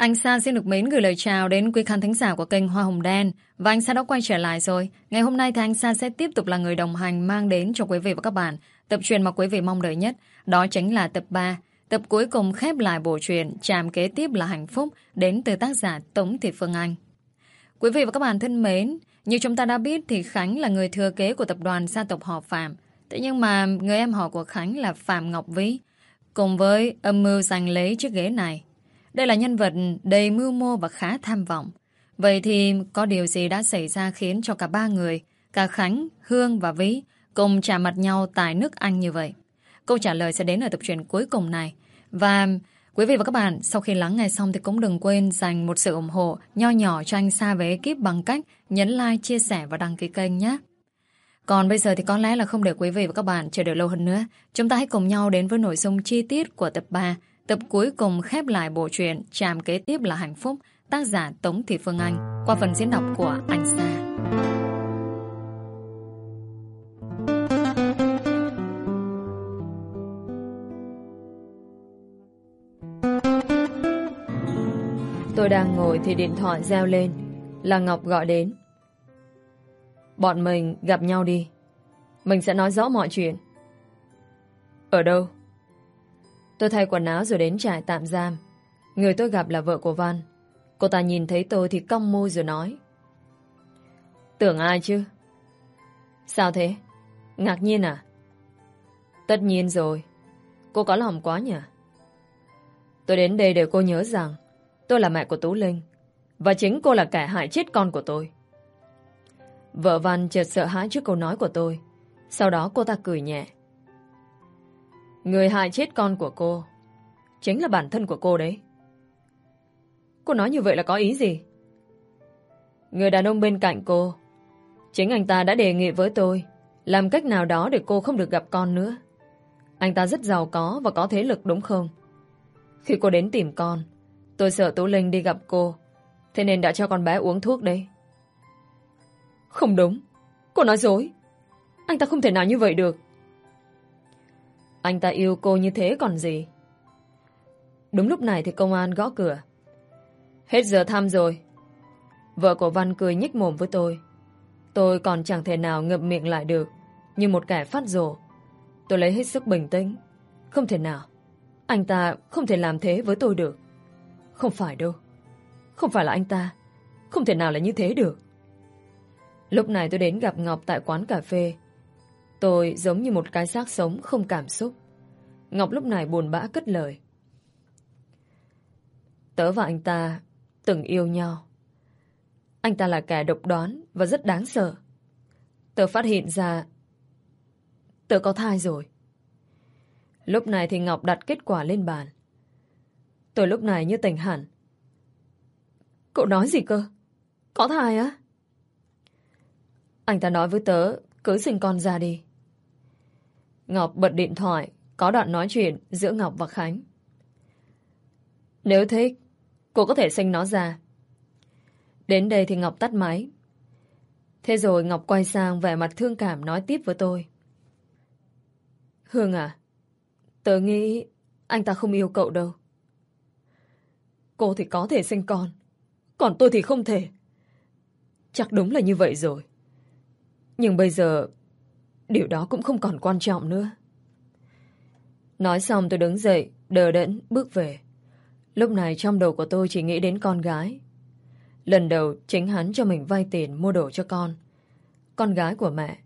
Anh Sa xin được mến gửi lời chào đến quý khán thính giả của kênh Hoa Hồng Đen. Và anh Sa đã quay trở lại rồi. Ngày hôm nay thì anh Sa sẽ tiếp tục là người đồng hành mang đến cho quý vị và các bạn Tập truyền mà quý vị mong đợi nhất. Đó chính là tập 3 Tập cuối cùng khép lại bộ truyện Chàm kế tiếp là hạnh phúc Đến từ tác giả Tống Thị Phương Anh. Quý vị và các bạn thân mến, Như chúng ta đã biết thì Khánh là người thừa kế của tập đoàn gia tộc họ Phạm. Thế nhưng mà người em họ của Khánh là Phạm Ngọc Vĩ, Cùng với âm mưu giành lấy chiếc ghế này đây là nhân vật đầy mưu mô và khá tham vọng. Vậy thì có điều gì đã xảy ra khiến cho cả ba người, cả Khánh, Hương và Vĩ, cùng trả mặt nhau tại nước Anh như vậy? Câu trả lời sẽ đến ở tập truyện cuối cùng này. Và quý vị và các bạn, sau khi lắng nghe xong thì cũng đừng quên dành một sự ủng hộ nho nhỏ cho anh Sa với ekip bằng cách nhấn like, chia sẻ và đăng ký kênh nhé. Còn bây giờ thì có lẽ là không để quý vị và các bạn chờ đợi lâu hơn nữa. Chúng ta hãy cùng nhau đến với nội dung chi tiết của tập 3 Tập cuối cùng khép lại bộ truyện Tràm kế tiếp là hạnh phúc, Tác giả Tống Thị Phương Anh, Qua phần diễn đọc của Anh Sa. Tôi đang ngồi thì điện thoại reo lên. Là Ngọc gọi đến. Bọn mình gặp nhau đi. Mình sẽ nói rõ mọi chuyện. Ở đâu? Tôi thay quần áo rồi đến trại tạm giam. Người tôi gặp là vợ của Văn. Cô ta nhìn thấy tôi thì cong môi rồi nói. Tưởng ai chứ? Sao thế? Ngạc nhiên à? Tất nhiên rồi. Cô có lòng quá nhỉ? Tôi đến đây để cô nhớ rằng tôi là mẹ của Tú Linh và chính cô là kẻ hại chết con của tôi. Vợ Văn chợt sợ hãi trước câu nói của tôi. Sau đó cô ta cười nhẹ. Người hại chết con của cô. Chính là bản thân của cô đấy. Cô nói như vậy là có ý gì? Người đàn ông bên cạnh cô. Chính anh ta đã đề nghị với tôi Làm cách nào đó để cô không được gặp con nữa. Anh ta rất giàu có Và có thế lực đúng không? Khi cô đến tìm con, Tôi sợ Tú Linh đi gặp cô, Thế nên đã cho con bé uống thuốc đấy. Không đúng. Cô nói dối. Anh ta không thể nào như vậy được anh ta yêu cô như thế còn gì? Đúng lúc này thì công an gõ cửa. Hết giờ thăm rồi. Vợ của Văn cười nhếch mồm với tôi. Tôi còn chẳng thể nào ngậm miệng lại được, như một kẻ phát rồ. Tôi lấy hết sức bình tĩnh. Không thể nào. Anh ta không thể làm thế với tôi được. Không phải đâu. Không phải là anh ta. Không thể nào là như thế được. Lúc này tôi đến gặp Ngọc tại quán cà phê. Tôi giống như một cái xác sống không cảm xúc. Ngọc lúc này buồn bã cất lời. Tớ và anh ta từng yêu nhau. Anh ta là kẻ độc đoán và rất đáng sợ. Tớ phát hiện ra tớ có thai rồi. Lúc này thì Ngọc đặt kết quả lên bàn. Tôi lúc này như tỉnh hẳn. Cậu nói gì cơ? Có thai á? Anh ta nói với tớ, cứ sinh con ra đi. Ngọc bật điện thoại, có đoạn nói chuyện giữa Ngọc và Khánh. Nếu thích, cô có thể sinh nó ra. Đến đây thì Ngọc tắt máy. Thế rồi Ngọc quay sang vẻ mặt thương cảm nói tiếp với tôi. Hương à, tớ nghĩ anh ta không yêu cậu đâu. Cô thì có thể sinh con, còn tôi thì không thể. Chắc đúng là như vậy rồi. Nhưng bây giờ Điều đó cũng không còn quan trọng nữa. Nói xong tôi đứng dậy, đờ đẫn, bước về. Lúc này trong đầu của tôi chỉ nghĩ đến con gái. Lần đầu chính hắn cho mình vay tiền mua đồ cho con. Con gái của mẹ.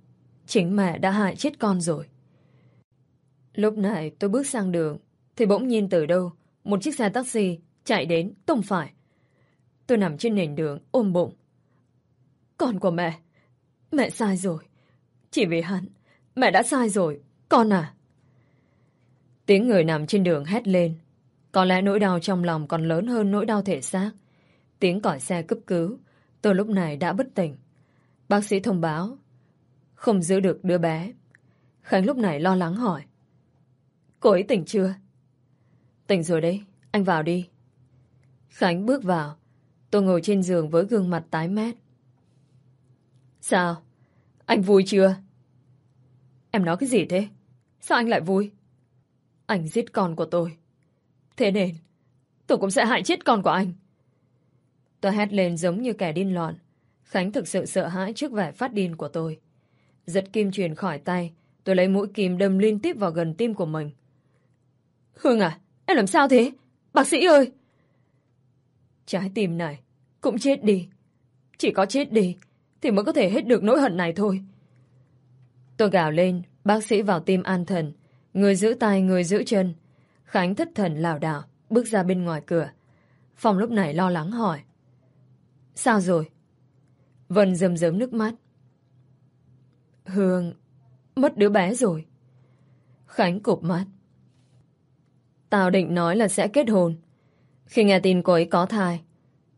Chính mẹ đã hại chết con rồi. Lúc này tôi bước sang đường thì bỗng nhiên từ đâu một chiếc xe taxi chạy đến tông phải. Tôi nằm trên nền đường ôm bụng. Con của mẹ. Mẹ sai rồi. Chỉ vì hắn. Mẹ đã sai rồi. Con à. Tiếng người nằm trên đường hét lên. Có lẽ nỗi đau trong lòng còn lớn hơn nỗi đau thể xác. Tiếng còi xe cấp cứu. Tôi lúc này đã bất tỉnh. Bác sĩ thông báo. Không giữ được đứa bé. Khánh lúc này lo lắng hỏi. Cô ấy tỉnh chưa? Tỉnh rồi đấy. Anh vào đi. Khánh bước vào. Tôi ngồi trên giường với gương mặt tái mét. Sao? Anh vui chưa? Em nói cái gì thế? Sao anh lại vui? Anh giết con của tôi. Thế nên, tôi cũng sẽ hại chết con của anh. Tôi hét lên giống như kẻ điên loạn. Khánh thực sự sợ hãi trước vẻ phát điên của tôi. Giật kim truyền khỏi tay, tôi lấy mũi kim đâm liên tiếp vào gần tim của mình. Hương à, em làm sao thế? Bác sĩ ơi! Trái tim này cũng chết đi. Chỉ có chết đi thì mới có thể hết được nỗi hận này thôi. Tôi gào lên, bác sĩ vào tim an thần. Người giữ tay, người giữ chân. Khánh thất thần lảo đảo, bước ra bên ngoài cửa. Phòng lúc này lo lắng hỏi. Sao rồi? Vân rơm rớm nước mắt. Hương, mất đứa bé rồi. Khánh cụp mắt. Tao định nói là sẽ kết hôn. Khi nghe tin cô ấy có thai,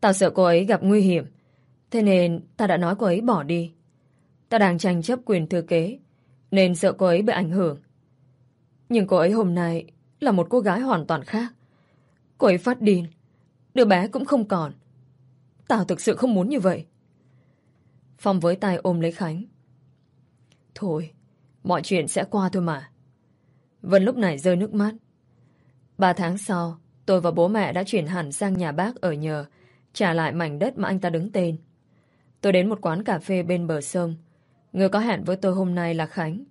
tao sợ cô ấy gặp nguy hiểm. Thế nên tao đã nói cô ấy bỏ đi. Tao đang tranh chấp quyền thừa kế, nên sợ cô ấy bị ảnh hưởng. Nhưng cô ấy hôm nay là một cô gái hoàn toàn khác. Cô ấy phát điên, đứa bé cũng không còn. Tao thực sự không muốn như vậy. Phong với tay ôm lấy Khánh. Thôi, mọi chuyện sẽ qua thôi mà. Vân lúc này rơi nước mắt. Ba tháng sau, tôi và bố mẹ đã chuyển hẳn sang nhà bác ở nhờ, trả lại mảnh đất mà anh ta đứng tên. Tôi đến một quán cà phê bên bờ sông. Người có hẹn với tôi hôm nay là Khánh.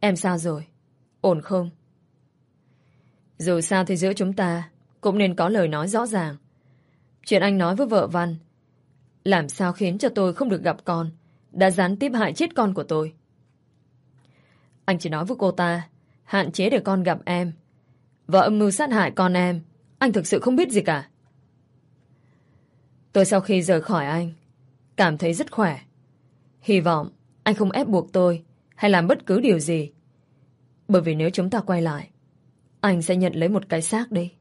Em sao rồi? Ổn không? Dù sao thì giữa chúng ta cũng nên có lời nói rõ ràng. Chuyện anh nói với vợ Văn làm sao khiến cho tôi không được gặp con, đã gián tiếp hại chết con của tôi. Anh chỉ nói với cô ta, hạn chế để con gặp em. Vợ âm mưu sát hại con em, anh thực sự không biết gì cả. Tôi sau khi rời khỏi anh, cảm thấy rất khỏe. Hy vọng anh không ép buộc tôi hay làm bất cứ điều gì. Bởi vì nếu chúng ta quay lại anh sẽ nhận lấy một cái xác đi.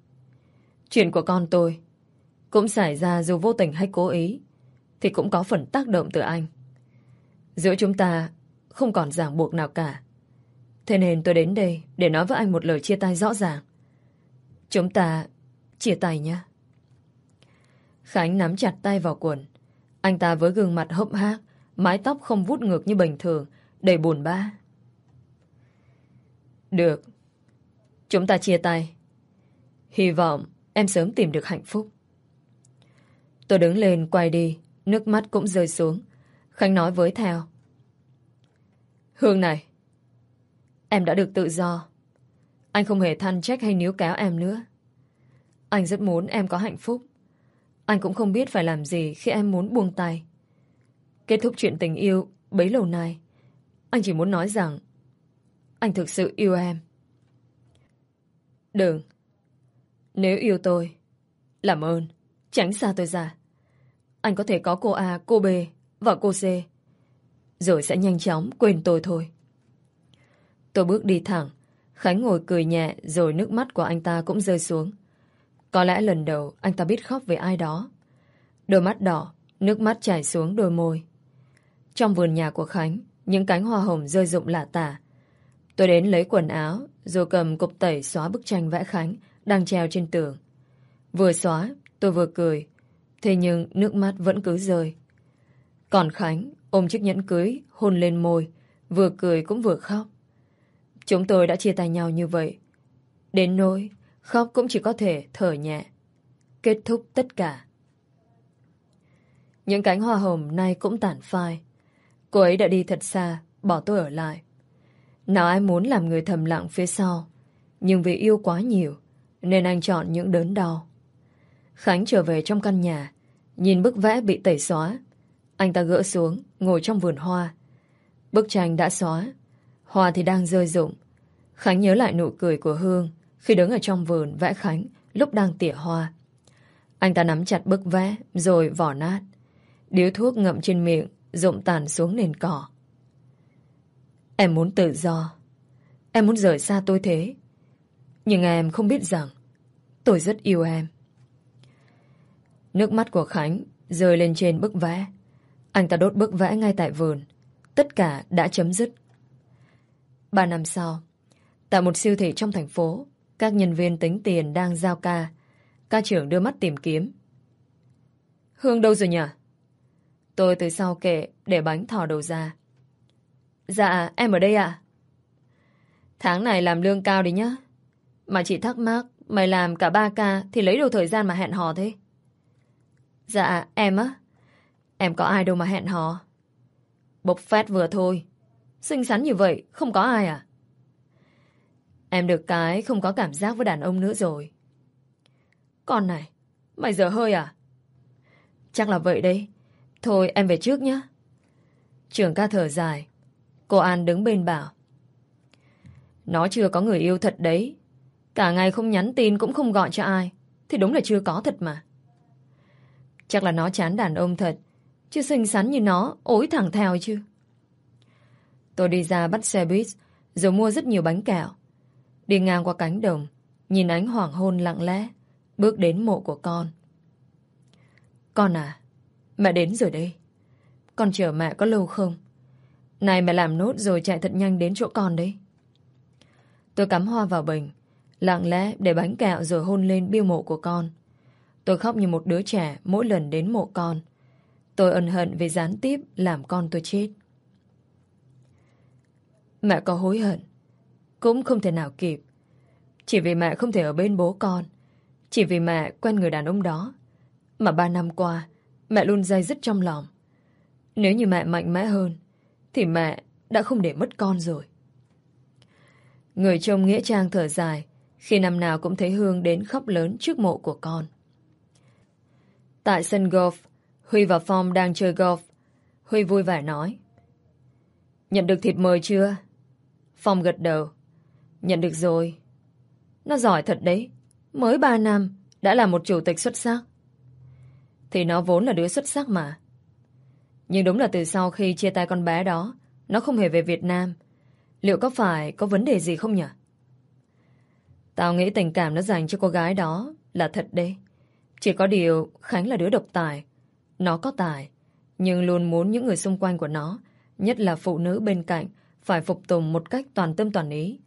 Chuyện của con tôi cũng xảy ra dù vô tình hay cố ý thì cũng có phần tác động từ anh. Giữa chúng ta không còn ràng buộc nào cả. Thế nên tôi đến đây để nói với anh một lời chia tay rõ ràng. Chúng ta chia tay nhé. Khánh nắm chặt tay vào quần. Anh ta với gương mặt hốc hác, mái tóc không vút ngược như bình thường, đầy buồn bã. Được. Chúng ta chia tay. Hy vọng em sớm tìm được hạnh phúc. Tôi đứng lên quay đi, nước mắt cũng rơi xuống. Khánh nói với Theo. Hương này, em đã được tự do. Anh không hề than trách hay níu kéo em nữa. Anh rất muốn em có hạnh phúc. Anh cũng không biết phải làm gì khi em muốn buông tay. Kết thúc chuyện tình yêu bấy lâu nay, anh chỉ muốn nói rằng anh thực sự yêu em. Đừng. Nếu yêu tôi, làm ơn, tránh xa tôi ra. Anh có thể có cô A, cô B và cô C. Rồi sẽ nhanh chóng quên tôi thôi. Tôi bước đi thẳng. Khánh ngồi cười nhẹ rồi nước mắt của anh ta cũng rơi xuống. Có lẽ lần đầu anh ta biết khóc về ai đó. Đôi mắt đỏ, nước mắt chảy xuống đôi môi. Trong vườn nhà của Khánh, những cánh hoa hồng rơi rụng lạ tả. Tôi đến lấy quần áo, rồi cầm cục tẩy xóa bức tranh vẽ Khánh đang treo trên tường. Vừa xóa, tôi vừa cười. Thế nhưng nước mắt vẫn cứ rơi. Còn Khánh ôm chiếc nhẫn cưới, hôn lên môi, vừa cười cũng vừa khóc. Chúng tôi đã chia tay nhau như vậy. Đến nỗi, khóc cũng chỉ có thể thở nhẹ. Kết thúc tất cả. Những cánh hoa hồng nay cũng tản phai. Cô ấy đã đi thật xa, bỏ tôi ở lại. Nào ai muốn làm người thầm lặng phía sau, nhưng vì yêu quá nhiều, nên anh chọn những đớn đau. Khánh trở về trong căn nhà, nhìn bức vẽ bị tẩy xóa. Anh ta gỡ xuống, ngồi trong vườn hoa. Bức tranh đã xóa, hoa thì đang rơi rụng. Khánh nhớ lại nụ cười của Hương khi đứng ở trong vườn vẽ Khánh lúc đang tỉa hoa. Anh ta nắm chặt bức vẽ rồi vỏ nát. Điếu thuốc ngậm trên miệng, rụng tàn xuống nền cỏ. Em muốn tự do. Em muốn rời xa tôi thế. Nhưng em không biết rằng tôi rất yêu em. Nước mắt của Khánh rơi lên trên bức vẽ. Anh ta đốt bức vẽ ngay tại vườn. Tất cả đã chấm dứt. Ba năm sau, tại một siêu thị trong thành phố, các nhân viên tính tiền đang giao ca. Ca trưởng đưa mắt tìm kiếm. Hương đâu rồi nhỉ? Tôi từ sau kệ để bánh thò đầu ra. Dạ, em ở đây ạ. Tháng này làm lương cao đi nhá. Mà chị thắc mắc, mày làm cả ba ca thì lấy đâu thời gian mà hẹn hò thế? Dạ, em á. Em có ai đâu mà hẹn hò. Bộc phát vừa thôi. Xinh xắn như vậy, không có ai à? Em được cái không có cảm giác với đàn ông nữa rồi. Con này, mày giờ hơi à? Chắc là vậy đấy. Thôi em về trước nhé. Trường ca thở dài. Cô An đứng bên bảo. Nó chưa có người yêu thật đấy. Cả ngày không nhắn tin cũng không gọi cho ai. Thì đúng là chưa có thật mà. Chắc là nó chán đàn ông thật. Chứ xinh xắn như nó, ối thẳng theo chứ. Tôi đi ra bắt xe buýt, rồi mua rất nhiều bánh kẹo. Đi ngang qua cánh đồng, nhìn ánh hoàng hôn lặng lẽ, bước đến mộ của con. Con à, mẹ đến rồi đây. Con chờ mẹ có lâu không? Này mẹ làm nốt rồi chạy thật nhanh đến chỗ con đấy. Tôi cắm hoa vào bình, lặng lẽ để bánh kẹo rồi hôn lên biêu mộ của con. Tôi khóc như một đứa trẻ mỗi lần đến mộ con. Tôi ân hận vì gián tiếp làm con tôi chết. Mẹ có hối hận, cũng không thể nào kịp. Chỉ vì mẹ không thể ở bên bố con, chỉ vì mẹ quen người đàn ông đó, mà ba năm qua, mẹ luôn dây dứt trong lòng. Nếu như mẹ mạnh mẽ hơn, thì mẹ đã không để mất con rồi. Người trông Nghĩa Trang thở dài khi năm nào cũng thấy Hương đến khóc lớn trước mộ của con. Tại sân golf, Huy và Phong đang chơi golf. Huy vui vẻ nói. Nhận được thịt mời chưa? Phong gật đầu. Nhận được rồi. Nó giỏi thật đấy. Mới ba năm, đã là một chủ tịch xuất sắc. Thì nó vốn là đứa xuất sắc mà. Nhưng đúng là từ sau khi chia tay con bé đó, nó không hề về Việt Nam. Liệu có phải có vấn đề gì không nhỉ? Tao nghĩ tình cảm nó dành cho cô gái đó là thật đấy. Chỉ có điều Khánh là đứa độc tài. Nó có tài, nhưng luôn muốn những người xung quanh của nó, nhất là phụ nữ bên cạnh, phải phục tùng một cách toàn tâm toàn ý.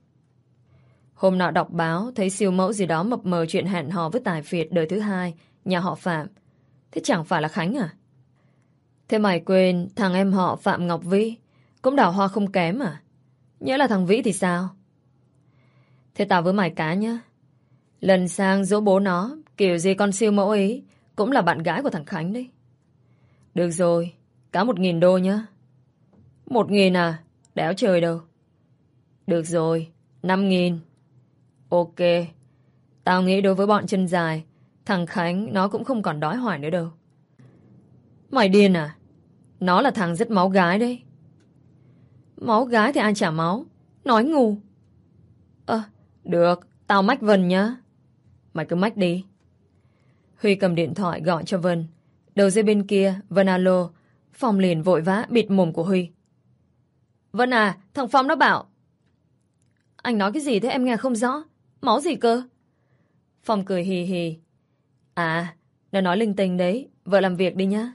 Hôm nọ đọc báo thấy siêu mẫu gì đó mập mờ chuyện hẹn hò với tài phiệt đời thứ hai, nhà họ Phạm. Thế chẳng phải là Khánh à? Thế mày quên thằng em họ Phạm Ngọc Vĩ cũng đào hoa không kém à? Nhớ là thằng Vĩ thì sao? Thế tao với mày cá nhá. Lần sang dỗ bố nó, kiểu gì con siêu mẫu ấy cũng là bạn gái của thằng Khánh đấy. Được rồi, cá một nghìn đô nhá. Một nghìn à? Đéo trời đâu. Được rồi, năm nghìn. Ok. Tao nghĩ đối với bọn chân dài, thằng Khánh nó cũng không còn đói hoài nữa đâu. Mày điên à? Nó là thằng rất máu gái đấy. Máu gái thì ai trả máu? Nói ngu. Ơ, được, tao mách Vân nhá. Mày cứ mách đi. Huy cầm điện thoại gọi cho Vân. Đầu dây bên kia, Vân alo. Phong liền vội vã bịt mồm của Huy. Vân à, thằng Phong nó bảo. Anh nói cái gì thế em nghe không rõ. Máu gì cơ? Phong cười hì hì. À, nó nói linh tinh đấy. Vợ làm việc đi nhá.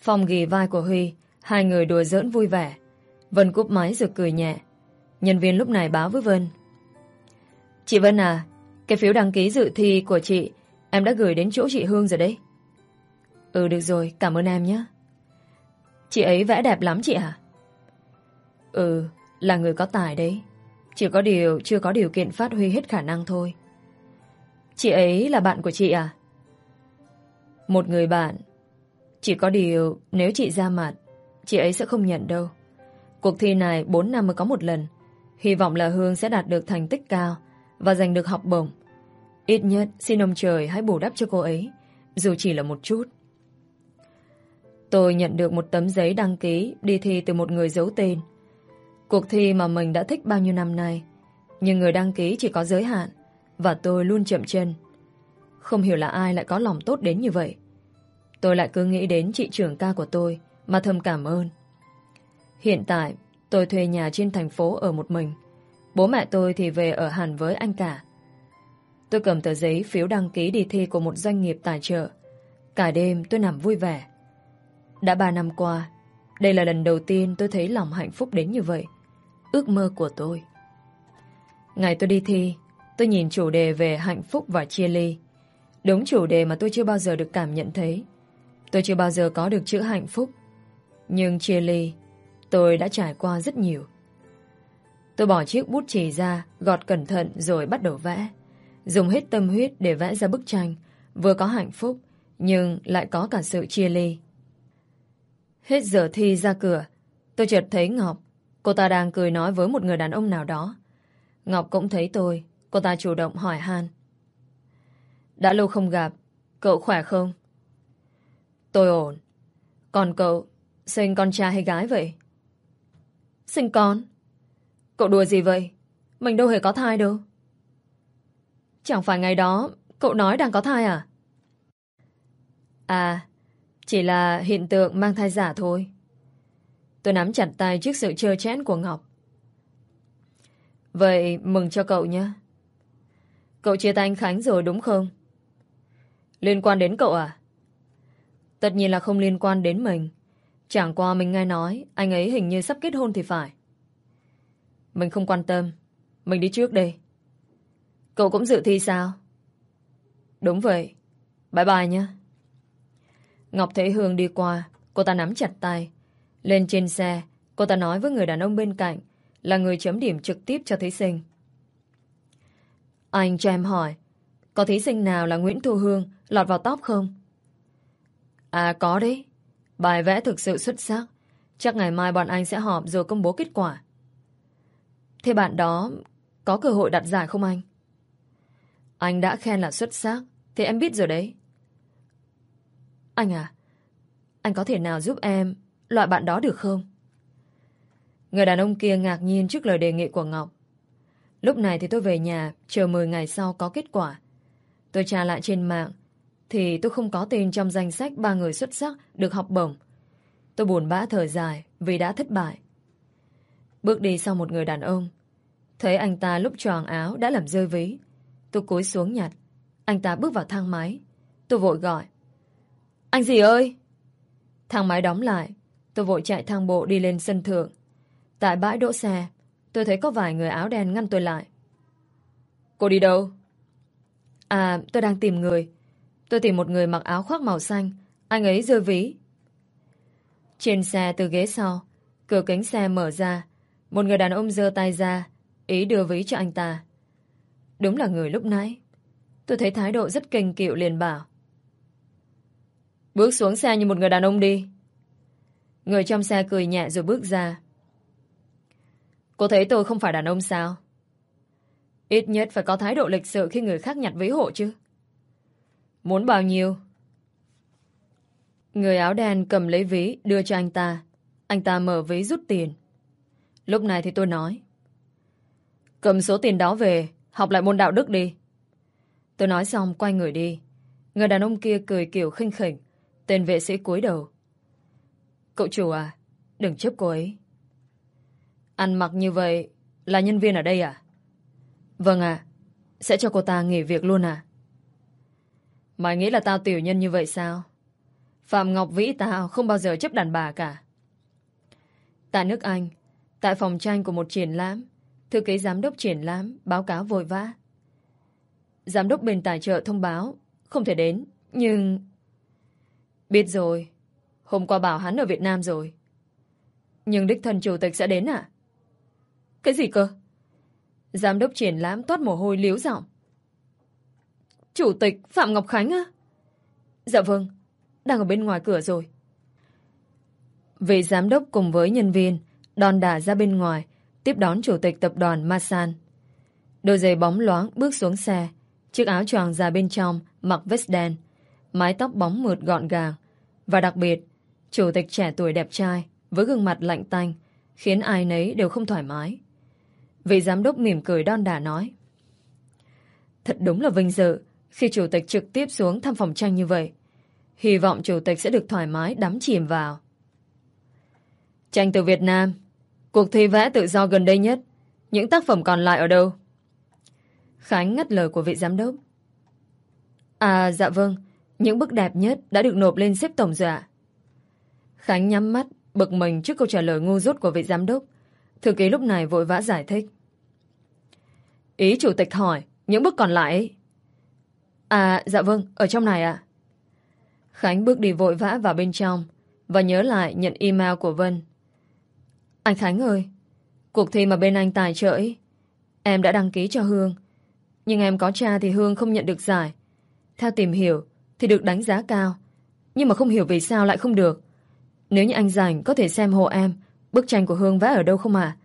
Phong ghi vai của Huy. Hai người đùa giỡn vui vẻ. Vân cúp máy rồi cười nhẹ. Nhân viên lúc này báo với Vân. Chị Vân à, cái phiếu đăng ký dự thi của chị em đã gửi đến chỗ chị Hương rồi đấy. Ừ được rồi, cảm ơn em nhé. Chị ấy vẽ đẹp lắm chị à? Ừ, là người có tài đấy. Chỉ có điều chưa có điều kiện phát huy hết khả năng thôi. Chị ấy là bạn của chị à? Một người bạn. Chỉ có điều nếu chị ra mặt, chị ấy sẽ không nhận đâu. Cuộc thi này 4 năm mới có một lần. Hy vọng là Hương sẽ đạt được thành tích cao và giành được học bổng. Ít nhất xin ông trời hãy bù đắp cho cô ấy, dù chỉ là một chút. Tôi nhận được một tấm giấy đăng ký đi thi từ một người giấu tên. Cuộc thi mà mình đã thích bao nhiêu năm nay, nhưng người đăng ký chỉ có giới hạn, và tôi luôn chậm chân. Không hiểu là ai lại có lòng tốt đến như vậy. Tôi lại cứ nghĩ đến chị trưởng ca của tôi mà thầm cảm ơn. Hiện tại, tôi thuê nhà trên thành phố ở một mình. Bố mẹ tôi thì về ở hẳn với anh cả. Tôi cầm tờ giấy phiếu đăng ký đi thi của một doanh nghiệp tài trợ. Cả đêm tôi nằm vui vẻ. Đã ba năm qua, đây là lần đầu tiên tôi thấy lòng hạnh phúc đến như vậy. Ước mơ của tôi. Ngày tôi đi thi, tôi nhìn chủ đề về hạnh phúc và chia ly. Đúng chủ đề mà tôi chưa bao giờ được cảm nhận thấy. Tôi chưa bao giờ có được chữ hạnh phúc. Nhưng chia ly, tôi đã trải qua rất nhiều. Tôi bỏ chiếc bút chì ra, gọt cẩn thận rồi bắt đầu vẽ. Dùng hết tâm huyết để vẽ ra bức tranh, vừa có hạnh phúc, nhưng lại có cả sự chia ly. Hết giờ thi ra cửa, tôi chợt thấy Ngọc. Cô ta đang cười nói với một người đàn ông nào đó. Ngọc cũng thấy tôi, cô ta chủ động hỏi han. Đã lâu không gặp, cậu khỏe không? Tôi ổn. Còn cậu, sinh con trai hay gái vậy? Sinh con? Cậu đùa gì vậy? Mình đâu hề có thai đâu. Chẳng phải ngày đó cậu nói đang có thai à? À, chỉ là hiện tượng mang thai giả thôi. Tôi nắm chặt tay trước sự trơ chẽn của Ngọc. Vậy mừng cho cậu nhé. Cậu chia tay anh Khánh rồi đúng không? Liên quan đến cậu à? Tất nhiên là không liên quan đến mình. Chẳng qua mình nghe nói anh ấy hình như sắp kết hôn thì phải. Mình không quan tâm. Mình đi trước đây. Cậu cũng dự thi sao? Đúng vậy. Bye bye nhé. Ngọc Thế Hương đi qua. Cô ta nắm chặt tay. Lên trên xe, cô ta nói với người đàn ông bên cạnh là người chấm điểm trực tiếp cho thí sinh. Anh cho em hỏi, có thí sinh nào là Nguyễn Thu Hương lọt vào top không? À có đấy. Bài vẽ thực sự xuất sắc. Chắc ngày mai bọn anh sẽ họp rồi công bố kết quả. Thế bạn đó có cơ hội đặt giải không anh? Anh đã khen là xuất sắc Thì em biết rồi đấy Anh à Anh có thể nào giúp em Loại bạn đó được không? Người đàn ông kia ngạc nhiên trước lời đề nghị của Ngọc Lúc này thì tôi về nhà Chờ 10 ngày sau có kết quả Tôi tra lại trên mạng Thì tôi không có tên trong danh sách ba người xuất sắc Được học bổng Tôi buồn bã thở dài Vì đã thất bại Bước đi sau một người đàn ông Thấy anh ta lúc tròn áo đã làm rơi ví Tôi cúi xuống nhặt. Anh ta bước vào thang máy. Tôi vội gọi. Anh gì ơi? Thang máy đóng lại. Tôi vội chạy thang bộ đi lên sân thượng. Tại bãi đỗ xe, tôi thấy có vài người áo đen ngăn tôi lại. Cô đi đâu? À, tôi đang tìm người. Tôi tìm một người mặc áo khoác màu xanh. Anh ấy rơi ví. Trên xe từ ghế sau, cửa kính xe mở ra. Một người đàn ông giơ tay ra, ý đưa ví cho anh ta. Đúng là người lúc nãy. Tôi thấy thái độ rất kinh kiệu liền bảo. Bước xuống xe như một người đàn ông đi. Người trong xe cười nhẹ rồi bước ra. Cô thấy tôi không phải đàn ông sao? Ít nhất phải có thái độ lịch sự khi người khác nhặt ví hộ chứ. Muốn bao nhiêu? Người áo đen cầm lấy ví đưa cho anh ta. Anh ta mở ví rút tiền. Lúc này thì tôi nói. Cầm số tiền đó về Học lại môn đạo đức đi. Tôi nói xong quay người đi. Người đàn ông kia cười kiểu khinh khỉnh. Tên vệ sĩ cúi đầu. Cậu chủ à, đừng chấp cô ấy. Ăn mặc như vậy là nhân viên ở đây à? Vâng ạ. sẽ cho cô ta nghỉ việc luôn à? Mày nghĩ là tao tiểu nhân như vậy sao? Phạm Ngọc Vĩ tao không bao giờ chấp đàn bà cả. Tại nước Anh, tại phòng tranh của một triển lãm, Thư ký giám đốc triển lãm báo cáo vội vã. Giám đốc bên tài trợ thông báo không thể đến, nhưng... Biết rồi, hôm qua bảo hắn ở Việt Nam rồi. Nhưng đích thân chủ tịch sẽ đến à? Cái gì cơ? Giám đốc triển lãm toát mồ hôi liếu giọng. Chủ tịch Phạm Ngọc Khánh á? Dạ vâng, đang ở bên ngoài cửa rồi. Vị giám đốc cùng với nhân viên đòn đả ra bên ngoài tiếp đón chủ tịch tập đoàn Masan. Đôi giày bóng loáng bước xuống xe, chiếc áo choàng dài bên trong, mặc vest đen, mái tóc bóng mượt gọn gàng. Và đặc biệt, chủ tịch trẻ tuổi đẹp trai, với gương mặt lạnh tanh, khiến ai nấy đều không thoải mái. Vị giám đốc mỉm cười đon đả nói. Thật đúng là vinh dự khi chủ tịch trực tiếp xuống thăm phòng tranh như vậy. Hy vọng chủ tịch sẽ được thoải mái đắm chìm vào. Tranh từ Việt Nam. Cuộc thi vẽ tự do gần đây nhất. Những tác phẩm còn lại ở đâu? Khánh ngắt lời của vị giám đốc. À dạ vâng. Những bức đẹp nhất đã được nộp lên xếp tổng dọa Khánh nhắm mắt, Bực mình trước câu trả lời ngu dốt của vị giám đốc. Thư ký lúc này vội vã giải thích. Ý chủ tịch hỏi Những bước còn lại À dạ vâng Ở trong này ạ Khánh bước đi vội vã vào bên trong Và nhớ lại nhận email của Vân anh Khánh ơi, cuộc thi mà bên anh tài trợ ấy, em đã đăng ký cho Hương. Nhưng em có cha thì Hương không nhận được giải. Theo tìm hiểu, thì được đánh giá cao. Nhưng mà không hiểu vì sao lại không được. Nếu như anh rảnh có thể xem hộ em bức tranh của Hương vẽ ở đâu không à?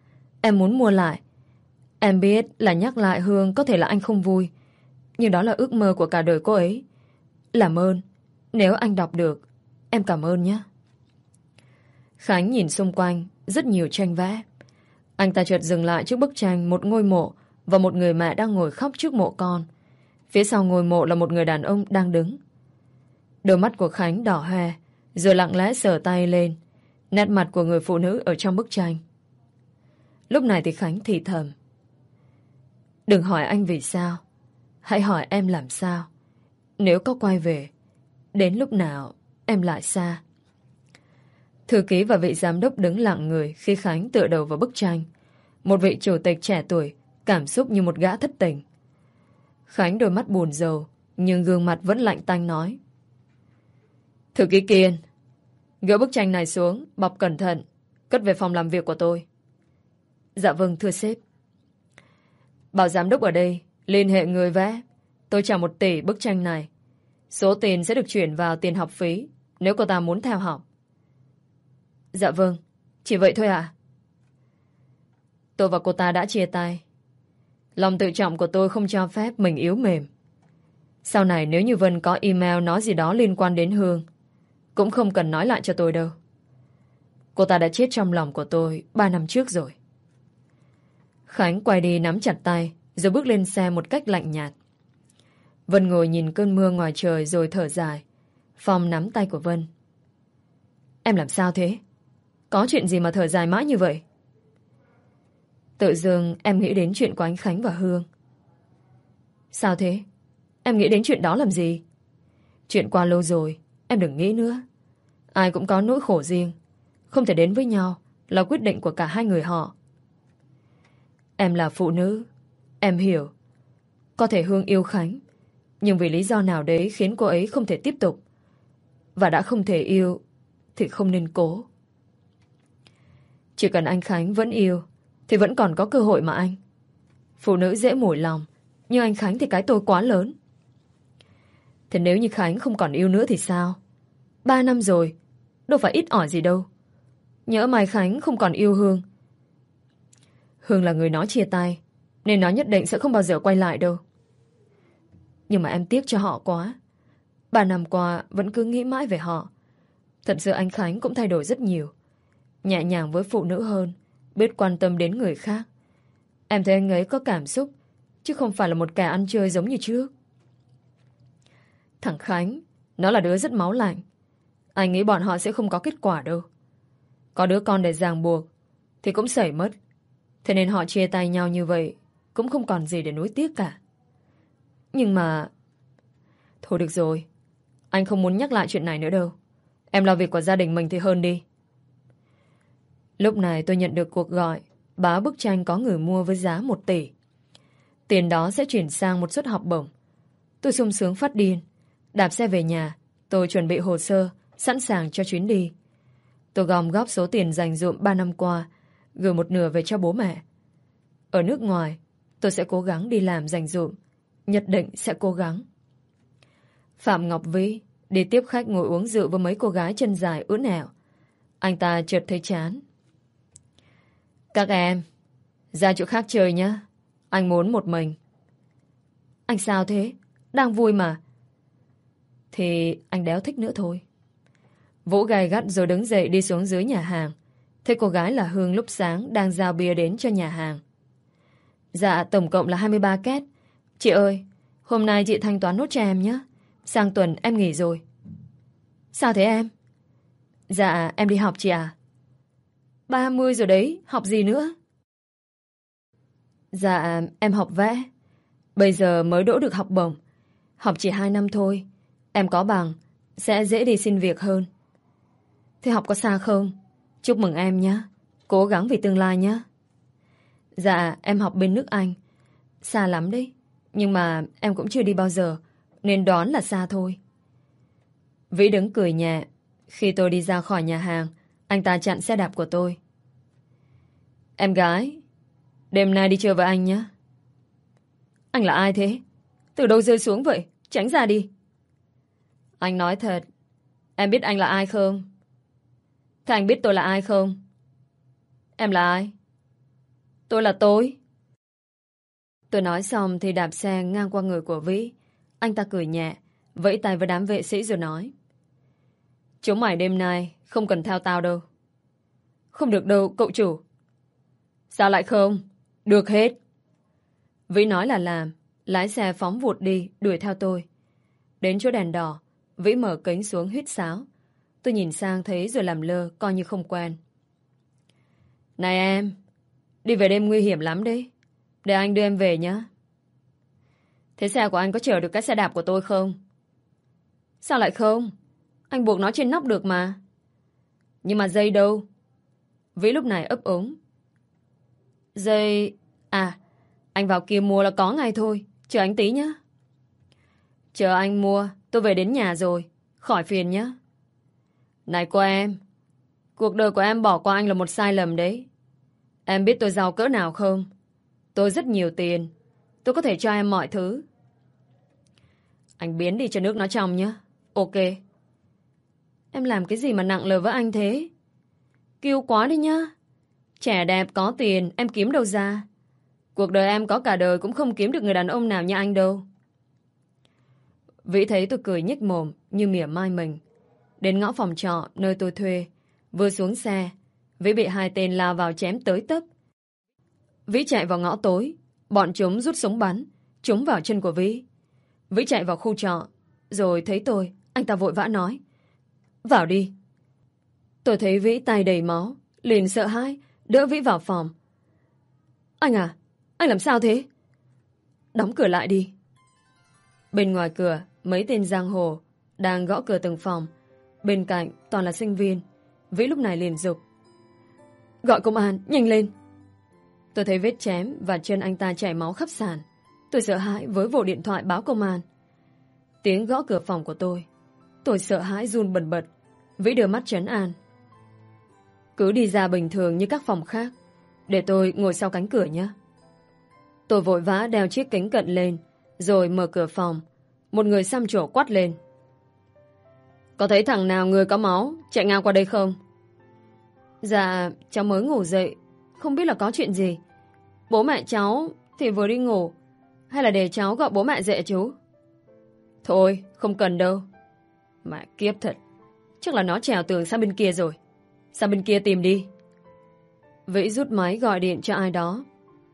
Em muốn mua lại. Em biết là nhắc lại Hương có thể là anh không vui. Nhưng đó là ước mơ của cả đời cô ấy. Làm ơn. Nếu anh đọc được, em cảm ơn nhé. Khánh nhìn xung quanh, rất nhiều tranh vẽ. Anh ta chợt dừng lại trước bức tranh một ngôi mộ và một người mẹ đang ngồi khóc trước mộ con. Phía sau ngôi mộ là một người đàn ông đang đứng. Đôi mắt của Khánh đỏ hoe, rồi lặng lẽ sờ tay lên, nét mặt của người phụ nữ ở trong bức tranh. Lúc này thì Khánh thì thầm. Đừng hỏi anh vì sao, hãy hỏi em làm sao. Nếu có quay về, đến lúc nào em lại xa. Thư ký và vị giám đốc đứng lặng người khi Khánh tựa đầu vào bức tranh. Một vị chủ tịch trẻ tuổi, cảm xúc như một gã thất tình. Khánh đôi mắt buồn rầu, nhưng gương mặt vẫn lạnh tanh nói. Thư ký Kiên, gỡ bức tranh này xuống, bọc cẩn thận, cất về phòng làm việc của tôi. Dạ vâng, thưa sếp. Bảo giám đốc ở đây, liên hệ người vẽ. Tôi trả một tỷ bức tranh này. Số tiền sẽ được chuyển vào tiền học phí nếu cô ta muốn theo học. Dạ vâng, chỉ vậy thôi ạ. Tôi và cô ta đã chia tay. Lòng tự trọng của tôi không cho phép mình yếu mềm. Sau này nếu như Vân có email nói gì đó liên quan đến Hương, cũng không cần nói lại cho tôi đâu. Cô ta đã chết trong lòng của tôi ba năm trước rồi. Khánh quay đi nắm chặt tay, rồi bước lên xe một cách lạnh nhạt. Vân ngồi nhìn cơn mưa ngoài trời rồi thở dài. Phong nắm tay của Vân. Em làm sao thế? Có chuyện gì mà thở dài mãi như vậy? Tự dưng em nghĩ đến chuyện của anh Khánh và Hương. Sao thế? Em nghĩ đến chuyện đó làm gì? Chuyện qua lâu rồi, em đừng nghĩ nữa. Ai cũng có nỗi khổ riêng. Không thể đến với nhau là quyết định của cả hai người họ. Em là phụ nữ. Em hiểu. Có thể Hương yêu Khánh. Nhưng vì lý do nào đấy khiến cô ấy không thể tiếp tục. Và đã không thể yêu, thì không nên cố. Chỉ cần anh Khánh vẫn yêu, thì vẫn còn có cơ hội mà anh. Phụ nữ dễ mủi lòng, nhưng anh Khánh thì cái tôi quá lớn. Thế nếu như Khánh không còn yêu nữa thì sao? Ba năm rồi, đâu phải ít ỏi gì đâu. Nhớ mai Khánh không còn yêu Hương Hương là người nói chia tay, Nên nó nhất định sẽ không bao giờ quay lại đâu. Nhưng mà em tiếc cho họ quá. Ba năm qua Vẫn cứ nghĩ mãi về họ. Thật sự anh Khánh cũng thay đổi rất nhiều. Nhẹ nhàng với phụ nữ hơn, Biết quan tâm đến người khác. Em thấy anh ấy có cảm xúc, Chứ không phải là một kẻ ăn chơi giống như trước. Thằng Khánh, Nó là đứa rất máu lạnh. Anh nghĩ bọn họ sẽ không có kết quả đâu. Có đứa con để ràng buộc, Thì cũng xảy mất. Thế nên họ chia tay nhau như vậy, Cũng không còn gì để nối tiếc cả. Nhưng mà Thôi được rồi, Anh không muốn nhắc lại chuyện này nữa đâu. Em lo việc của gia đình mình thì hơn đi. Lúc này tôi nhận được cuộc gọi Báo bức tranh có người mua với giá 1 tỷ. Tiền đó sẽ chuyển sang một suất học bổng. Tôi sung sướng phát điên, Đạp xe về nhà, Tôi chuẩn bị hồ sơ, Sẵn sàng cho chuyến đi. Tôi gom góp số tiền dành dụm 3 năm qua gửi một nửa về cho bố mẹ. Ở nước ngoài, tôi sẽ cố gắng đi làm dành dụm. Nhất định sẽ cố gắng. Phạm Ngọc Vĩ đi tiếp khách ngồi uống rượu với mấy cô gái chân dài ướn ẻo. Anh ta chợt thấy chán. Các em, ra chỗ khác chơi nhé. Anh muốn một mình. Anh sao thế? Đang vui mà. Thì anh đéo thích nữa thôi. Vũ gai gắt rồi đứng dậy đi xuống dưới nhà hàng. Thấy cô gái là Hương lúc sáng đang giao bia đến cho nhà hàng. Dạ, tổng cộng là 23 két. Chị ơi, hôm nay chị thanh toán nốt cho em nhé. Sang tuần em nghỉ rồi. Sao thế em? Dạ, em đi học chị à? 30 rồi đấy, học gì nữa? Dạ, em học vẽ. Bây giờ mới đỗ được học bổng. Học chỉ 2 năm thôi. Em có bằng, sẽ dễ đi xin việc hơn. Thế học có xa không? Chúc mừng em nhé. Cố gắng vì tương lai nhé. Dạ, em học bên nước Anh. Xa lắm đấy. Nhưng mà em cũng chưa đi bao giờ. Nên đoán là xa thôi. Vĩ đứng cười nhẹ. Khi tôi đi ra khỏi nhà hàng, anh ta chặn xe đạp của tôi. Em gái, đêm nay đi chơi với anh nhé. Anh là ai thế? Từ đâu rơi xuống vậy? Tránh ra đi. Anh nói thật. Em biết anh là ai không? Thế anh biết tôi là ai không? Em là ai? Tôi là tôi. Tôi nói xong thì đạp xe ngang qua người của Vĩ. Anh ta cười nhẹ, vẫy tay với đám vệ sĩ rồi nói. Chúng mày đêm nay không cần theo tao đâu. Không được đâu, cậu chủ. Sao lại không? Được hết. Vĩ nói là làm, lái xe phóng vụt đi, đuổi theo tôi. Đến chỗ đèn đỏ, Vĩ mở kính xuống hít sáo. Tôi nhìn sang thấy rồi làm lơ, coi như không quen. Này em, đi về đêm nguy hiểm lắm đấy. Để anh đưa em về nhé. Thế xe của anh có chở được cái xe đạp của tôi không? Sao lại không? Anh buộc nó trên nóc được mà. Nhưng mà dây đâu? Vĩ lúc này ấp ống. Dây... À, anh vào kia mua là có ngay thôi. Chờ anh tí nhé. Chờ anh mua, tôi về đến nhà rồi. Khỏi phiền nhé. Này cô em, cuộc đời của em bỏ qua anh là một sai lầm đấy. Em biết tôi giàu cỡ nào không? Tôi rất nhiều tiền. Tôi có thể cho em mọi thứ. Anh biến đi cho nước nó trong nhé. Ok. Em làm cái gì mà nặng lời với anh thế? Kêu quá đi nhá. Trẻ đẹp có tiền, em kiếm đâu ra. Cuộc đời em có cả đời cũng không kiếm được người đàn ông nào như anh đâu. Vĩ thấy tôi cười nhếch mồm như mỉa mai mình. Đến ngõ phòng trọ nơi tôi thuê. Vừa xuống xe, Vĩ bị hai tên lao vào chém tới tấp. Vĩ chạy vào ngõ tối. Bọn chúng rút súng bắn. Chúng vào chân của Vĩ. Vĩ chạy vào khu trọ. Rồi thấy tôi, anh ta vội vã nói. Vào đi. Tôi thấy Vĩ tay đầy máu. Liền sợ hãi, đỡ Vĩ vào phòng. Anh à, anh làm sao thế? Đóng cửa lại đi. Bên ngoài cửa, mấy tên giang hồ đang gõ cửa từng phòng. Bên cạnh toàn là sinh viên. Vĩ lúc này liền dục. Gọi công an, nhanh lên. Tôi thấy vết chém và chân anh ta chảy máu khắp sàn. Tôi sợ hãi với vội điện thoại báo công an. Tiếng gõ cửa phòng của tôi. Tôi sợ hãi run bần bật. Vĩ đưa mắt chấn an. Cứ đi ra bình thường như các phòng khác. Để tôi ngồi sau cánh cửa nhé. Tôi vội vã đeo chiếc kính cận lên. Rồi mở cửa phòng. Một người xăm trổ quát lên. Có thấy thằng nào người có máu chạy ngang qua đây không? Dạ, cháu mới ngủ dậy. Không biết là có chuyện gì. Bố mẹ cháu thì vừa đi ngủ. Hay là để cháu gọi bố mẹ dậy chú? Thôi, không cần đâu. Mẹ kiếp thật. Chắc là nó trèo tường sang bên kia rồi. Sang bên kia tìm đi. Vĩ rút máy gọi điện cho ai đó.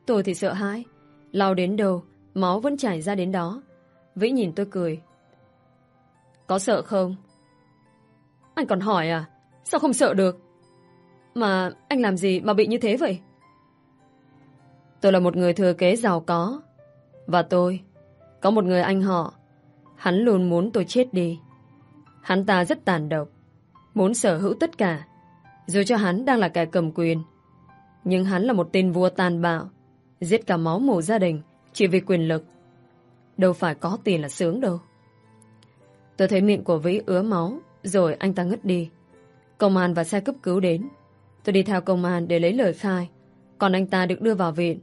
Tôi thì sợ hãi. Lao đến đâu, máu vẫn chảy ra đến đó. Vĩ nhìn tôi cười. Có sợ không? Anh còn hỏi à? Sao không sợ được? Mà anh làm gì mà bị như thế vậy? Tôi là một người thừa kế giàu có. Và tôi, có một người anh họ. Hắn luôn muốn tôi chết đi. Hắn ta rất tàn độc. Muốn sở hữu tất cả. Dù cho hắn đang là kẻ cầm quyền. Nhưng hắn là một tên vua tàn bạo. Giết cả máu mổ gia đình chỉ vì quyền lực. Đâu phải có tiền là sướng đâu. Tôi thấy miệng của Vĩ ứa máu rồi anh ta ngất đi. Công an và xe cấp cứu đến. Tôi đi theo công an để lấy lời khai. Còn anh ta được đưa vào viện.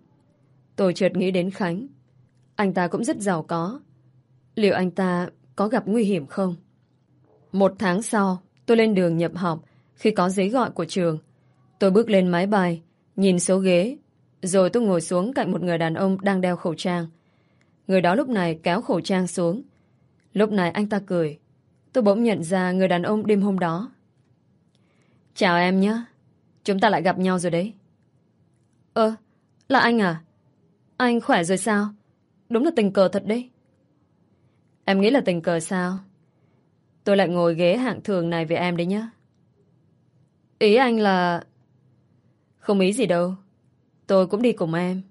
Tôi chợt nghĩ đến Khánh. Anh ta cũng rất giàu có. Liệu anh ta có gặp nguy hiểm không? Một tháng sau, tôi lên đường nhập học khi có giấy gọi của trường. Tôi bước lên máy bay, nhìn số ghế. Rồi tôi ngồi xuống cạnh một người đàn ông đang đeo khẩu trang. Người đó lúc này kéo khẩu trang xuống. Lúc này anh ta cười. Tôi bỗng nhận ra người đàn ông đêm hôm đó. Chào em nhé. Chúng ta lại gặp nhau rồi đấy. Ơ, là anh à? Anh khỏe rồi sao? Đúng là tình cờ thật đấy. Em nghĩ là tình cờ sao? Tôi lại ngồi ghế hạng thường này với em đấy nhá. Ý anh là... Không ý gì đâu. Tôi cũng đi cùng em.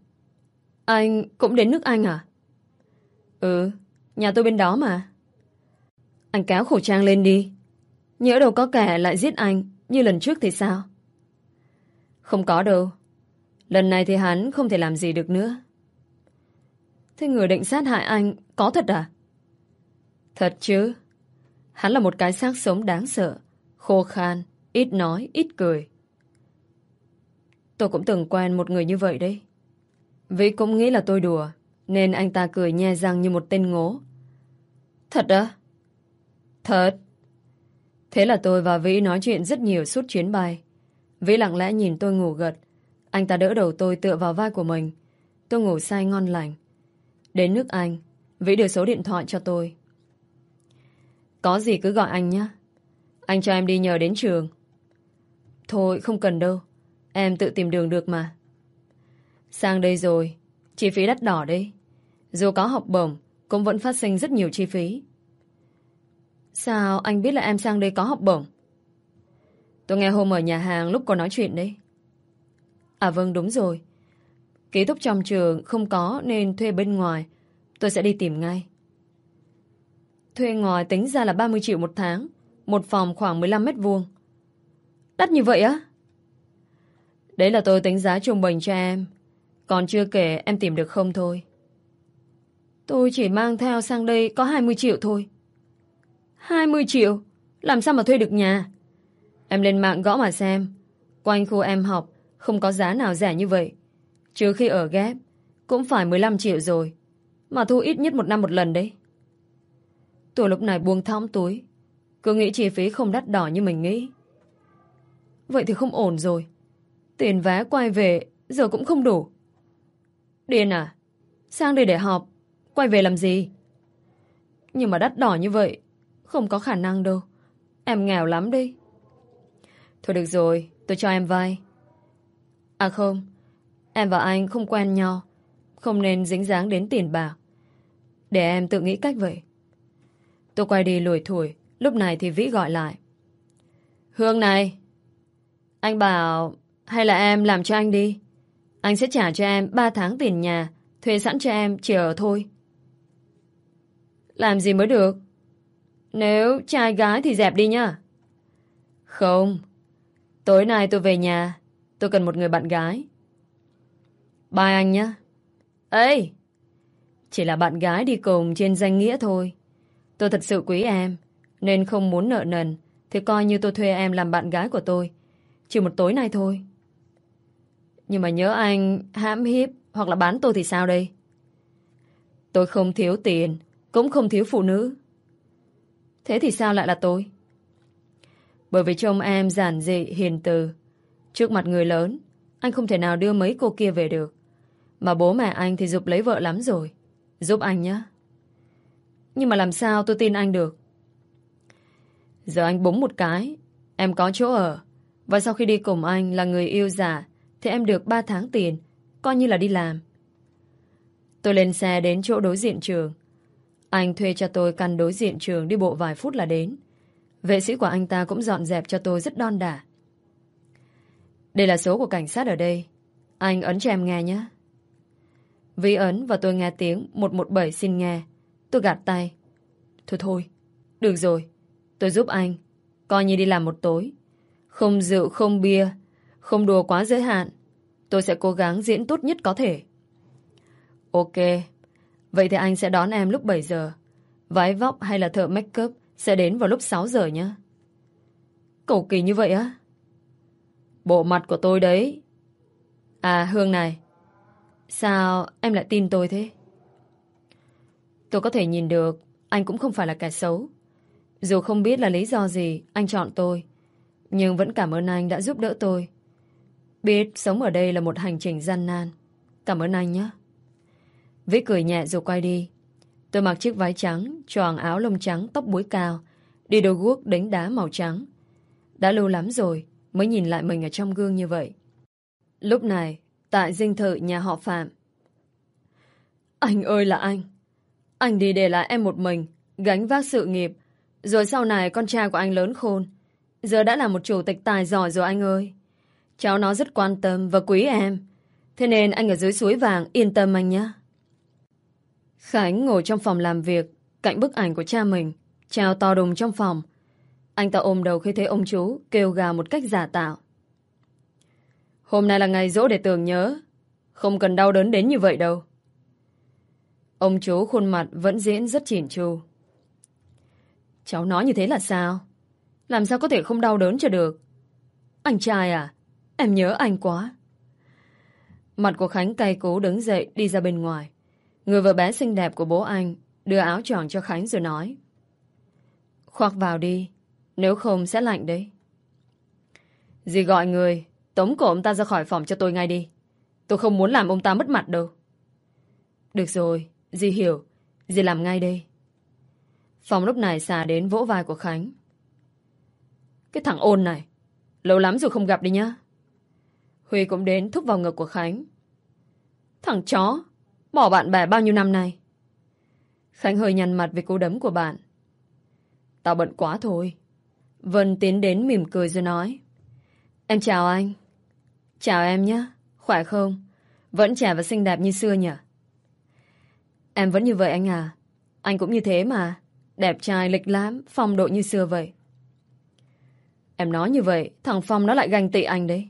Anh cũng đến nước Anh à? Ừ, nhà tôi bên đó mà. Anh kéo khẩu trang lên đi. Nhớ đâu có kẻ lại giết anh như lần trước thì sao? Không có đâu. Lần này thì hắn không thể làm gì được nữa. Thế người định sát hại anh có thật à? Thật chứ. Hắn là một cái xác sống đáng sợ. Khô khan, ít nói, ít cười. Tôi cũng từng quen một người như vậy đấy. Vĩ cũng nghĩ là tôi đùa, nên anh ta cười nhe răng như một tên ngố. Thật á? Thật. Thế là tôi và Vĩ nói chuyện rất nhiều suốt chuyến bay. Vĩ lặng lẽ nhìn tôi ngủ gật. Anh ta đỡ đầu tôi tựa vào vai của mình. Tôi ngủ say ngon lành. Đến nước Anh, Vĩ đưa số điện thoại cho tôi. Có gì cứ gọi anh nhé. Anh cho em đi nhờ đến trường. Thôi, không cần đâu. Em tự tìm đường được mà. Sang đây rồi, chi phí đắt đỏ đấy. Dù có học bổng, cũng vẫn phát sinh rất nhiều chi phí. Sao anh biết là em sang đây có học bổng? Tôi nghe hôm ở nhà hàng lúc có nói chuyện đấy. À vâng đúng rồi. Ký túc trong trường không có nên thuê bên ngoài. Tôi sẽ đi tìm ngay. Thuê ngoài tính ra là 30 triệu một tháng. Một phòng khoảng 15 mét vuông. Đắt như vậy á? Đấy là tôi tính giá trung bình cho em. Còn chưa kể em tìm được không thôi. Tôi chỉ mang theo sang đây có 20 triệu thôi. 20 triệu? Làm sao mà thuê được nhà? Em lên mạng gõ mà xem. Quanh khu em học, không có giá nào rẻ như vậy. Trừ khi ở ghép, cũng phải 15 triệu rồi. Mà thu ít nhất một năm một lần đấy. Tôi lúc này buông thõng túi. Cứ nghĩ chi phí không đắt đỏ như mình nghĩ. Vậy thì không ổn rồi. Tiền vé quay về, giờ cũng không đủ. Điên à? Sang đây để họp. Quay về làm gì? Nhưng mà đắt đỏ như vậy không có khả năng đâu. Em nghèo lắm đi. Thôi được rồi, tôi cho em vay. À không, em và anh không quen nhau. Không nên dính dáng đến tiền bạc. Để em tự nghĩ cách vậy. Tôi quay đi lùi thủi. Lúc này thì Vĩ gọi lại. Hương này. Anh bảo hay là em làm cho anh đi. Anh sẽ trả cho em 3 tháng tiền nhà. Thuê sẵn cho em chỉ ở thôi. Làm gì mới được? Nếu trai gái thì dẹp đi nhá. Không. Tối nay tôi về nhà. Tôi cần một người bạn gái. Bye anh nhá. Ê! Chỉ là bạn gái đi cùng trên danh nghĩa thôi. Tôi thật sự quý em. Nên không muốn nợ nần. Thì coi như tôi thuê em làm bạn gái của tôi. Chỉ một tối nay thôi. Nhưng mà nhớ anh hãm hiếp hoặc là bán tôi thì sao đây? Tôi không thiếu tiền, cũng không thiếu phụ nữ. Thế thì sao lại là tôi? Bởi vì trông em giản dị, hiền từ. Trước mặt người lớn, anh không thể nào đưa mấy cô kia về được. Mà bố mẹ anh thì giúp lấy vợ lắm rồi. Giúp anh nhé. Nhưng mà làm sao tôi tin anh được? Giờ anh búng một cái, em có chỗ ở. Và sau khi đi cùng anh là người yêu giả, thì em được 3 tháng tiền, coi như là đi làm. Tôi lên xe đến chỗ đối diện trường. Anh thuê cho tôi căn đối diện trường đi bộ vài phút là đến. Vệ sĩ của anh ta cũng dọn dẹp cho tôi rất đon đả. Đây là số của cảnh sát ở đây. Anh ấn cho em nghe nhé. Vi ấn và tôi nghe tiếng 117 xin nghe. Tôi gạt tay. Thôi thôi, được rồi. Tôi giúp anh. Coi như đi làm một tối. Không rượu, không bia, không đùa quá giới hạn. Tôi sẽ cố gắng diễn tốt nhất có thể. Ok, Vậy thì anh sẽ đón em lúc 7 giờ. Váy vóc hay là thợ make up sẽ đến vào lúc 6 giờ nhé. Cầu kỳ như vậy á? Bộ mặt của tôi đấy. À Hương này. Sao em lại tin tôi thế? Tôi có thể nhìn được, anh cũng không phải là kẻ xấu. Dù không biết là lý do gì, anh chọn tôi. Nhưng vẫn cảm ơn anh đã giúp đỡ tôi. Biết sống ở đây là một hành trình gian nan. Cảm ơn anh nhé. Vĩ cười nhẹ rồi quay đi. Tôi mặc chiếc váy trắng, choàng áo lông trắng, tóc búi cao, đi đôi guốc đánh đá màu trắng. Đã lâu lắm rồi mới nhìn lại mình ở trong gương như vậy. Lúc này, tại dinh thự nhà họ Phạm. Anh ơi là anh. Anh đi để lại em một mình, gánh vác sự nghiệp. Rồi sau này con trai của anh lớn khôn. Giờ đã là một chủ tịch tài giỏi rồi anh ơi. Cháu nó rất quan tâm và quý em. Thế nên anh ở dưới suối vàng yên tâm anh nhé. Khánh ngồi trong phòng làm việc, cạnh bức ảnh của cha mình, trao to đùng trong phòng. Anh ta ôm đầu khi thấy ông chú kêu gào một cách giả tạo. Hôm nay là ngày dỗ để tưởng nhớ, không cần đau đớn đến như vậy đâu. Ông chú khuôn mặt vẫn diễn rất chỉn chu. Cháu nói như thế là sao? Làm sao có thể không đau đớn cho được? Anh trai à? Em nhớ anh quá. Mặt của Khánh cay cú đứng dậy đi ra bên ngoài. Người vợ bé xinh đẹp của bố anh đưa áo tròn cho Khánh rồi nói. Khoác vào đi. Nếu không sẽ lạnh đấy. Dì gọi người. Tống cổ ông ta ra khỏi phòng cho tôi ngay đi. Tôi không muốn làm ông ta mất mặt đâu. Được rồi. Dì hiểu. Dì làm ngay đây. Phòng lúc này xà đến vỗ vai của Khánh. Cái thằng ôn này. Lâu lắm rồi không gặp đi nhá. Huy cũng đến thúc vào ngực của Khánh. Thằng chó. Bỏ bạn bè bao nhiêu năm nay. Khánh hơi nhăn mặt vì cú đấm của bạn. Tao bận quá thôi. Vân tiến đến mỉm cười rồi nói. Em chào anh. Chào em nhé. Khỏe không? Vẫn trẻ và xinh đẹp như xưa nhỉ? Em vẫn như vậy anh à. Anh cũng như thế mà. Đẹp trai, lịch lãm, phong độ như xưa vậy. Em nói như vậy, thằng Phong nó lại ganh tị anh đấy.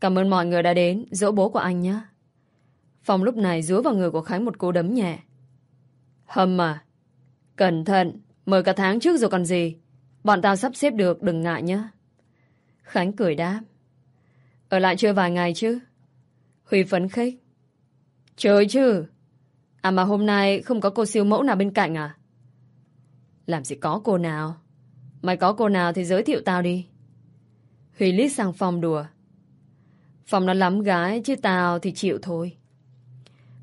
Cảm ơn mọi người đã đến, dỗ bố của anh nhé. Phong lúc này dúa vào người của Khánh một cú đấm nhẹ. Hâm à, cẩn thận, mời cả tháng trước rồi còn gì. Bọn tao sắp xếp được, đừng ngại nhé. Khánh cười đáp. Ở lại chơi vài ngày chứ? Huy phấn khích. Chơi chứ. À mà hôm nay không có cô siêu mẫu nào bên cạnh à? Làm gì có cô nào? Mày có cô nào thì giới thiệu tao đi. Huy lít sang phòng đùa. Phong nó lắm gái chứ tao thì chịu thôi.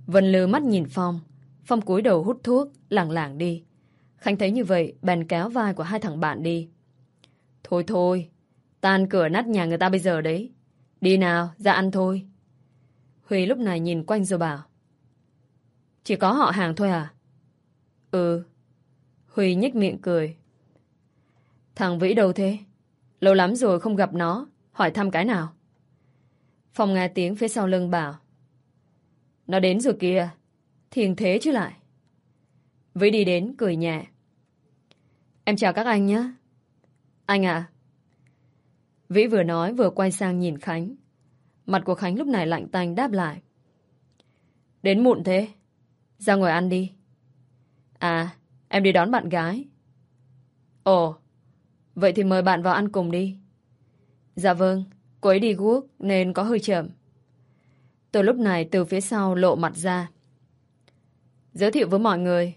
Vân lư mắt nhìn Phong. Phong cúi đầu hút thuốc, lảng lảng đi. Khánh thấy như vậy, bèn kéo vai của hai thằng bạn đi. Thôi thôi, tan cửa nát nhà người ta bây giờ đấy. Đi nào, ra ăn thôi. Huy lúc này nhìn quanh rồi bảo. Chỉ có họ hàng thôi à? Ừ. Huy nhếch miệng cười. Thằng Vĩ đâu thế? Lâu lắm rồi không gặp nó. Hỏi thăm cái nào? Phong nghe tiếng phía sau lưng bảo. Nó đến rồi kìa. Thiền thế chứ lại. Vĩ đi đến cười nhẹ. Em chào các anh nhé. Anh à. Vĩ vừa nói vừa quay sang nhìn Khánh. Mặt của Khánh lúc này lạnh tanh đáp lại. Đến muộn thế. Ra ngồi ăn đi. À, em đi đón bạn gái. Ồ, vậy thì mời bạn vào ăn cùng đi. Dạ vâng, cô ấy đi guốc nên có hơi chậm. Từ lúc này từ phía sau lộ mặt ra. Giới thiệu với mọi người,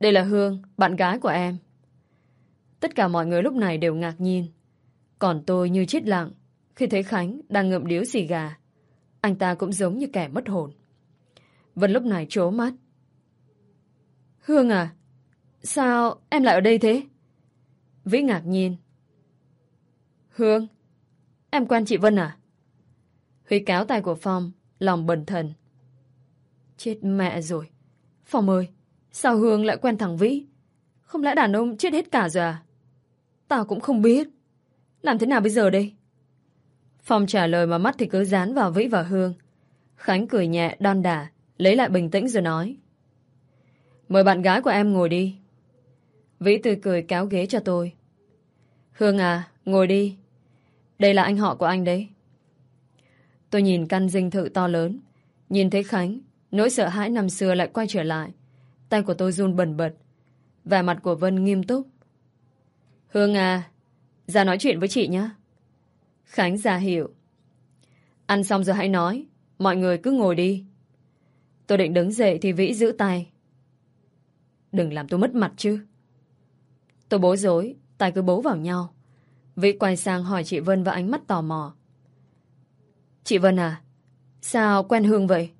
đây là Hương, bạn gái của em. Tất cả mọi người lúc này đều ngạc nhiên. Còn tôi như chết lặng khi thấy Khánh đang ngậm điếu xì gà. Anh ta cũng giống như kẻ mất hồn. Vân lúc này trố mắt. Hương à, sao em lại ở đây thế? Vĩ ngạc nhiên. Hương, em quen chị Vân à? Huy cáo tay của Phong, lòng bần thần. Chết mẹ rồi. Phong ơi, sao Hương lại quen thằng Vĩ? Không lẽ đàn ông chết hết cả rồi à? Tao cũng không biết. Làm thế nào bây giờ đây? Phong trả lời mà mắt thì cứ dán vào Vĩ và Hương. Khánh cười nhẹ, đon đả, lấy lại bình tĩnh rồi nói. Mời bạn gái của em ngồi đi. Vĩ tươi cười kéo ghế cho tôi. Hương à, ngồi đi. Đây là anh họ của anh đấy. Tôi nhìn căn dinh thự to lớn. Nhìn thấy Khánh, nỗi sợ hãi năm xưa lại quay trở lại. Tay của tôi run bẩn bật. Vẻ mặt của Vân nghiêm túc. Hương à, ra nói chuyện với chị nhé. Khánh ra hiểu. Ăn xong rồi hãy nói. Mọi người cứ ngồi đi. Tôi định đứng dậy thì Vĩ giữ tay. Đừng làm tôi mất mặt chứ. Tôi bối rối, tay cứ bấu vào nhau. Vĩ quay sang hỏi chị Vân và ánh mắt tò mò. Chị Vân à, sao quen Hương vậy?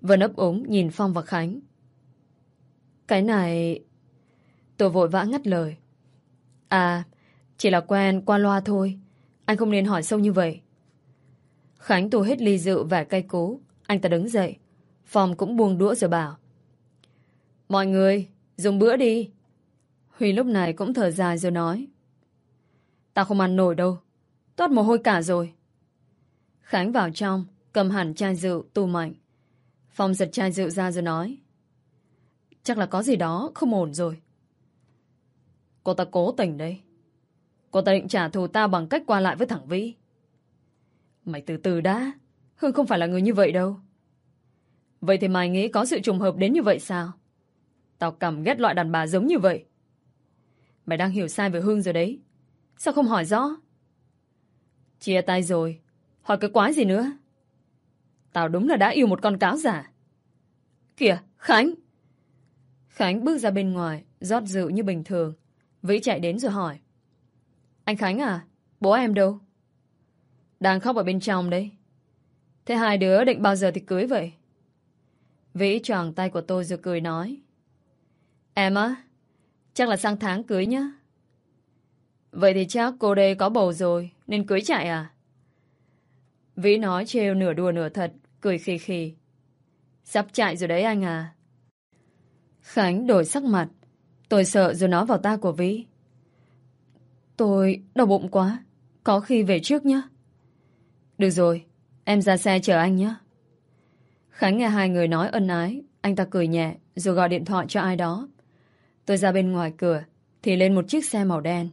Vân ấp úng nhìn Phong và Khánh. Cái này... Tôi vội vã ngắt lời. À, chỉ là quen qua loa thôi. Anh không nên hỏi sâu như vậy. Khánh tù hết ly rượu và cay cú. Anh ta đứng dậy. Phong cũng buông đũa rồi bảo. Mọi người, dùng bữa đi. Huy lúc này cũng thở dài rồi nói. Tao không ăn nổi đâu. Toát mồ hôi cả rồi. Khánh vào trong, cầm hẳn chai rượu tu mạnh. Phong giật chai rượu ra rồi nói. Chắc là có gì đó không ổn rồi. Cô ta cố tình đấy. Cô ta định trả thù ta bằng cách qua lại với thằng Vĩ. Mày từ từ đã. Hương không phải là người như vậy đâu. Vậy thì mày nghĩ có sự trùng hợp đến như vậy sao? Tao cầm ghét loại đàn bà giống như vậy. Mày đang hiểu sai về Hương rồi đấy. Sao không hỏi rõ? Chia tay rồi. Hỏi cái quái gì nữa? Tao đúng là đã yêu một con cáo giả. Kìa, Khánh! Khánh bước ra bên ngoài, rót rượu như bình thường. Vĩ chạy đến rồi hỏi. Anh Khánh à, bố em đâu? Đang khóc ở bên trong đấy. Thế hai đứa định bao giờ thì cưới vậy? Vĩ tròn tay của tôi rồi cười nói. Em á, chắc là sang tháng cưới nhá. Vậy thì chắc cô đây có bầu rồi, nên cưới chạy à? Vĩ nói trêu nửa đùa nửa thật, cười khì khì. Sắp chạy rồi đấy anh à. Khánh đổi sắc mặt. Tôi sợ rồi nó vào ta của Vĩ. Tôi đau bụng quá. Có khi về trước nhé. Được rồi, em ra xe chờ anh nhé. Khánh nghe hai người nói ân ái. Anh ta cười nhẹ rồi gọi điện thoại cho ai đó. Tôi ra bên ngoài cửa thì lên một chiếc xe màu đen.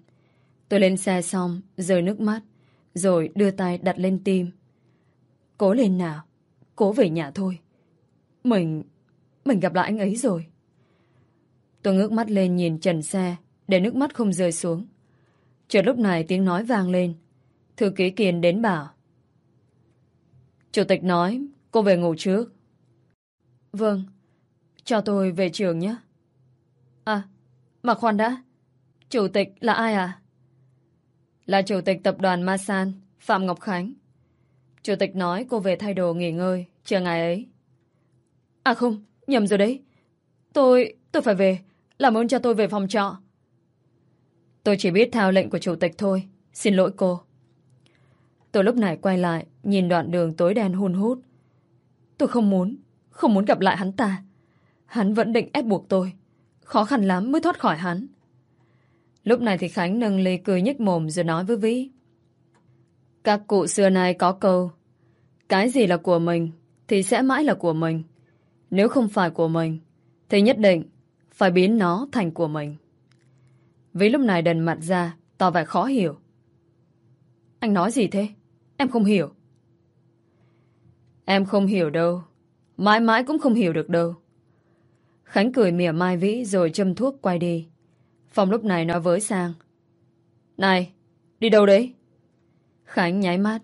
Tôi lên xe xong, rơi nước mắt, rồi đưa tay đặt lên tim. Cố lên nào, cố về nhà thôi. Mình, mình gặp lại anh ấy rồi. Tôi ngước mắt lên nhìn trần xe, để nước mắt không rơi xuống. Chợt lúc này tiếng nói vang lên. Thư ký Kiền đến bảo. Chủ tịch nói, cô về ngủ trước. Vâng, cho tôi về trường nhé. À, mà khoan đã. Chủ tịch là ai à? Là chủ tịch tập đoàn Masan, Phạm Ngọc Khánh. Chủ tịch nói cô về thay đồ nghỉ ngơi, chờ ngày ấy. À không, nhầm rồi đấy. Tôi, tôi phải về. Làm ơn cho tôi về phòng trọ. Tôi chỉ biết theo lệnh của chủ tịch thôi. Xin lỗi cô. Tôi lúc này quay lại, nhìn đoạn đường tối đen hun hút. Tôi không muốn, không muốn gặp lại hắn ta. Hắn vẫn định ép buộc tôi. Khó khăn lắm mới thoát khỏi hắn. Lúc này thì Khánh nâng ly cười nhếch mồm rồi nói với Vĩ. Các cụ xưa nay có câu Cái gì là của mình Thì sẽ mãi là của mình. Nếu không phải của mình Thì nhất định phải biến nó thành của mình. Vĩ lúc này đần mặt ra Tỏ vẻ khó hiểu. Anh nói gì thế? Em không hiểu. Em không hiểu đâu Mãi mãi cũng không hiểu được đâu. Khánh cười mỉa mai Vĩ Rồi châm thuốc quay đi. Phòng lúc này nói với Sang Này, đi đâu đấy? Khánh nháy mắt.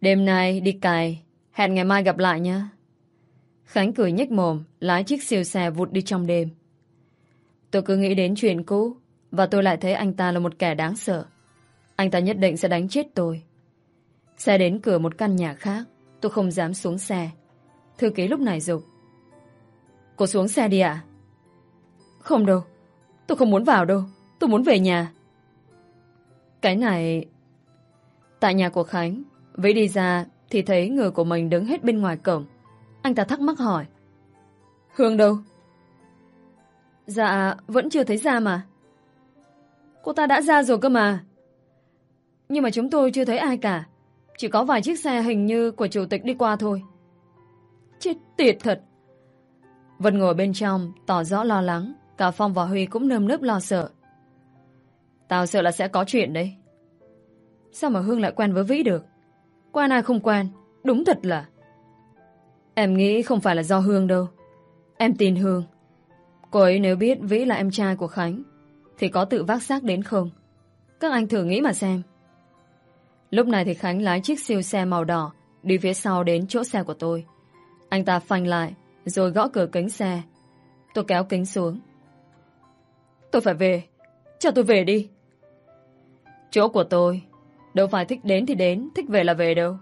Đêm nay đi cài, hẹn ngày mai gặp lại nhé. Khánh cười nhếch mồm, lái chiếc siêu xe vụt đi trong đêm. Tôi cứ nghĩ đến chuyện cũ, và tôi lại thấy anh ta là một kẻ đáng sợ. Anh ta nhất định sẽ đánh chết tôi. Xe đến cửa một căn nhà khác, tôi không dám xuống xe. Thư ký lúc này dục Cô xuống xe đi ạ? Không đâu, tôi không muốn vào đâu, tôi muốn về nhà. Cái này Tại nhà của Khánh, Vĩ đi ra thì thấy người của mình đứng hết bên ngoài cổng. Anh ta thắc mắc hỏi. Hương đâu? Dạ, vẫn chưa thấy ra mà. Cô ta đã ra rồi cơ mà. Nhưng mà chúng tôi chưa thấy ai cả. Chỉ có vài chiếc xe hình như của chủ tịch đi qua thôi. Chết tiệt thật. Vân ngồi bên trong, tỏ rõ lo lắng. Cả Phong và Huy cũng nơm nớp lo sợ. Tao sợ là sẽ có chuyện đấy. Sao mà Hương lại quen với Vĩ được? Quan ai không quen Đúng thật là. Em nghĩ không phải là do Hương đâu. Em tin Hương. Cô ấy nếu biết Vĩ là em trai của Khánh, Thì có tự vác xác đến không? Các anh thử nghĩ mà xem. Lúc này thì Khánh lái chiếc siêu xe màu đỏ Đi phía sau đến chỗ xe của tôi. Anh ta phanh lại, Rồi gõ cửa kính xe. Tôi kéo kính xuống. Tôi phải về. Cho tôi về đi. Chỗ của tôi Đâu phải thích đến thì đến, Thích về là về đâu.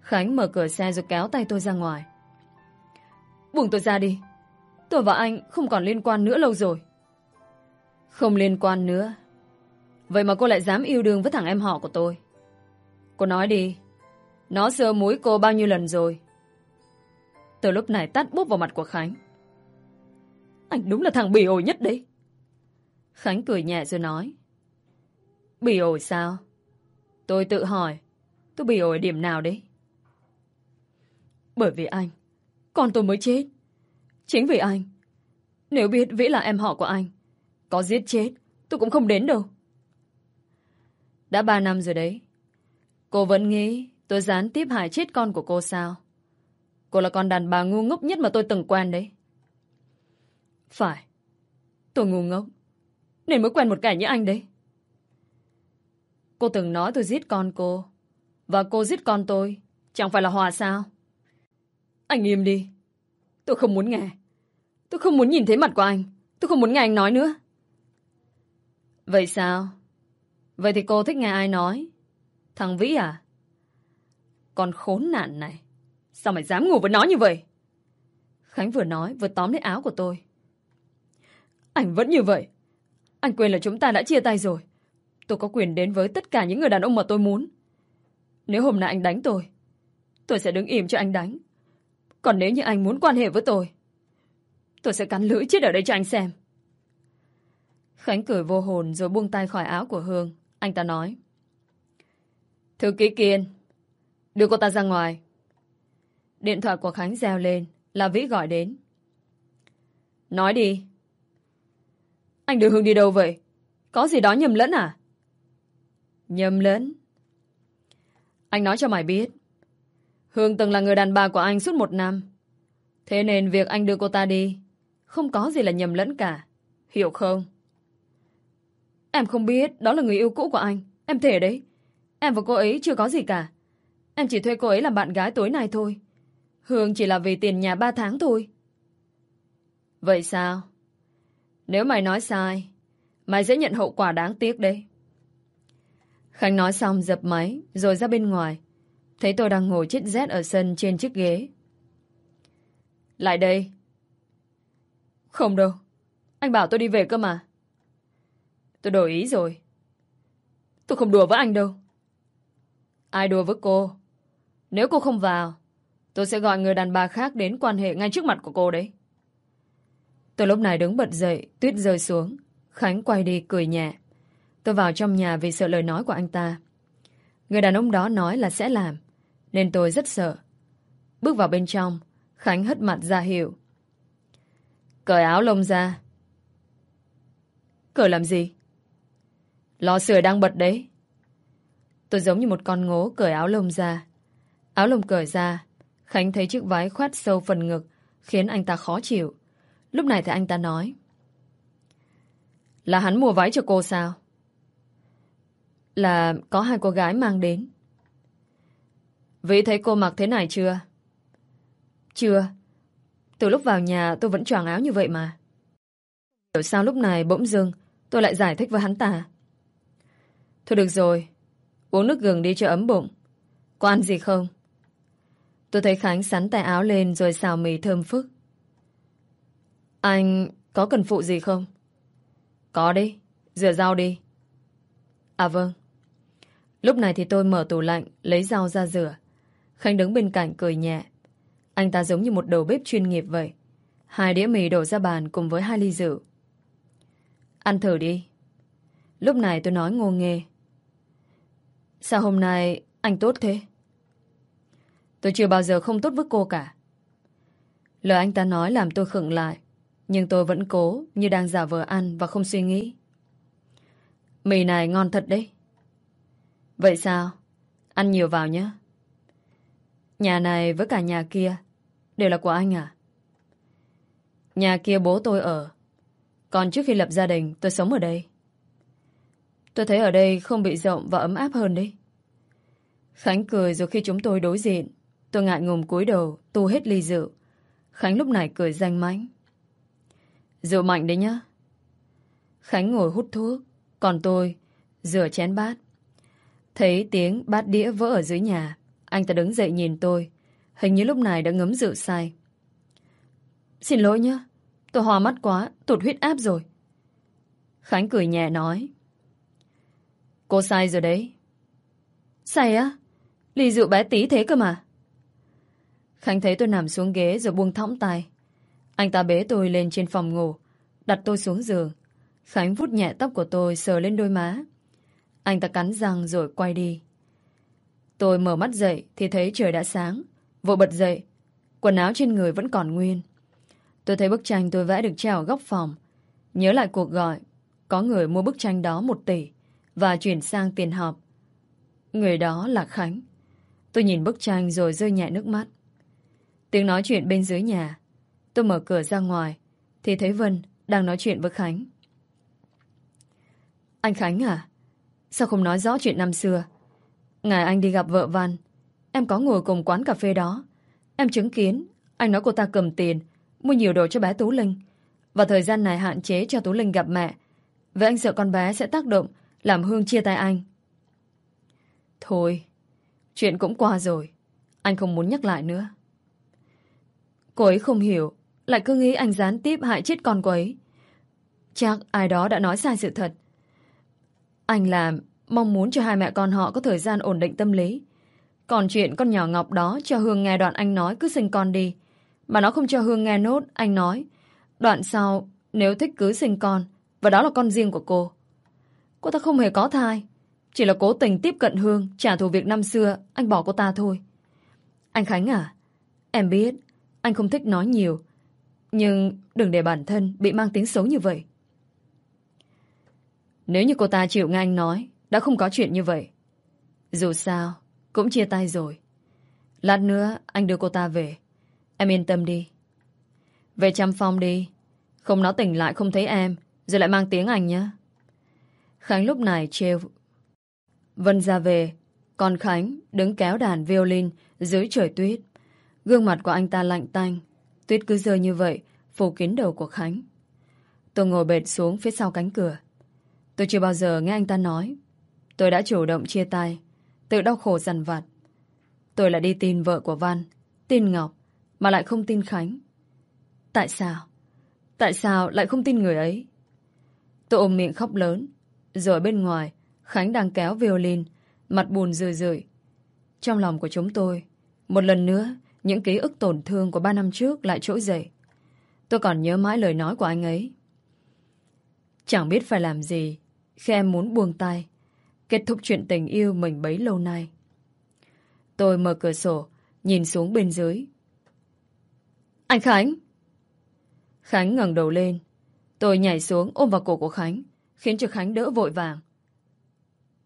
Khánh mở cửa xe rồi kéo tay tôi ra ngoài. Buông tôi ra đi. Tôi và anh không còn liên quan nữa lâu rồi. Không liên quan nữa. Vậy mà cô lại dám yêu đương với thằng em họ của tôi. Cô nói đi. Nó sơ múi cô bao nhiêu lần rồi? Từ lúc này tắt bút vào mặt của Khánh. Anh đúng là thằng bỉ ổi nhất đấy. Khánh cười nhẹ rồi nói. Bỉ ổi sao? Tôi tự hỏi, tôi bị ổi điểm nào đấy? Bởi vì anh, con tôi mới chết. Chính vì anh. Nếu biết Vĩ là em họ của anh, có giết chết, tôi cũng không đến đâu. Đã ba năm rồi đấy. Cô vẫn nghĩ tôi gián tiếp hại chết con của cô sao? Cô là con đàn bà ngu ngốc nhất mà tôi từng quen đấy. Phải. Tôi ngu ngốc. Nên mới quen một kẻ như anh đấy. Cô từng nói tôi giết con cô. Và cô giết con tôi. Chẳng phải là hòa sao? Anh im đi. Tôi không muốn nghe. Tôi không muốn nhìn thấy mặt của anh. Tôi không muốn nghe anh nói nữa. Vậy sao? Vậy thì cô thích nghe ai nói? Thằng Vĩ à? Con khốn nạn này. Sao mày dám ngủ với nó như vậy? Khánh vừa nói, vừa tóm lấy áo của tôi. Anh vẫn như vậy. Anh quên là chúng ta đã chia tay rồi. Tôi có quyền đến với tất cả những người đàn ông mà tôi muốn. Nếu hôm nay anh đánh tôi, tôi sẽ đứng im cho anh đánh. Còn nếu như anh muốn quan hệ với tôi, tôi sẽ cắn lưỡi chết ở đây cho anh xem. Khánh cười vô hồn rồi buông tay khỏi áo của Hương. Anh ta nói. Thư ký Kiên, đưa cô ta ra ngoài. Điện thoại của Khánh reo lên, là Vĩ gọi đến. Nói đi. Anh đưa Hương đi đâu vậy? Có gì đó nhầm lẫn à? Nhầm lẫn? Anh nói cho mày biết. Hương từng là người đàn bà của anh suốt một năm. Thế nên việc anh đưa cô ta đi không có gì là nhầm lẫn cả. Hiểu không? Em không biết đó là người yêu cũ của anh. Em thể đấy. Em và cô ấy chưa có gì cả. Em chỉ thuê cô ấy làm bạn gái tối nay thôi. Hương chỉ là vì tiền nhà ba tháng thôi. Vậy sao? Nếu mày nói sai, mày sẽ nhận hậu quả đáng tiếc đấy. Khánh nói xong dập máy, rồi ra bên ngoài. Thấy tôi đang ngồi chết rét ở sân trên chiếc ghế. Lại đây. Không đâu. Anh bảo tôi đi về cơ mà. Tôi đổi ý rồi. Tôi không đùa với anh đâu. Ai đùa với cô? Nếu cô không vào, tôi sẽ gọi người đàn bà khác đến quan hệ ngay trước mặt của cô đấy. Tôi lúc này đứng bật dậy, tuyết rơi xuống. Khánh quay đi cười nhẹ. Tôi vào trong nhà vì sợ lời nói của anh ta. Người đàn ông đó nói là sẽ làm, nên tôi rất sợ. Bước vào bên trong, Khánh hất mặt ra hiệu. Cởi áo lông ra. Cởi làm gì? Lò sưởi đang bật đấy. Tôi giống như một con ngố cởi áo lông ra. Áo lông cởi ra, Khánh thấy chiếc váy khoét sâu phần ngực, khiến anh ta khó chịu. Lúc này thì anh ta nói. Là hắn mua váy cho cô sao? Là có hai cô gái mang đến. Vĩ thấy cô mặc thế này chưa? Chưa. Từ lúc vào nhà, tôi vẫn choàng áo như vậy mà. Hiểu sao lúc này bỗng dưng, tôi lại giải thích với hắn ta. Thôi được rồi. Uống nước gừng đi cho ấm bụng. Có ăn gì không? Tôi thấy Khánh sắn tay áo lên rồi xào mì thơm phức. Anh có cần phụ gì không? Có đi. Rửa rau đi. À vâng. Lúc này thì tôi mở tủ lạnh, lấy dao ra rửa. Khánh đứng bên cạnh cười nhẹ. Anh ta giống như một đầu bếp chuyên nghiệp vậy. Hai đĩa mì đổ ra bàn cùng với hai ly rượu. Ăn thử đi. Lúc này tôi nói ngô nghê. Sao hôm nay anh tốt thế? Tôi chưa bao giờ không tốt với cô cả. Lời anh ta nói làm tôi khựng lại. Nhưng tôi vẫn cố như đang giả vờ ăn và không suy nghĩ. Mì này ngon thật đấy. Vậy sao? Ăn nhiều vào nhé. Nhà này với cả nhà kia đều là của anh à? Nhà kia bố tôi ở. Còn trước khi lập gia đình tôi sống ở đây. Tôi thấy ở đây không bị rộng và ấm áp hơn đấy. Khánh cười rồi khi chúng tôi đối diện. Tôi ngại ngùng cúi đầu, tu hết ly rượu. Khánh lúc này cười danh mánh. Rượu mạnh đấy nhá. Khánh ngồi hút thuốc, còn tôi rửa chén bát. Thấy tiếng bát đĩa vỡ ở dưới nhà, anh ta đứng dậy nhìn tôi. Hình như lúc này đã ngấm rượu say. Xin lỗi nhá, tôi hòa mắt quá, tụt huyết áp rồi. Khánh cười nhẹ nói. Cô sai rồi đấy. Sai á? Ly rượu bé tí thế cơ mà. Khánh thấy tôi nằm xuống ghế rồi buông thõng tay. Anh ta bế tôi lên trên phòng ngủ, đặt tôi xuống giường. Khánh vút nhẹ tóc của tôi sờ lên đôi má. Anh ta cắn răng rồi quay đi. Tôi mở mắt dậy thì thấy trời đã sáng. Vội bật dậy. Quần áo trên người vẫn còn nguyên. Tôi thấy bức tranh tôi vẽ được treo ở góc phòng. Nhớ lại cuộc gọi. Có người mua bức tranh đó một tỷ và chuyển sang tiền họp. Người đó là Khánh. Tôi nhìn bức tranh rồi rơi nhẹ nước mắt. Tiếng nói chuyện bên dưới nhà. Tôi mở cửa ra ngoài thì thấy Vân đang nói chuyện với Khánh. Anh Khánh à? Sao không nói rõ chuyện năm xưa? Ngày anh đi gặp vợ Văn, em có ngồi cùng quán cà phê đó. Em chứng kiến, anh nói cô ta cầm tiền, mua nhiều đồ cho bé Tú Linh. Và thời gian này hạn chế cho Tú Linh gặp mẹ. Vậy anh sợ con bé sẽ tác động làm Hương chia tay anh. Thôi, chuyện cũng qua rồi. Anh không muốn nhắc lại nữa. Cô ấy không hiểu, lại cứ nghĩ anh gián tiếp hại chết con cô ấy. Chắc ai đó đã nói sai sự thật. Anh làm mong muốn cho hai mẹ con họ có thời gian ổn định tâm lý. Còn chuyện con nhỏ Ngọc đó cho Hương nghe đoạn anh nói cứ sinh con đi. Mà nó không cho Hương nghe nốt, anh nói. Đoạn sau, nếu thích cứ sinh con, và đó là con riêng của cô. Cô ta không hề có thai. Chỉ là cố tình tiếp cận Hương, trả thù việc năm xưa, anh bỏ cô ta thôi. Anh Khánh à, em biết, anh không thích nói nhiều. Nhưng đừng để bản thân bị mang tiếng xấu như vậy. Nếu như cô ta chịu nghe anh nói, đã không có chuyện như vậy. Dù sao, cũng chia tay rồi. Lát nữa anh đưa cô ta về. Em yên tâm đi. Về chăm phong đi. Không nó tỉnh lại không thấy em, rồi lại mang tiếng anh nhé. Khánh lúc này trêu. Vân ra về, còn Khánh đứng kéo đàn violin dưới trời tuyết. Gương mặt của anh ta lạnh tanh. Tuyết cứ rơi như vậy, phủ kín đầu của Khánh. Tôi ngồi bệt xuống phía sau cánh cửa. Tôi chưa bao giờ nghe anh ta nói. Tôi đã chủ động chia tay, tự đau khổ dằn vặt. Tôi lại đi tin vợ của Văn, tin Ngọc, mà lại không tin Khánh. Tại sao? Tại sao lại không tin người ấy? Tôi ôm miệng khóc lớn. Rồi bên ngoài, Khánh đang kéo violin, mặt buồn rười rượi. Trong lòng của chúng tôi, một lần nữa, những ký ức tổn thương của ba năm trước lại trỗi dậy. Tôi còn nhớ mãi lời nói của anh ấy. Chẳng biết phải làm gì khi em muốn buông tay, kết thúc chuyện tình yêu mình bấy lâu nay. Tôi mở cửa sổ, nhìn xuống bên dưới. Anh Khánh! Khánh ngẩng đầu lên. Tôi nhảy xuống ôm vào cổ của Khánh, khiến cho Khánh đỡ vội vàng.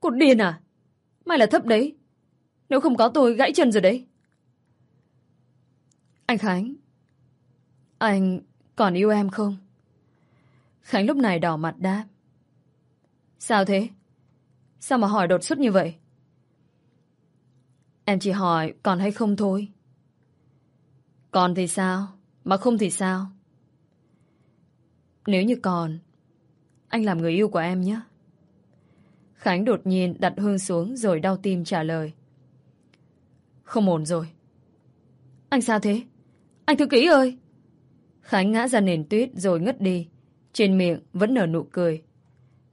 cột điên à? Mày là thấp đấy. Nếu không có tôi gãy chân rồi đấy. Anh Khánh, anh còn yêu em không? Khánh lúc này đỏ mặt đáp. Sao thế? Sao mà hỏi đột xuất như vậy? Em chỉ hỏi còn hay không thôi. Còn thì sao? Mà không thì sao? Nếu như còn, anh làm người yêu của em nhé. Khánh đột nhiên đặt Hương xuống rồi đau tim trả lời. Không ổn rồi. Anh sao thế? Anh thư ký ơi! Khánh ngã ra nền tuyết rồi ngất đi. Trên miệng vẫn nở nụ cười.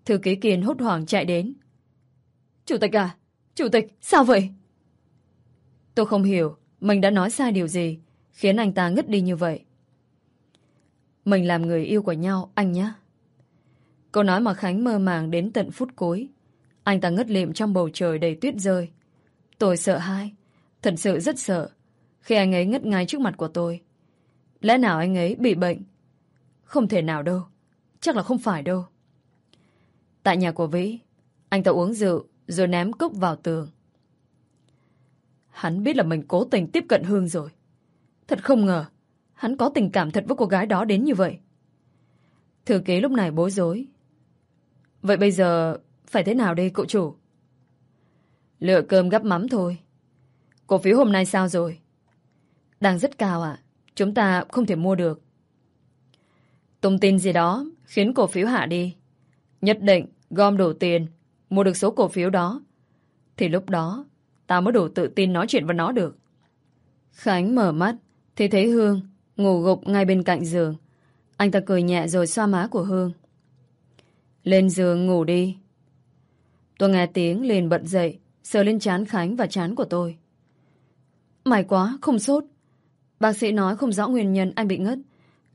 Thư ký Kiên hốt hoảng chạy đến. Chủ tịch à? Chủ tịch, sao vậy? Tôi không hiểu mình đã nói sai điều gì khiến anh ta ngất đi như vậy. Mình làm người yêu của nhau, anh nhé. Câu nói mà Khánh mơ màng đến tận phút cuối. Anh ta ngất lịm trong bầu trời đầy tuyết rơi. Tôi sợ hãi. Thật sự rất sợ. Khi anh ấy ngất ngay trước mặt của tôi. Lẽ nào anh ấy bị bệnh? Không thể nào đâu. Chắc là không phải đâu. Tại nhà của Vĩ, anh ta uống rượu rồi ném cốc vào tường. Hắn biết là mình cố tình tiếp cận Hương rồi. Thật không ngờ, hắn có tình cảm thật với cô gái đó đến như vậy. Thư ký lúc này bối rối. Vậy bây giờ phải thế nào đây cậu chủ? Lựa cơm gắp mắm thôi. Cổ phiếu hôm nay sao rồi? Đang rất cao ạ. Chúng ta không thể mua được. Tung tin gì đó khiến cổ phiếu hạ đi. Nhất định gom đủ tiền mua được số cổ phiếu đó. Thì lúc đó tao mới đủ tự tin nói chuyện với nó được. Khánh mở mắt thì thấy Hương ngủ gục ngay bên cạnh giường. Anh ta cười nhẹ rồi xoa má của Hương. Lên giường ngủ đi. Tôi nghe tiếng liền bật dậy, sờ lên chán Khánh và chán của tôi. May quá, không sốt. Bác sĩ nói không rõ nguyên nhân anh bị ngất.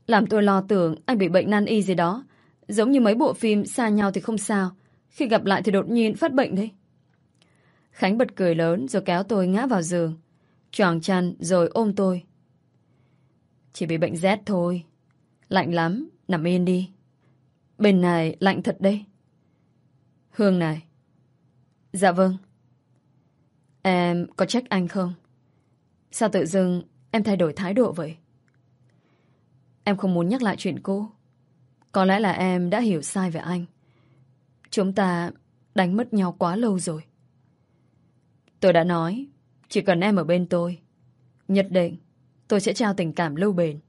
Làm tôi lo tưởng anh bị bệnh nan y gì đó. Giống như mấy bộ phim xa nhau thì không sao. Khi gặp lại thì đột nhiên phát bệnh đấy. Khánh bật cười lớn rồi kéo tôi ngã vào giường. Choàng chăn rồi ôm tôi. Chỉ bị bệnh rét thôi. Lạnh lắm, nằm yên đi. Bên này lạnh thật đấy. Hương này. Dạ vâng. Em có trách anh không? Sao tự dưng em thay đổi thái độ vậy? Em không muốn nhắc lại chuyện cô. Có lẽ là em đã hiểu sai về anh. Chúng ta đánh mất nhau quá lâu rồi. Tôi đã nói, chỉ cần em ở bên tôi, nhất định tôi sẽ trao tình cảm lâu bền.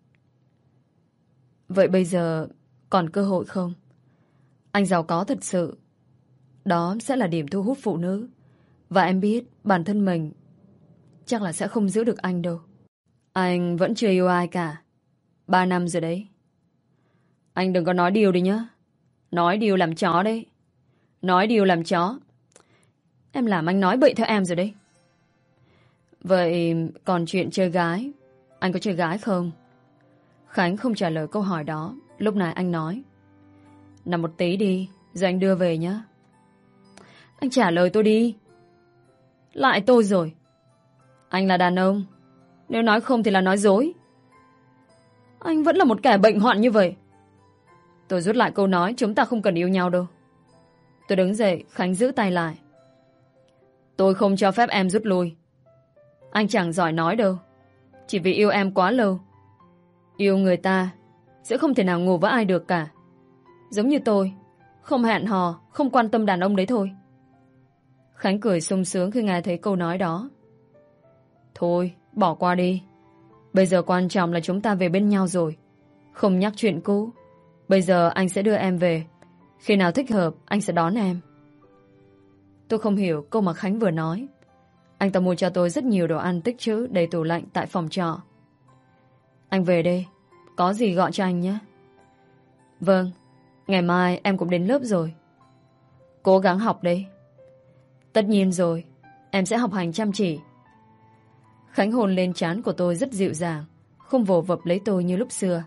Vậy bây giờ còn cơ hội không? Anh giàu có thật sự. Đó sẽ là điểm thu hút phụ nữ. Và em biết bản thân mình chắc là sẽ không giữ được anh đâu. Anh vẫn chưa yêu ai cả. Ba năm rồi đấy. Anh đừng có nói điều đi nhá. Nói điều làm chó đấy. Nói điều làm chó. Em làm anh nói bậy theo em rồi đấy. Vậy còn chuyện chơi gái, Anh có chơi gái không? Khánh không trả lời câu hỏi đó Lúc này anh nói, Nằm một tí đi, Rồi anh đưa về nhé Anh trả lời tôi đi Lại tôi rồi Anh là đàn ông, Nếu nói không thì là nói dối Anh vẫn là một kẻ bệnh hoạn như vậy Tôi rút lại câu nói, Chúng ta không cần yêu nhau đâu. Tôi đứng dậy, Khánh giữ tay lại. Tôi không cho phép em rút lui. Anh chẳng giỏi nói đâu. Chỉ vì yêu em quá lâu. Yêu người ta, Sẽ không thể nào ngủ với ai được cả. Giống như tôi, Không hẹn hò, Không quan tâm đàn ông đấy thôi. Khánh cười sung sướng khi nghe thấy câu nói đó. Thôi, bỏ qua đi. Bây giờ quan trọng là chúng ta về bên nhau rồi. Không nhắc chuyện cũ. Bây giờ anh sẽ đưa em về. Khi nào thích hợp, anh sẽ đón em. Tôi không hiểu câu mà Khánh vừa nói. Anh ta mua cho tôi rất nhiều đồ ăn tích trữ Đầy tủ lạnh tại phòng trọ. Anh về đây. Có gì gọi cho anh nhé. Vâng Ngày mai em cũng đến lớp rồi. Cố gắng học đi. Tất nhiên rồi, Em sẽ học hành chăm chỉ. Khánh hồn lên chán của tôi rất dịu dàng, Không vồ vập lấy tôi như lúc xưa.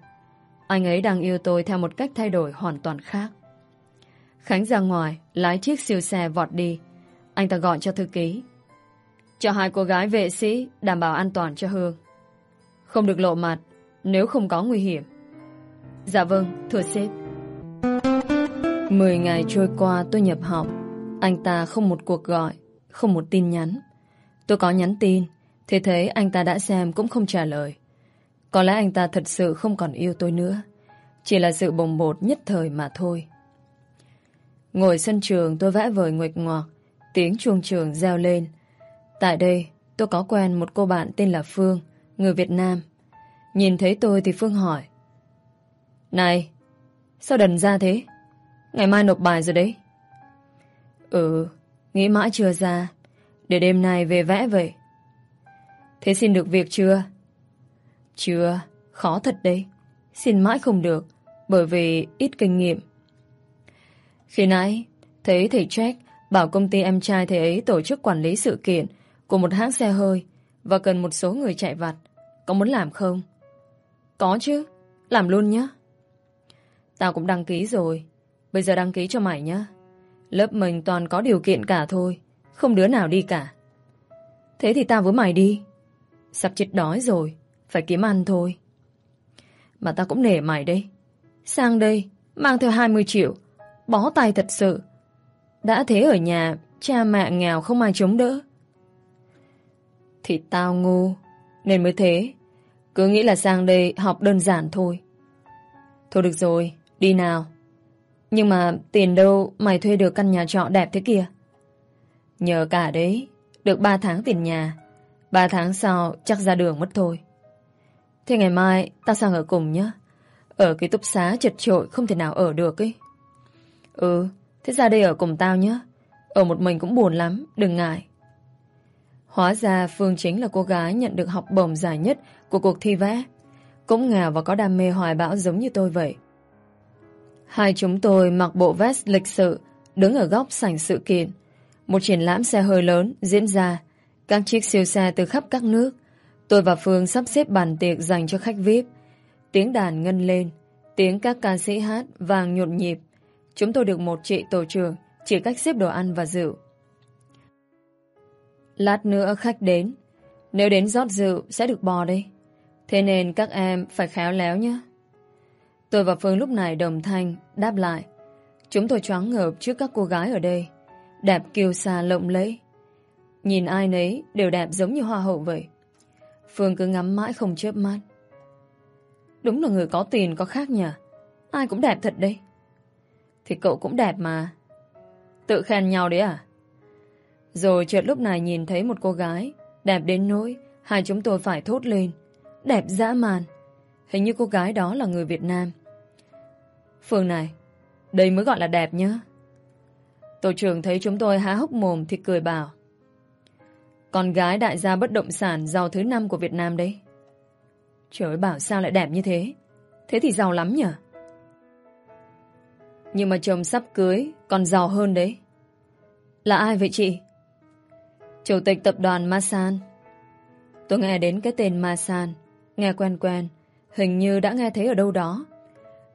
Anh ấy đang yêu tôi theo một cách thay đổi hoàn toàn khác. Khánh ra ngoài, Lái chiếc siêu xe vọt đi. Anh ta gọi cho thư ký. Cho hai cô gái vệ sĩ Đảm bảo an toàn cho Hương. Không được lộ mặt, Nếu không có nguy hiểm. Dạ vâng thưa sếp. Mười ngày trôi qua, tôi nhập học. Anh ta không một cuộc gọi, Không một tin nhắn. Tôi có nhắn tin, Thế thế anh ta đã xem cũng không trả lời. Có lẽ anh ta thật sự không còn yêu tôi nữa. Chỉ là sự bồng bột nhất thời mà thôi. Ngồi sân trường, tôi vẽ vời nguệch ngoạc, Tiếng chuông trường reo lên. Tại đây, tôi có quen một cô bạn tên là Phương, Người Việt Nam. Nhìn thấy tôi thì Phương hỏi, Này, Sao đần ra thế? Ngày mai nộp bài rồi đấy. Ừ Nghĩ mãi chưa ra. Để đêm nay về vẽ vậy. Thế xin được việc chưa? Chưa, Khó thật đấy. Xin mãi không được, Bởi vì ít kinh nghiệm. Khi nãy, Thấy thầy Jack Bảo công ty em trai thầy ấy tổ chức quản lý sự kiện Của một hãng xe hơi Và cần một số người chạy vặt. Có muốn làm không? Có chứ, Làm luôn nhé Tao cũng đăng ký rồi. Bây giờ đăng ký cho mày nhé Lớp mình toàn có điều kiện cả thôi, Không đứa nào đi cả. Thế thì tao với mày đi. Sắp chết đói rồi. Phải kiếm ăn thôi. Mà tao cũng nể mày đây. Sang đây, Mang theo 20 triệu. Bó tay thật sự. Đã thế ở nhà, Cha mẹ nghèo không ai chống đỡ. Thì tao ngu, Nên mới thế. Cứ nghĩ là sang đây học đơn giản thôi. Thôi được rồi, Đi nào. Nhưng mà tiền đâu mày thuê được căn nhà trọ đẹp thế kia Nhờ cả đấy, Được 3 tháng tiền nhà. 3 tháng sau chắc ra đường mất thôi. Thế ngày mai Tao sang ở cùng nhé Ở ký túc xá chật trội không thể nào ở được ấy Ừ Thế ra đây ở cùng tao nhé Ở một mình cũng buồn lắm Đừng ngại Hóa ra Phương chính là cô gái nhận được học bổng dài nhất của cuộc thi vẽ. Cũng nghèo và có đam mê hoài bão giống như tôi vậy. Hai chúng tôi mặc bộ vest lịch sự, đứng ở góc sảnh sự kiện. Một triển lãm xe hơi lớn diễn ra, các chiếc siêu xe từ khắp các nước. Tôi và Phương sắp xếp bàn tiệc dành cho khách VIP. Tiếng đàn ngân lên, tiếng các ca sĩ hát vàng nhộn nhịp. Chúng tôi được một chị tổ trưởng chỉ cách xếp đồ ăn và rượu. Lát nữa khách đến. Nếu đến rót rượu sẽ được bò đây. Thế nên các em phải khéo léo nhé. Tôi và Phương lúc này đồng thanh đáp lại. Chúng tôi choáng ngợp trước các cô gái ở đây. Đẹp kiêu xa lộng lẫy. Nhìn ai nấy đều đẹp giống như hoa hậu vậy. Phương cứ ngắm mãi không chớp mắt. Đúng là người có tiền có khác nhỉ. Ai cũng đẹp thật đấy. Thì cậu cũng đẹp mà. Tự khen nhau đấy à? Rồi chợt lúc này nhìn thấy một cô gái đẹp đến nỗi hai chúng tôi phải thốt lên. Đẹp dã man. Hình như cô gái đó là người Việt Nam. Phương này, Đây mới gọi là đẹp nhá. Tổ trưởng thấy chúng tôi há hốc mồm thì cười bảo. Con gái đại gia bất động sản giàu thứ năm của Việt Nam đấy. Trời ơi bảo sao lại đẹp như thế. Thế thì giàu lắm nhỉ? Nhưng mà chồng sắp cưới còn giàu hơn đấy. Là ai vậy chị? Chủ tịch tập đoàn Masan. Tôi nghe đến cái tên Masan. Nghe quen quen. Hình như đã nghe thấy ở đâu đó.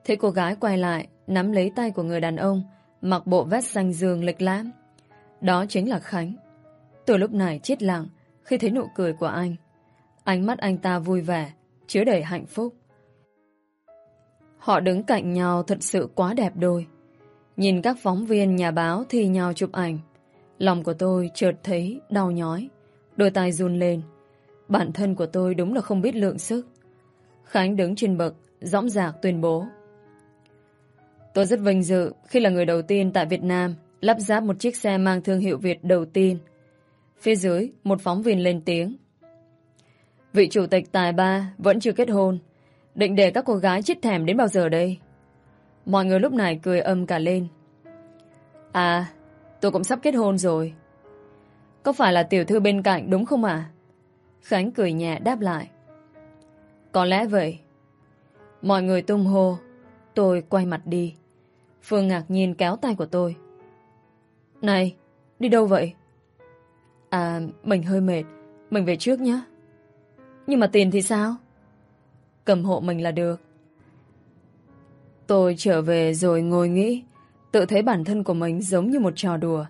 Thấy cô gái quay lại, nắm lấy tay của người đàn ông, mặc bộ vest xanh dương lịch lãm. Đó chính là Khánh. Tôi lúc này chết lặng khi thấy nụ cười của anh. Ánh mắt anh ta vui vẻ, chứa đầy hạnh phúc. Họ đứng cạnh nhau thật sự quá đẹp đôi. Nhìn các phóng viên nhà báo thi nhau chụp ảnh. Lòng của tôi chợt thấy đau nhói. Đôi tay run lên. Bản thân của tôi đúng là không biết lượng sức. Khánh đứng trên bậc, dõng dạc tuyên bố. Tôi rất vinh dự khi là người đầu tiên tại Việt Nam lắp ráp một chiếc xe mang thương hiệu Việt đầu tiên. Phía dưới, một phóng viên lên tiếng. Vị chủ tịch tài ba vẫn chưa kết hôn. Định để các cô gái chết thèm đến bao giờ đây? Mọi người lúc này cười âm cả lên. À, tôi cũng sắp kết hôn rồi. Có phải là tiểu thư bên cạnh đúng không ạ? Khánh cười nhẹ đáp lại. Có lẽ vậy. Mọi người tung hô. Tôi quay mặt đi. Phương ngạc nhiên kéo tay của tôi. Này, đi đâu vậy? À, mình hơi mệt. Mình về trước nhé. Nhưng mà tiền thì sao? Cầm hộ mình là được. Tôi trở về rồi ngồi nghĩ. Tự thấy bản thân của mình giống như một trò đùa.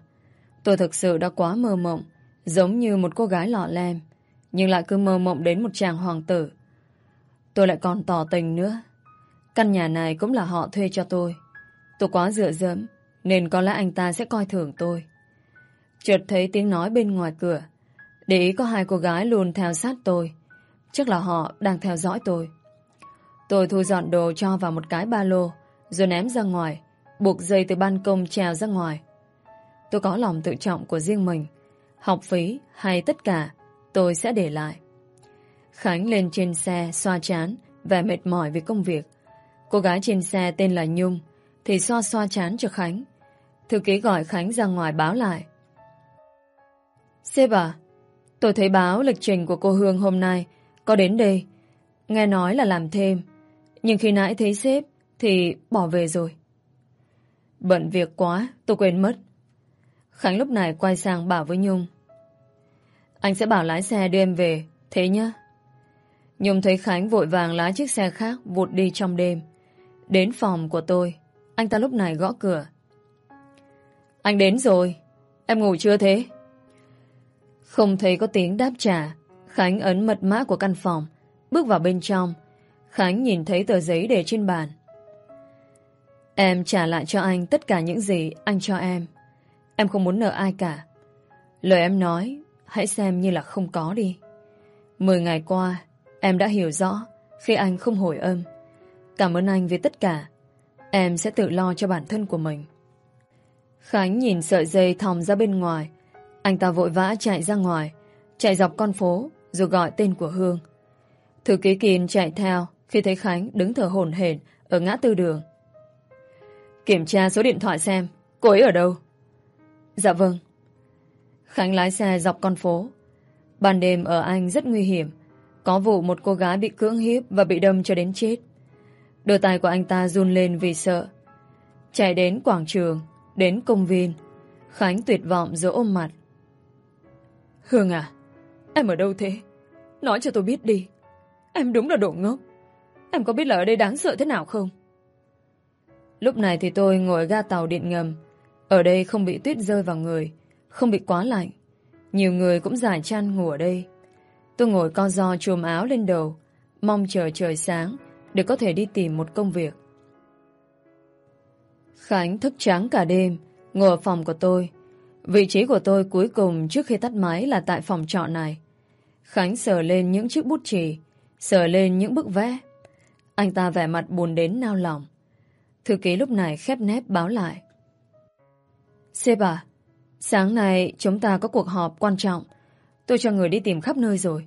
Tôi thực sự đã quá mơ mộng. Giống như một cô gái lọ lem. Nhưng lại cứ mơ mộng đến một chàng hoàng tử. Tôi lại còn tỏ tình nữa. Căn nhà này cũng là họ thuê cho tôi. Tôi quá dựa dẫm, nên có lẽ anh ta sẽ coi thường tôi. Chợt thấy tiếng nói bên ngoài cửa. Để ý có hai cô gái luôn theo sát tôi. Chắc là họ đang theo dõi tôi. Tôi thu dọn đồ cho vào một cái ba lô, rồi ném ra ngoài, buộc dây từ ban công trèo ra ngoài. Tôi có lòng tự trọng của riêng mình. Học phí hay tất cả, tôi sẽ để lại. Khánh lên trên xe, xoa chán, vẻ mệt mỏi vì công việc. Cô gái trên xe tên là Nhung, thì xoa xoa chán cho Khánh. Thư ký gọi Khánh ra ngoài báo lại. Sếp à, tôi thấy báo lịch trình của cô Hương hôm nay có đến đây. Nghe nói là làm thêm. Nhưng khi nãy thấy sếp thì bỏ về rồi. Bận việc quá, tôi quên mất. Khánh lúc này quay sang bảo với Nhung. Anh sẽ bảo lái xe đưa em về, thế nhá. Nhung thấy Khánh vội vàng lái chiếc xe khác vụt đi trong đêm. Đến phòng của tôi, anh ta lúc này gõ cửa. Anh đến rồi, em ngủ chưa thế? Không thấy có tiếng đáp trả, Khánh ấn mật mã của căn phòng, bước vào bên trong. Khánh nhìn thấy tờ giấy để trên bàn. Em trả lại cho anh tất cả những gì anh cho em. Em không muốn nợ ai cả. Lời em nói, hãy xem như là không có đi. Mười ngày qua, em đã hiểu rõ khi anh không hồi âm. Cảm ơn anh vì tất cả. Em sẽ tự lo cho bản thân của mình. Khánh nhìn sợi dây thòng ra bên ngoài. Anh ta vội vã chạy ra ngoài, chạy dọc con phố, rồi gọi tên của Hương. Thư ký Kiên chạy theo khi thấy Khánh đứng thở hổn hển ở ngã tư đường. Kiểm tra số điện thoại xem, cô ấy ở đâu? Dạ vâng. Khánh lái xe dọc con phố. Ban đêm ở Anh rất nguy hiểm. Có vụ một cô gái bị cưỡng hiếp và bị đâm cho đến chết. Đôi tay của anh ta run lên vì sợ. Chạy đến quảng trường, đến công viên. Khánh tuyệt vọng giữa ôm mặt. Hương à, em ở đâu thế? Nói cho tôi biết đi. Em đúng là đồ ngốc. Em có biết là ở đây đáng sợ thế nào không? Lúc này thì tôi ngồi ga tàu điện ngầm. Ở đây không bị tuyết rơi vào người, không bị quá lạnh. Nhiều người cũng giải chăn ngủ ở đây. Tôi ngồi co giò chùm áo lên đầu, mong chờ trời sáng để có thể đi tìm một công việc. Khánh thức trắng cả đêm, ngồi ở phòng của tôi. Vị trí của tôi cuối cùng trước khi tắt máy là tại phòng trọ này. Khánh sờ lên những chiếc bút chì, sờ lên những bức vẽ. Anh ta vẻ mặt buồn đến nao lòng. Thư ký lúc này khép nép báo lại. Sếp à, sáng nay chúng ta có cuộc họp quan trọng. Tôi cho người đi tìm khắp nơi rồi.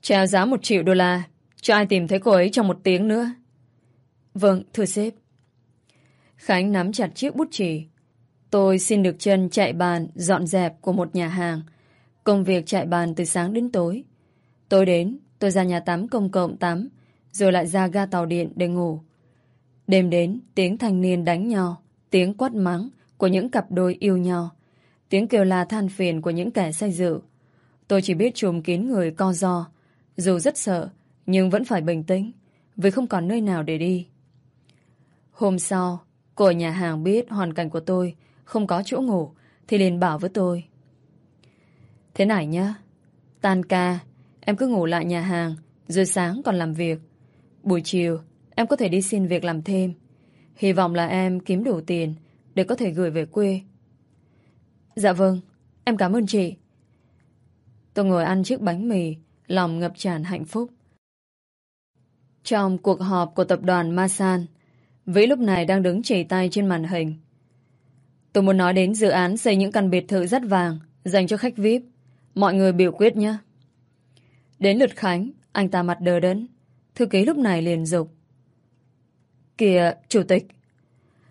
Trao giá một triệu đô la cho ai tìm thấy cô ấy trong một tiếng nữa. Vâng, thưa sếp. Khánh nắm chặt chiếc bút chì. Tôi xin được chân chạy bàn, dọn dẹp của một nhà hàng. Công việc chạy bàn từ sáng đến tối. tối đến, tôi ra nhà tắm công cộng tắm, rồi lại ra ga tàu điện để ngủ. Đêm đến, tiếng thanh niên đánh nhau, tiếng quát mắng của những cặp đôi yêu nhau, tiếng kêu la than phiền của những kẻ say rượu. Tôi chỉ biết trùm kín người co do, dù rất sợ, nhưng vẫn phải bình tĩnh, vì không còn nơi nào để đi. Hôm sau, cô ở nhà hàng biết hoàn cảnh của tôi không có chỗ ngủ, thì liền bảo với tôi. Thế này nhá, tan ca, em cứ ngủ lại nhà hàng, rồi sáng còn làm việc. Buổi chiều, em có thể đi xin việc làm thêm. Hy vọng là em kiếm đủ tiền để có thể gửi về quê. Dạ vâng, em cảm ơn chị. Tôi ngồi ăn chiếc bánh mì, lòng ngập tràn hạnh phúc. Trong cuộc họp của tập đoàn Masan, Vĩ lúc này đang đứng chỉ tay trên màn hình. Tôi muốn nói đến dự án xây những căn biệt thự rất vàng dành cho khách VIP. Mọi người biểu quyết nhé. Đến lượt Khánh, anh ta mặt đờ đẫn. Thư ký lúc này liền dục. Kìa, chủ tịch.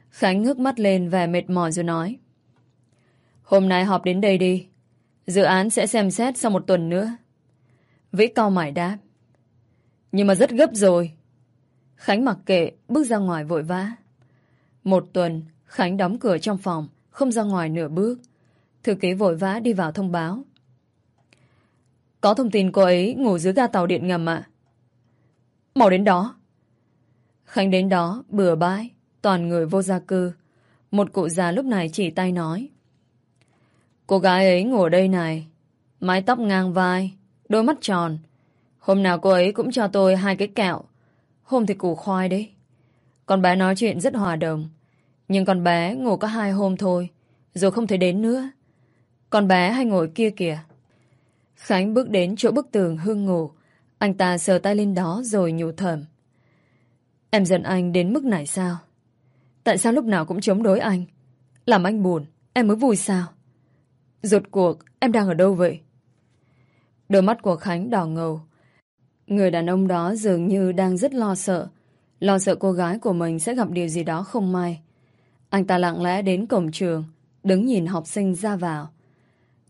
Khánh ngước mắt lên vẻ mệt mỏi rồi nói. Hôm nay họp đến đây đi. Dự án sẽ xem xét sau một tuần nữa. Vĩ cao mải đáp. Nhưng mà rất gấp rồi. Khánh mặc kệ, bước ra ngoài vội vã. Một tuần, Khánh đóng cửa trong phòng, không ra ngoài nửa bước. Thư ký vội vã đi vào thông báo. Có thông tin cô ấy ngủ dưới ga tàu điện ngầm ạ. Mau đến đó. Khánh đến đó, bừa bãi, toàn người vô gia cư. Một cụ già lúc này chỉ tay nói. Cô gái ấy ngủ đây này. Mái tóc ngang vai, đôi mắt tròn. Hôm nào cô ấy cũng cho tôi hai cái kẹo. Hôm thì củ khoai đấy. Con bé nói chuyện rất hòa đồng. Nhưng con bé ngủ có hai hôm thôi, rồi không thể đến nữa. Con bé hay ngồi kia kìa. Khánh bước đến chỗ bức tường Hương ngủ. Anh ta sờ tay lên đó rồi nhủ thầm. Em giận anh đến mức này sao? Tại sao lúc nào cũng chống đối anh? Làm anh buồn, em mới vui sao? Rột cuộc, em đang ở đâu vậy? Đôi mắt của Khánh đỏ ngầu. Người đàn ông đó dường như đang rất lo sợ. Lo sợ cô gái của mình sẽ gặp điều gì đó không may. Anh ta lặng lẽ đến cổng trường, đứng nhìn học sinh ra vào.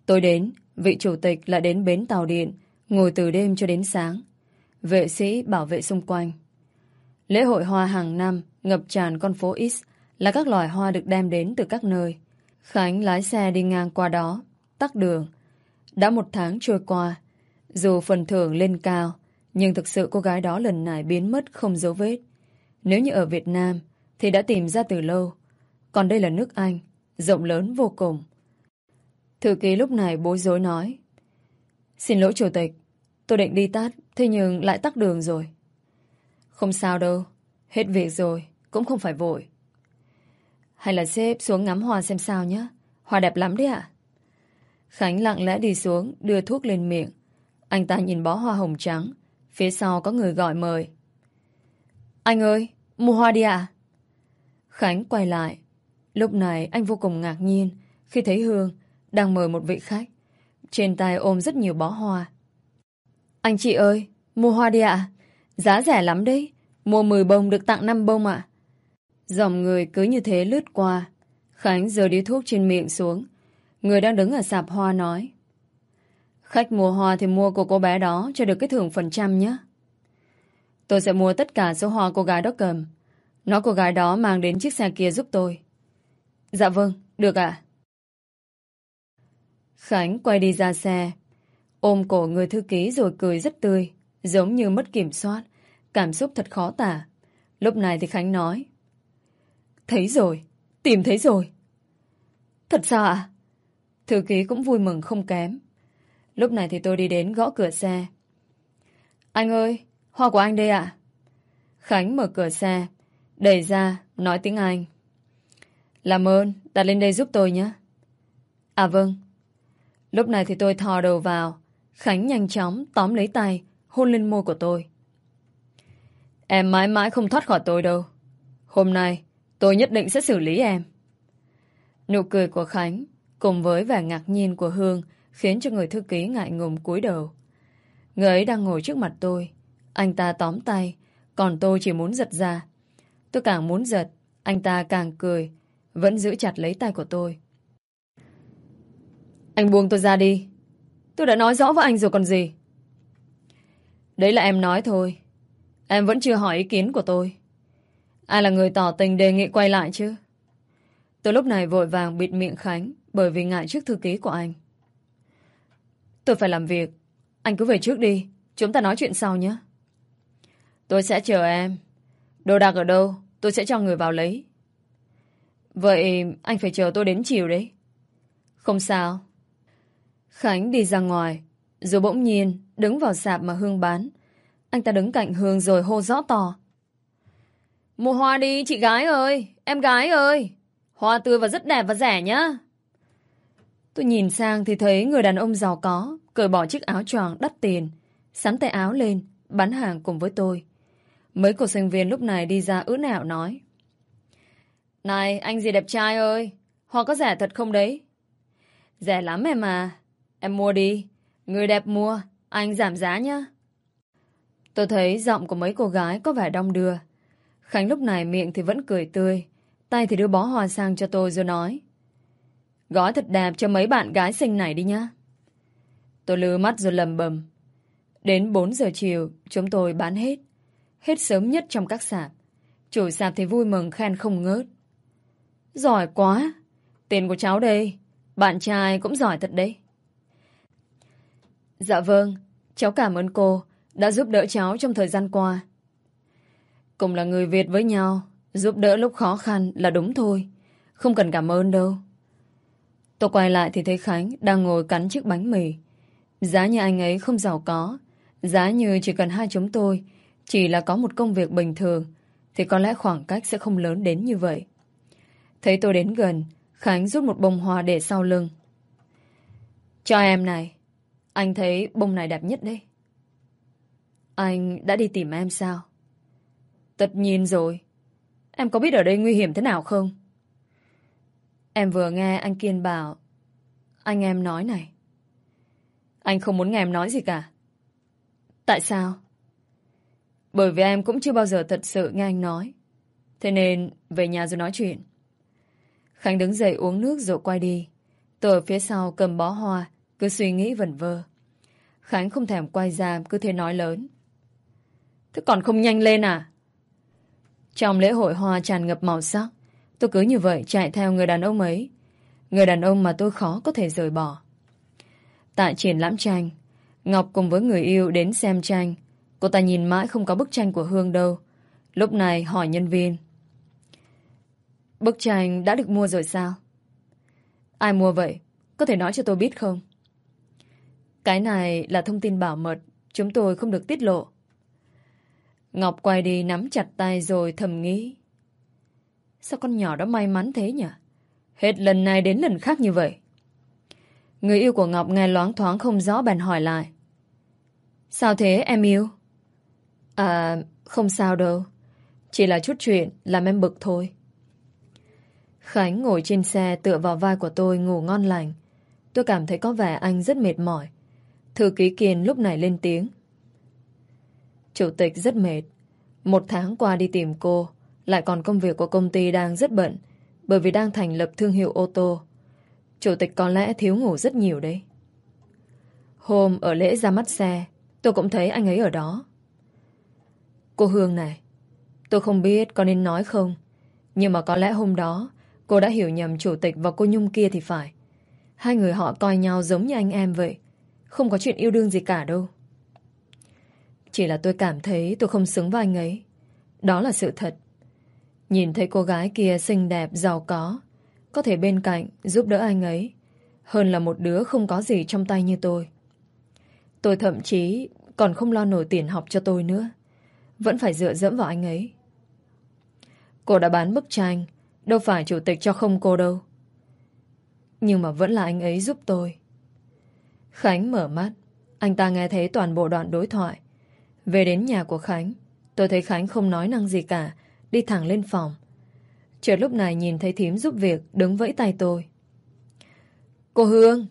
Tôi đến, vị chủ tịch lại đến bến tàu điện, ngồi từ đêm cho đến sáng. Vệ sĩ bảo vệ xung quanh. Lễ hội hoa hàng năm ngập tràn con phố X là các loài hoa được đem đến từ các nơi. Khánh lái xe đi ngang qua đó, tắt đường. Đã một tháng trôi qua, dù phần thưởng lên cao, nhưng thực sự cô gái đó lần này biến mất không dấu vết. Nếu như ở Việt Nam, thì đã tìm ra từ lâu. Còn đây là nước Anh, rộng lớn vô cùng. Thư ký lúc này bối rối nói. Xin lỗi chủ tịch, tôi định đi tắt, thế nhưng lại tắt đường rồi. Không sao đâu, hết việc rồi, cũng không phải vội. Hay là xếp xuống ngắm hoa xem sao nhé, hoa đẹp lắm đấy ạ. Khánh lặng lẽ đi xuống, đưa thuốc lên miệng. Anh ta nhìn bó hoa hồng trắng, phía sau có người gọi mời. Anh ơi, mua hoa đi ạ. Khánh quay lại, Lúc này anh vô cùng ngạc nhiên khi thấy Hương đang mời một vị khách. Trên tay ôm rất nhiều bó hoa. Anh chị ơi, mua hoa đi ạ. Giá rẻ lắm đấy. Mua 10 bông được tặng 5 bông ạ. Dòng người cứ như thế lướt qua. Khánh giờ đi thuốc trên miệng xuống. Người đang đứng ở sạp hoa nói. Khách mua hoa thì mua của cô bé đó cho được cái thưởng phần trăm nhé. Tôi sẽ mua tất cả số hoa cô gái đó cầm. Nói cô gái đó mang đến chiếc xe kia giúp tôi. Dạ vâng, được ạ. Khánh quay đi ra xe, ôm cổ người thư ký rồi cười rất tươi, giống như mất kiểm soát, cảm xúc thật khó tả. Lúc này thì Khánh nói. Thấy rồi, tìm thấy rồi. Thật sao ạ? Thư ký cũng vui mừng không kém. Lúc này thì tôi đi đến gõ cửa xe. Anh ơi, hoa của anh đây ạ. Khánh mở cửa xe, đẩy ra, nói tiếng Anh. Làm ơn, đặt lên đây giúp tôi nhé. À vâng. Lúc này thì tôi thò đầu vào. Khánh nhanh chóng tóm lấy tay, hôn lên môi của tôi. Em mãi mãi không thoát khỏi tôi đâu. Hôm nay, tôi nhất định sẽ xử lý em. Nụ cười của Khánh, cùng với vẻ ngạc nhiên của Hương, khiến cho người thư ký ngại ngùng cúi đầu. Người ấy đang ngồi trước mặt tôi. Anh ta tóm tay, còn tôi chỉ muốn giật ra. Tôi càng muốn giật, Anh ta càng cười, vẫn giữ chặt lấy tay của tôi. Anh buông tôi ra đi. Tôi đã nói rõ với anh rồi còn gì. Đấy là em nói thôi. Em vẫn chưa hỏi ý kiến của tôi. Ai là người tỏ tình đề nghị quay lại chứ? Tôi lúc này vội vàng bịt miệng Khánh bởi vì ngại trước thư ký của anh. Tôi phải làm việc. Anh cứ về trước đi. Chúng ta nói chuyện sau nhé. Tôi sẽ chờ em. Đồ đạc ở đâu? Tôi sẽ cho người vào lấy. Vậy anh phải chờ tôi đến chiều đấy. Không sao. Khánh đi ra ngoài. Rồi bỗng nhiên đứng vào sạp mà Hương bán. Anh ta đứng cạnh Hương rồi hô rõ to. Mua hoa đi chị gái ơi. Em gái ơi. Hoa tươi và rất đẹp và rẻ nhá. Tôi nhìn sang thì thấy người đàn ông giàu có cởi bỏ chiếc áo choàng đắt tiền, sắn tay áo lên, bán hàng cùng với tôi. Mấy cô sinh viên lúc này đi ra ứ nạo nói. Này, anh gì đẹp trai ơi, hoa có rẻ thật không đấy? Rẻ lắm em à, em mua đi, người đẹp mua, anh giảm giá nhá. Tôi thấy giọng của mấy cô gái có vẻ đong đưa. Khánh lúc này miệng thì vẫn cười tươi, tay thì đưa bó hoa sang cho tôi rồi nói. Gói thật đẹp cho mấy bạn gái xinh này đi nhá. Tôi lư mắt rồi lầm bầm. Đến 4 giờ chiều, chúng tôi bán hết. Hết sớm nhất trong các sạp. Chủ sạp thì vui mừng khen không ngớt. Giỏi quá! Tiền của cháu đây. Bạn trai cũng giỏi thật đấy. Dạ vâng, cháu cảm ơn cô đã giúp đỡ cháu trong thời gian qua. Cùng là người Việt với nhau, giúp đỡ lúc khó khăn là đúng thôi. Không cần cảm ơn đâu. Tôi quay lại thì thấy Khánh đang ngồi cắn chiếc bánh mì. Giá như anh ấy không giàu có, giá như chỉ cần hai chúng tôi chỉ là có một công việc bình thường, thì có lẽ khoảng cách sẽ không lớn đến như vậy. Thấy tôi đến gần, Khánh rút một bông hoa để sau lưng. Cho em này, anh thấy bông này đẹp nhất đấy. Anh đã đi tìm em sao? Tất nhiên rồi. Em có biết ở đây nguy hiểm thế nào không? Em vừa nghe anh Kiên bảo Anh em nói này Anh không muốn nghe em nói gì cả Tại sao? Bởi vì em cũng chưa bao giờ thật sự nghe anh nói Thế nên về nhà rồi nói chuyện Khánh đứng dậy uống nước rồi quay đi Tôi ở phía sau cầm bó hoa Cứ suy nghĩ vẩn vơ Khánh không thèm quay ra cứ thế nói lớn Thế còn không nhanh lên à? Trong lễ hội hoa tràn ngập màu sắc Tôi cứ như vậy chạy theo người đàn ông ấy. Người đàn ông mà tôi khó có thể rời bỏ. Tại triển lãm tranh, Ngọc cùng với người yêu đến xem tranh. Cô ta nhìn mãi không có bức tranh của Hương đâu. Lúc này hỏi nhân viên. Bức tranh đã được mua rồi sao? Ai mua vậy? Có thể nói cho tôi biết không? Cái này là thông tin bảo mật. Chúng tôi không được tiết lộ. Ngọc quay đi nắm chặt tay rồi thầm nghĩ. Sao con nhỏ đó may mắn thế nhỉ? Hết lần này đến lần khác như vậy. Người yêu của Ngọc nghe loáng thoáng không rõ bèn hỏi lại. Sao thế em yêu? À, không sao đâu. Chỉ là chút chuyện làm em bực thôi. Khánh ngồi trên xe tựa vào vai của tôi ngủ ngon lành. Tôi cảm thấy có vẻ anh rất mệt mỏi. Thư ký Kiên lúc này lên tiếng. Chủ tịch rất mệt. Một tháng qua đi tìm cô, lại còn công việc của công ty đang rất bận bởi vì đang thành lập thương hiệu ô tô. Chủ tịch có lẽ thiếu ngủ rất nhiều đấy. Hôm ở lễ ra mắt xe, tôi cũng thấy anh ấy ở đó. Cô Hương này, tôi không biết có nên nói không, nhưng mà có lẽ hôm đó cô đã hiểu nhầm chủ tịch và cô Nhung kia thì phải. Hai người họ coi nhau giống như anh em vậy, không có chuyện yêu đương gì cả đâu. Chỉ là tôi cảm thấy tôi không xứng với anh ấy. Đó là sự thật. Nhìn thấy cô gái kia xinh đẹp, giàu có, có thể bên cạnh giúp đỡ anh ấy, hơn là một đứa không có gì trong tay như tôi. Tôi thậm chí còn không lo nổi tiền học cho tôi nữa. Vẫn phải dựa dẫm vào anh ấy. Cô đã bán bức tranh, đâu phải chủ tịch cho không cô đâu. Nhưng mà vẫn là anh ấy giúp tôi. Khánh mở mắt, anh ta nghe thấy toàn bộ đoạn đối thoại. Về đến nhà của Khánh, tôi thấy Khánh không nói năng gì cả, đi thẳng lên phòng. Chợt lúc này nhìn thấy thím giúp việc đứng vẫy tay tôi. Cô Hương,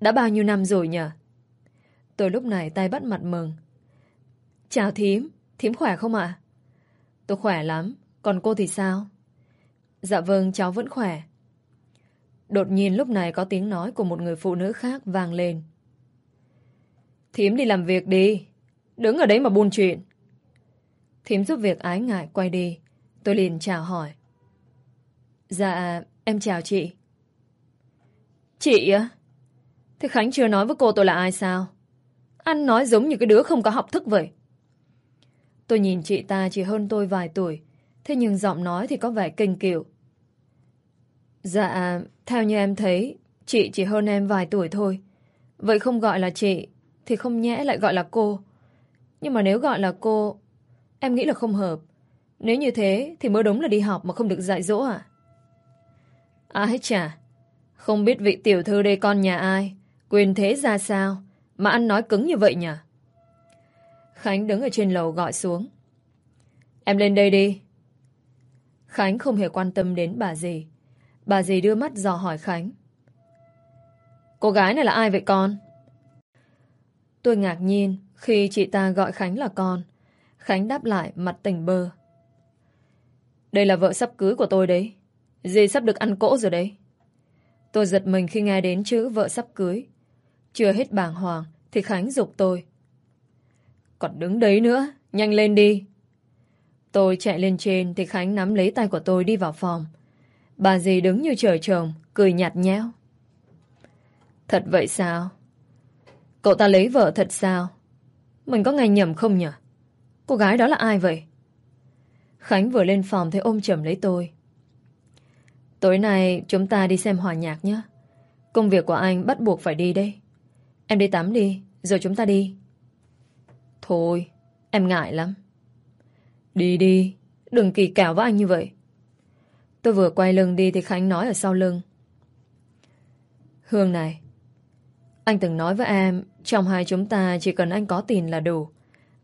đã bao nhiêu năm rồi nhỉ? Tôi lúc này tay bắt mặt mừng. Chào thím, thím khỏe không ạ? Tôi khỏe lắm, còn cô thì sao? Dạ vâng, cháu vẫn khỏe. Đột nhiên lúc này có tiếng nói của một người phụ nữ khác vang lên. Thím đi làm việc đi. Đứng ở đấy mà buôn chuyện. Thím giúp việc ái ngại quay đi. Tôi liền chào hỏi. Dạ, em chào chị. Chị á? Thế Khánh chưa nói với cô tôi là ai sao? Anh nói giống như cái đứa không có học thức vậy. Tôi nhìn chị ta chỉ hơn tôi vài tuổi. Thế nhưng giọng nói thì có vẻ kinh kiệu. Dạ, theo như em thấy, chị chỉ hơn em vài tuổi thôi. Vậy không gọi là chị, thì không nhẽ lại gọi là cô. Nhưng mà nếu gọi là cô, em nghĩ là không hợp. Nếu như thế, thì mới đúng là đi học mà không được dạy dỗ à? À hết chà, không biết vị tiểu thư đây con nhà ai, quyền thế ra sao, mà ăn nói cứng như vậy nhỉ? Khánh đứng ở trên lầu gọi xuống. Em lên đây đi. Khánh không hề quan tâm đến bà dì. Bà dì đưa mắt dò hỏi Khánh. Cô gái này là ai vậy con? Tôi ngạc nhiên khi chị ta gọi Khánh là con. Khánh đáp lại mặt tỉnh bơ. Đây là vợ sắp cưới của tôi đấy. Dì sắp được ăn cỗ rồi đấy. Tôi giật mình khi nghe đến chữ vợ sắp cưới. Chưa hết bàng hoàng thì Khánh dục tôi. Còn đứng đấy nữa, nhanh lên đi. Tôi chạy lên trên thì Khánh nắm lấy tay của tôi đi vào phòng. Bà dì đứng như trời trồng, cười nhạt nhẽo. Thật vậy sao? Cậu ta lấy vợ thật sao? Mình có nghe nhầm không nhỉ? Cô gái đó là ai vậy? Khánh vừa lên phòng thấy ôm chầm lấy tôi. Tối nay chúng ta đi xem hòa nhạc nhé. Công việc của anh bắt buộc phải đi đây. Em đi tắm đi, rồi chúng ta đi. Thôi, em ngại lắm. Đi đi, đừng kỳ cảo với anh như vậy. Tôi vừa quay lưng đi thì Khánh nói ở sau lưng. Hương này, anh từng nói với em trong hai chúng ta chỉ cần anh có tiền là đủ.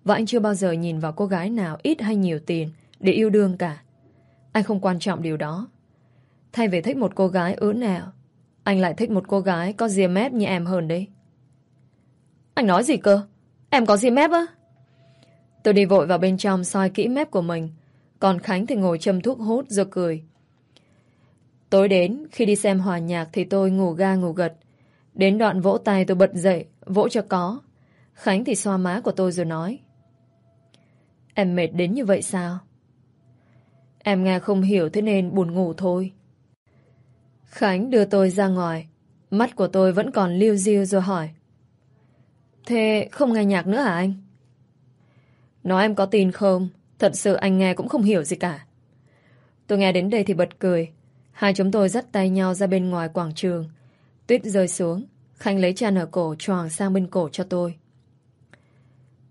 Và anh chưa bao giờ nhìn vào cô gái nào ít hay nhiều tiền để yêu đương cả. Anh không quan trọng điều đó. Thay vì thích một cô gái ứa nào, anh lại thích một cô gái có ria mép như em hơn đấy. Anh nói gì cơ? Em có ria mép á? Tôi đi vội vào bên trong soi kỹ mép của mình. Còn Khánh thì ngồi châm thuốc hút rồi cười. Tối đến, khi đi xem hòa nhạc thì tôi ngủ ga ngủ gật. Đến đoạn vỗ tay tôi bật dậy, vỗ cho có. Khánh thì xoa má của tôi rồi nói. Em mệt đến như vậy sao? Em nghe không hiểu thế nên buồn ngủ thôi. Khánh đưa tôi ra ngoài. Mắt của tôi vẫn còn liêu diêu rồi hỏi. Thế không nghe nhạc nữa hả anh? Nói em có tin không? Thật sự anh nghe cũng không hiểu gì cả. Tôi nghe đến đây thì bật cười. Hai chúng tôi dắt tay nhau ra bên ngoài quảng trường. Tuyết rơi xuống. khanh lấy chăn ở cổ choàng sang bên cổ cho tôi.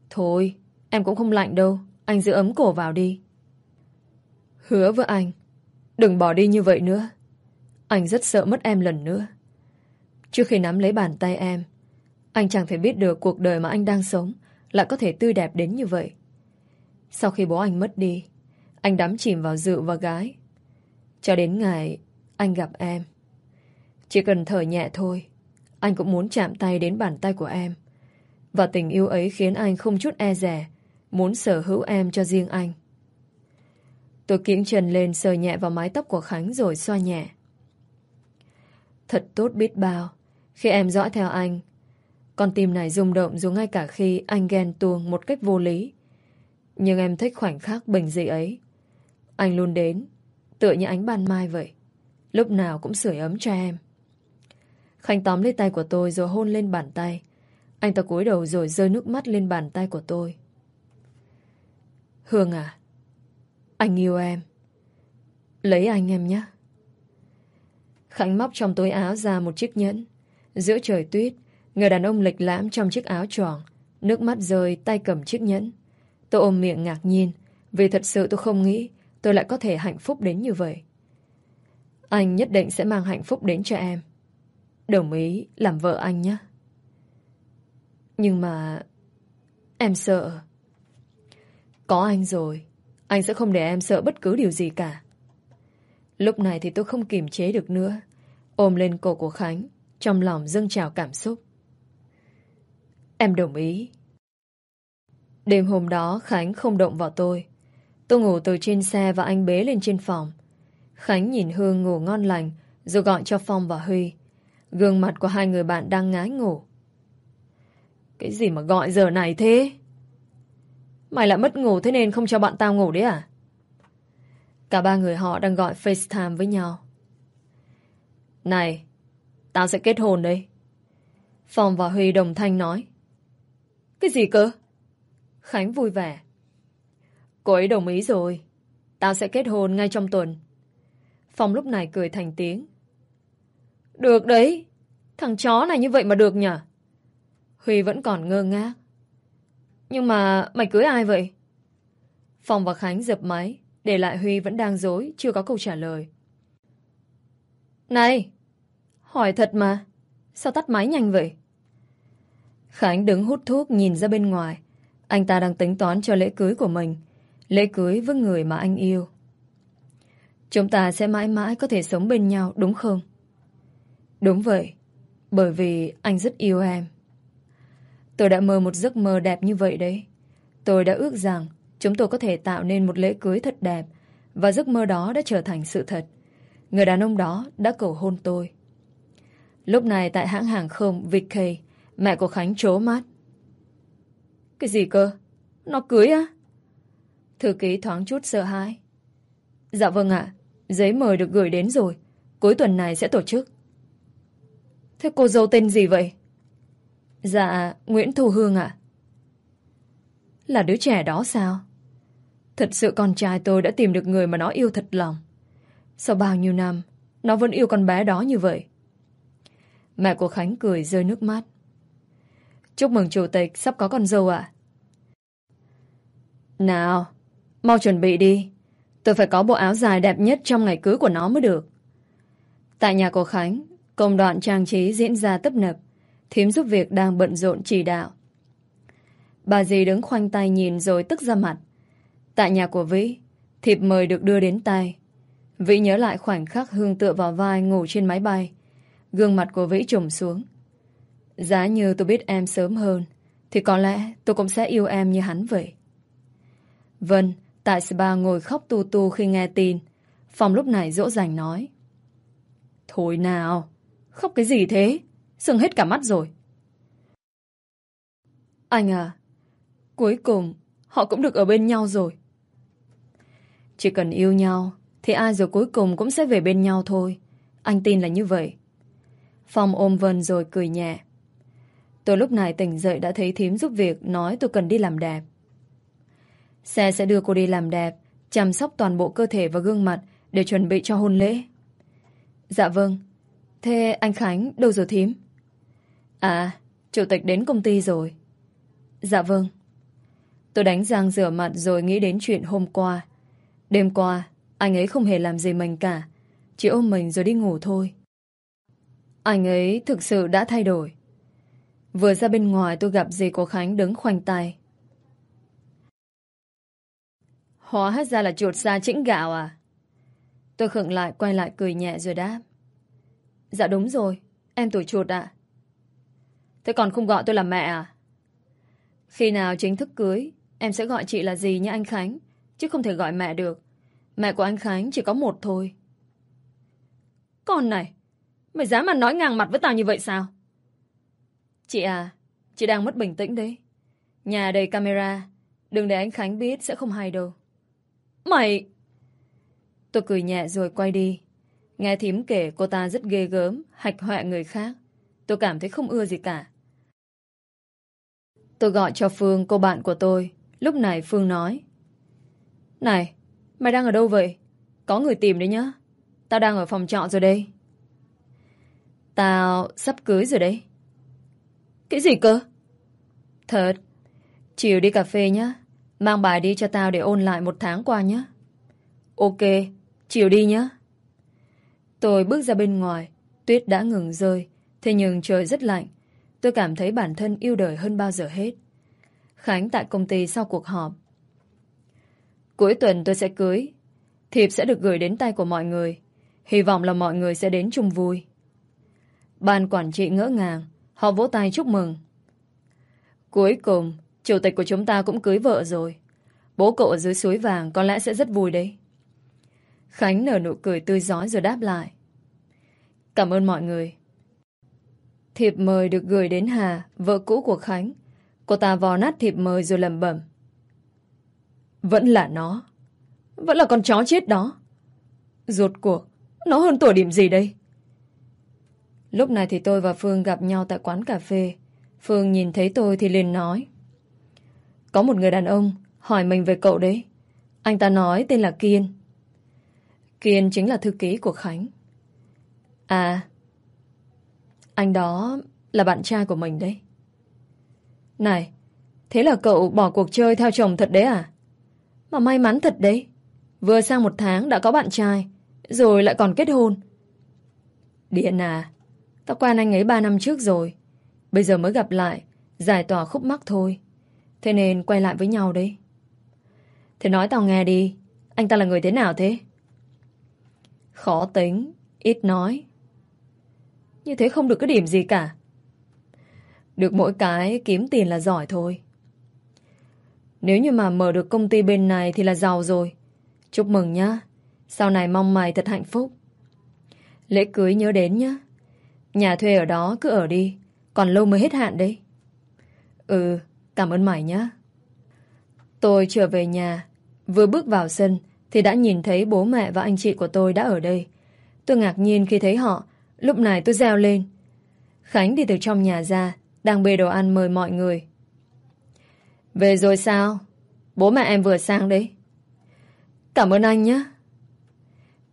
Thôi, em cũng không lạnh đâu. Anh giữ ấm cổ vào đi. Hứa với anh. Đừng bỏ đi như vậy nữa. Anh rất sợ mất em lần nữa. Trước khi nắm lấy bàn tay em, anh chẳng thể biết được cuộc đời mà anh đang sống lại có thể tươi đẹp đến như vậy. Sau khi bố anh mất đi, anh đắm chìm vào dự và gái. Cho đến ngày anh gặp em. Chỉ cần thở nhẹ thôi, anh cũng muốn chạm tay đến bàn tay của em. Và tình yêu ấy khiến anh không chút e rẻ, muốn sở hữu em cho riêng anh. Tôi kiễng chân lên sờ nhẹ vào mái tóc của Khánh rồi xoa nhẹ. Thật tốt biết bao, khi em dõi theo anh. Con tim này rung động dù ngay cả khi anh ghen tuông một cách vô lý. Nhưng em thích khoảnh khắc bình dị ấy. Anh luôn đến, tựa như ánh ban mai vậy. Lúc nào cũng sưởi ấm cho em. Khánh tóm lấy tay của tôi rồi hôn lên bàn tay. Anh ta cúi đầu rồi rơi nước mắt lên bàn tay của tôi. Hương à, anh yêu em. Lấy anh em nhé. Khánh móc trong túi áo ra một chiếc nhẫn. Giữa trời tuyết, người đàn ông lịch lãm trong chiếc áo choàng, nước mắt rơi tay cầm chiếc nhẫn. Tôi ôm miệng ngạc nhiên, vì thật sự tôi không nghĩ tôi lại có thể hạnh phúc đến như vậy. Anh nhất định sẽ mang hạnh phúc đến cho em. Đồng ý làm vợ anh nhé. Nhưng mà... Em sợ. Có anh rồi. Anh sẽ không để em sợ bất cứ điều gì cả. Lúc này thì tôi không kiềm chế được nữa. Ôm lên cổ của Khánh, trong lòng dâng trào cảm xúc. Em đồng ý. Đêm hôm đó Khánh không động vào tôi. Tôi ngủ từ trên xe và anh bế lên trên phòng. Khánh nhìn Hương ngủ ngon lành rồi gọi cho Phong và Huy. Gương mặt của hai người bạn đang ngái ngủ. Cái gì mà gọi giờ này thế? Mày lại mất ngủ thế nên không cho bạn tao ngủ đấy à? Cả ba người họ đang gọi FaceTime với nhau. Này, tao sẽ kết hôn đây. Phong và Huy đồng thanh nói. Cái gì cơ? Khánh vui vẻ. Cô ấy đồng ý rồi. Tao sẽ kết hôn ngay trong tuần. Phong lúc này cười thành tiếng. Được đấy. Thằng chó này như vậy mà được nhỉ? Huy vẫn còn ngơ ngác. Nhưng mà mày cưới ai vậy? Phong và Khánh dập máy, để lại Huy vẫn đang dối, chưa có câu trả lời. Này! Hỏi thật mà. Sao tắt máy nhanh vậy? Khánh đứng hút thuốc nhìn ra bên ngoài. Anh ta đang tính toán cho lễ cưới của mình. Lễ cưới với người mà anh yêu. Chúng ta sẽ mãi mãi có thể sống bên nhau, đúng không? Đúng vậy. Bởi vì anh rất yêu em. Tôi đã mơ một giấc mơ đẹp như vậy đấy. Tôi đã ước rằng chúng tôi có thể tạo nên một lễ cưới thật đẹp và giấc mơ đó đã trở thành sự thật. Người đàn ông đó đã cầu hôn tôi. Lúc này tại hãng hàng không VK, mẹ của Khánh trố mắt. Cái gì cơ? Nó cưới á? Thư ký thoáng chút sợ hãi. Dạ vâng ạ, giấy mời được gửi đến rồi. Cuối tuần này sẽ tổ chức. Thế cô dâu tên gì vậy? Dạ, Nguyễn Thu Hương ạ. Là đứa trẻ đó sao? Thật sự con trai tôi đã tìm được người mà nó yêu thật lòng. Sau bao nhiêu năm, nó vẫn yêu con bé đó như vậy. Mẹ của Khánh cười rơi nước mắt. Chúc mừng chủ tịch sắp có con dâu ạ. Nào, mau chuẩn bị đi. Tôi phải có bộ áo dài đẹp nhất trong ngày cưới của nó mới được. Tại nhà của Khánh, công đoạn trang trí diễn ra tấp nập. Thím giúp việc đang bận rộn chỉ đạo. Bà dì đứng khoanh tay nhìn rồi tức ra mặt. Tại nhà của Vĩ, thiệp mời được đưa đến tay. Vĩ nhớ lại khoảnh khắc Hương tựa vào vai ngủ trên máy bay. Gương mặt của Vĩ trùng xuống. Giá như tôi biết em sớm hơn, thì có lẽ tôi cũng sẽ yêu em như hắn vậy. Vân, tại spa ngồi khóc tu tu khi nghe tin. Phòng lúc này dỗ dành nói. Thôi nào, khóc cái gì thế? Sưng hết cả mắt rồi. Anh à, cuối cùng họ cũng được ở bên nhau rồi. Chỉ cần yêu nhau thì ai rồi cuối cùng cũng sẽ về bên nhau thôi. Anh tin là như vậy. Phong ôm Vân rồi cười nhẹ. Tôi lúc này tỉnh dậy đã thấy thím giúp việc nói tôi cần đi làm đẹp. Xe sẽ đưa cô đi làm đẹp, chăm sóc toàn bộ cơ thể và gương mặt để chuẩn bị cho hôn lễ. Dạ vâng. Thế anh Khánh đâu rồi thím? À, chủ tịch đến công ty rồi. Dạ vâng. Tôi đánh răng rửa mặt rồi nghĩ đến chuyện hôm qua. Đêm qua, anh ấy không hề làm gì mình cả. Chỉ ôm mình rồi đi ngủ thôi. Anh ấy thực sự đã thay đổi. Vừa ra bên ngoài tôi gặp dì của Khánh đứng khoanh tay. Hóa ra là chuột xa chĩnh gạo à? Tôi khựng lại quay lại cười nhẹ rồi đáp. Dạ đúng rồi, em tuổi chuột ạ. Thế còn không gọi tôi là mẹ à? Khi nào chính thức cưới, em sẽ gọi chị là gì nhé anh Khánh, chứ không thể gọi mẹ được. Mẹ của anh Khánh chỉ có một thôi. Con này, mày dám mà nói ngang mặt với tao như vậy sao? Chị à, chị đang mất bình tĩnh đấy. Nhà đầy camera, đừng để anh Khánh biết sẽ không hay đâu. Mày... Tôi cười nhẹ rồi quay đi. Nghe thím kể cô ta rất ghê gớm, hạch hoẹ người khác. Tôi cảm thấy không ưa gì cả. Tôi gọi cho Phương, cô bạn của tôi. Lúc này Phương nói. Này, mày đang ở đâu vậy? Có người tìm đấy nhá. Tao đang ở phòng trọ rồi đây. Tao sắp cưới rồi đấy. Cái gì cơ? Thật. Chiều đi cà phê nhá. Mang bài đi cho tao để ôn lại một tháng qua nhé. Ok, chiều đi nhé. Tôi bước ra bên ngoài. Tuyết đã ngừng rơi. Thế nhưng trời rất lạnh. Tôi cảm thấy bản thân yêu đời hơn bao giờ hết. Khánh tại công ty sau cuộc họp. Cuối tuần tôi sẽ cưới. Thiệp sẽ được gửi đến tay của mọi người. Hy vọng là mọi người sẽ đến chung vui. Ban quản trị ngỡ ngàng. Họ vỗ tay chúc mừng. Cuối cùng, chủ tịch của chúng ta cũng cưới vợ rồi. Bố cậu ở dưới suối vàng có lẽ sẽ rất vui đấy. Khánh nở nụ cười tươi giói rồi đáp lại. Cảm ơn mọi người. Thiệp mời được gửi đến Hà, vợ cũ của Khánh. Cô ta vò nát thiệp mời rồi lầm bẩm. Vẫn là nó. Vẫn là con chó chết đó. Rốt cuộc, nó hơn tuổi điểm gì đây? Lúc này thì tôi và Phương gặp nhau tại quán cà phê. Phương nhìn thấy tôi thì liền nói. Có một người đàn ông hỏi mình về cậu đấy. Anh ta nói tên là Kiên. Kiên chính là thư ký của Khánh. À, anh đó là bạn trai của mình đấy. Này, thế là cậu bỏ cuộc chơi theo chồng thật đấy à? Mà may mắn thật đấy. Vừa sang một tháng đã có bạn trai, rồi lại còn kết hôn. Điện à, tao quen anh ấy ba năm trước rồi. Bây giờ mới gặp lại, giải tỏa khúc mắc thôi. Thế nên quay lại với nhau đấy. Thế nói tao nghe đi, anh ta là người thế nào thế? Khó tính, ít nói. Như thế không được cái điểm gì cả. Được mỗi cái kiếm tiền là giỏi thôi. Nếu như mà mở được công ty bên này thì là giàu rồi. Chúc mừng nhá. Sau này mong mày thật hạnh phúc. Lễ cưới nhớ đến nhá. Nhà thuê ở đó cứ ở đi. Còn lâu mới hết hạn đấy. Ừ, cảm ơn mày nhá. Tôi trở về nhà. Vừa bước vào sân thì đã nhìn thấy bố mẹ và anh chị của tôi đã ở đây. Tôi ngạc nhiên khi thấy họ. Lúc này tôi reo lên. Khánh đi từ trong nhà ra, đang bê đồ ăn mời mọi người. Về rồi sao? Bố mẹ em vừa sang đấy. Cảm ơn anh nhé.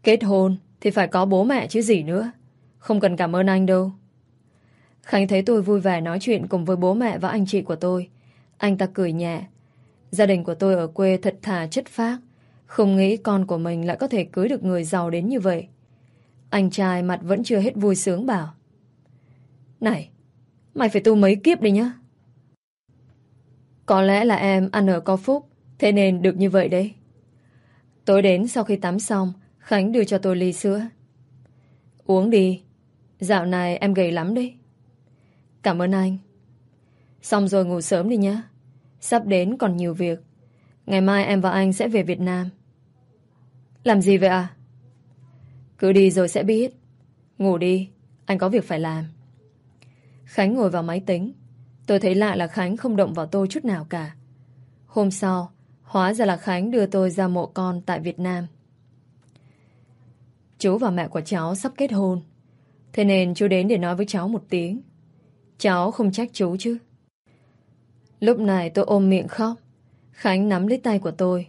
Kết hôn thì phải có bố mẹ chứ gì nữa. Không cần cảm ơn anh đâu. Khánh thấy tôi vui vẻ nói chuyện cùng với bố mẹ và anh chị của tôi. Anh ta cười nhẹ. Gia đình của tôi ở quê thật thà chất phác. Không nghĩ con của mình lại có thể cưới được người giàu đến như vậy. Anh trai mặt vẫn chưa hết vui sướng bảo. Này, mày phải tu mấy kiếp đi nhá. Có lẽ là em ăn ở có phúc, thế nên được như vậy đấy. Tối đến sau khi tắm xong, Khánh đưa cho tôi ly sữa. Uống đi, dạo này em gầy lắm đấy. Cảm ơn anh. Xong rồi ngủ sớm đi nhé. Sắp đến còn nhiều việc. Ngày mai em và anh sẽ về Việt Nam. Làm gì vậy à? Cứ đi rồi sẽ biết. Ngủ đi, anh có việc phải làm. Khánh ngồi vào máy tính. Tôi thấy lạ là Khánh không động vào tôi chút nào cả. Hôm sau, hóa ra là Khánh đưa tôi ra mộ con tại Việt Nam. Chú và mẹ của cháu sắp kết hôn. Thế nên chú đến để nói với cháu một tiếng. Cháu không trách chú chứ. Lúc này tôi ôm miệng khóc. Khánh nắm lấy tay của tôi.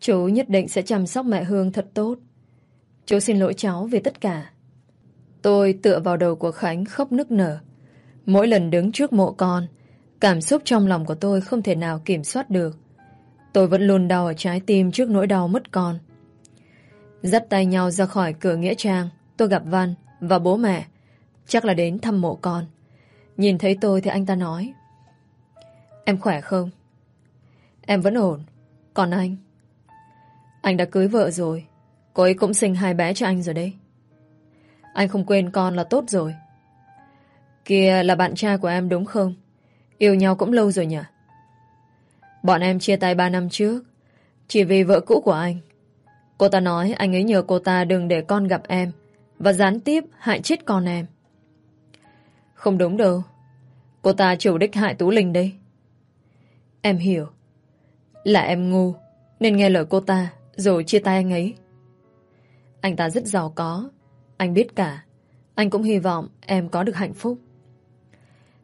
Chú nhất định sẽ chăm sóc mẹ Hương thật tốt. Chú xin lỗi cháu về tất cả. Tôi tựa vào đầu của Khánh khóc nức nở. Mỗi lần đứng trước mộ con, cảm xúc trong lòng của tôi không thể nào kiểm soát được. Tôi vẫn luôn đau ở trái tim trước nỗi đau mất con. Dắt tay nhau ra khỏi cửa Nghĩa Trang, tôi gặp Văn và bố mẹ. Chắc là đến thăm mộ con. Nhìn thấy tôi thì anh ta nói. Em khỏe không? Em vẫn ổn. Còn anh? Anh đã cưới vợ rồi. Cô ấy cũng sinh hai bé cho anh rồi đấy. Anh không quên con là tốt rồi. kia là bạn trai của em đúng không? Yêu nhau cũng lâu rồi nhỉ? Bọn em chia tay ba năm trước. Chỉ vì vợ cũ của anh. Cô ta nói anh ấy nhờ cô ta đừng để con gặp em và gián tiếp hại chết con em. Không đúng đâu. Cô ta chủ đích hại Tú Linh đây. Em hiểu. Là em ngu, nên nghe lời cô ta, rồi chia tay anh ấy. Anh ta rất giàu có. Anh biết cả. Anh cũng hy vọng em có được hạnh phúc.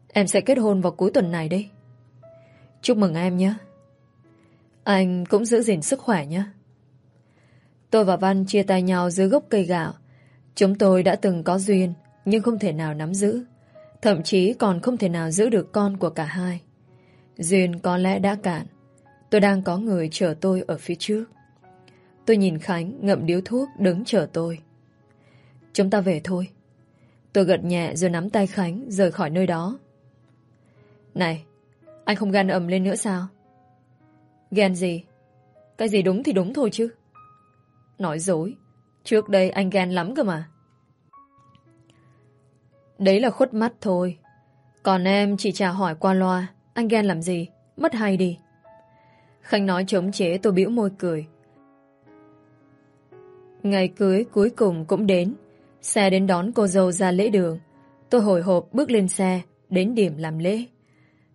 Em sẽ kết hôn vào cuối tuần này đấy. Chúc mừng em nhé. Anh cũng giữ gìn sức khỏe nhé. Tôi và Văn chia tay nhau dưới gốc cây gạo. Chúng tôi đã từng có duyên, nhưng không thể nào nắm giữ. Thậm chí còn không thể nào giữ được con của cả hai. Duyên có lẽ đã cạn. Tôi đang có người chờ tôi ở phía trước. Tôi nhìn Khánh ngậm điếu thuốc đứng chờ tôi. Chúng ta về thôi. Tôi gật nhẹ rồi nắm tay Khánh rời khỏi nơi đó. Này, anh không gan ầm lên nữa sao? Ghen gì? Cái gì đúng thì đúng thôi chứ. Nói dối. Trước đây anh ghen lắm cơ mà. Đấy là khuất mắt thôi. Còn em chỉ trả hỏi qua loa. Anh ghen làm gì? Mất hay đi. Khánh nói chống chế tôi bĩu môi cười. Ngày cưới cuối cùng cũng đến. Xe đến đón cô dâu ra lễ đường. Tôi hồi hộp bước lên xe, đến điểm làm lễ.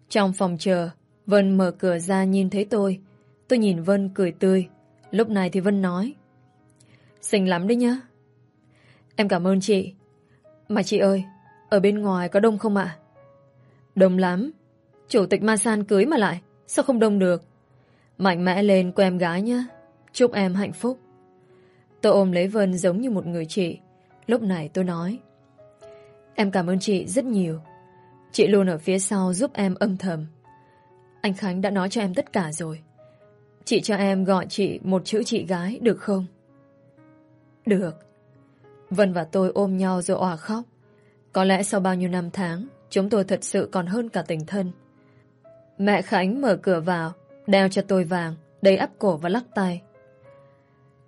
Trong phòng chờ, Vân mở cửa ra nhìn thấy tôi. Tôi nhìn Vân cười tươi. Lúc này thì Vân nói. Xinh lắm đấy nhá. Em cảm ơn chị. Mà chị ơi, ở bên ngoài có đông không ạ? Đông lắm. Chủ tịch Ma San cưới mà lại. Sao không đông được? Mạnh mẽ lên cô em gái nhá. Chúc em hạnh phúc. Tôi ôm lấy Vân giống như một người chị. Lúc này tôi nói. Em cảm ơn chị rất nhiều. Chị luôn ở phía sau giúp em âm thầm. Anh Khánh đã nói cho em tất cả rồi. Chị cho em gọi chị một chữ chị gái được không? Được. Vân và tôi ôm nhau rồi òa khóc. Có lẽ sau bao nhiêu năm tháng, chúng tôi thật sự còn hơn cả tình thân. Mẹ Khánh mở cửa vào, đeo cho tôi vàng, đầy áp cổ và lắc tay.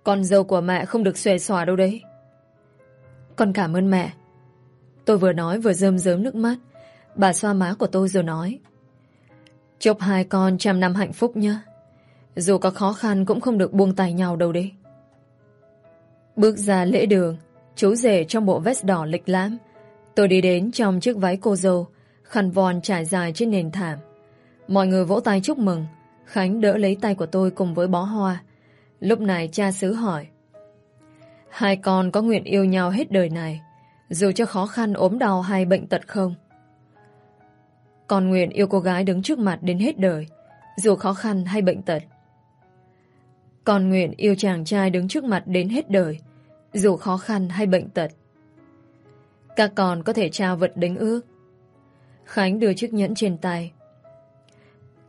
Con dâu của mẹ không được xòe xòa đâu đấy. Con cảm ơn mẹ. Tôi vừa nói vừa rơm rớm nước mắt. Bà xoa má của tôi rồi nói. Chúc hai con trăm năm hạnh phúc nhé. Dù có khó khăn cũng không được buông tay nhau đâu đấy. Bước ra lễ đường, chú rể trong bộ vest đỏ lịch lãm. Tôi đi đến trong chiếc váy cô dâu, khăn vòn trải dài trên nền thảm. Mọi người vỗ tay chúc mừng. Khánh đỡ lấy tay của tôi cùng với bó hoa. Lúc này cha xứ hỏi. Hai con có nguyện yêu nhau hết đời này, dù cho khó khăn ốm đau hay bệnh tật không? Con nguyện yêu cô gái đứng trước mặt đến hết đời, dù khó khăn hay bệnh tật. Con nguyện yêu chàng trai đứng trước mặt đến hết đời, dù khó khăn hay bệnh tật. Các con có thể trao vật đính ước. Khánh đưa chiếc nhẫn trên tay.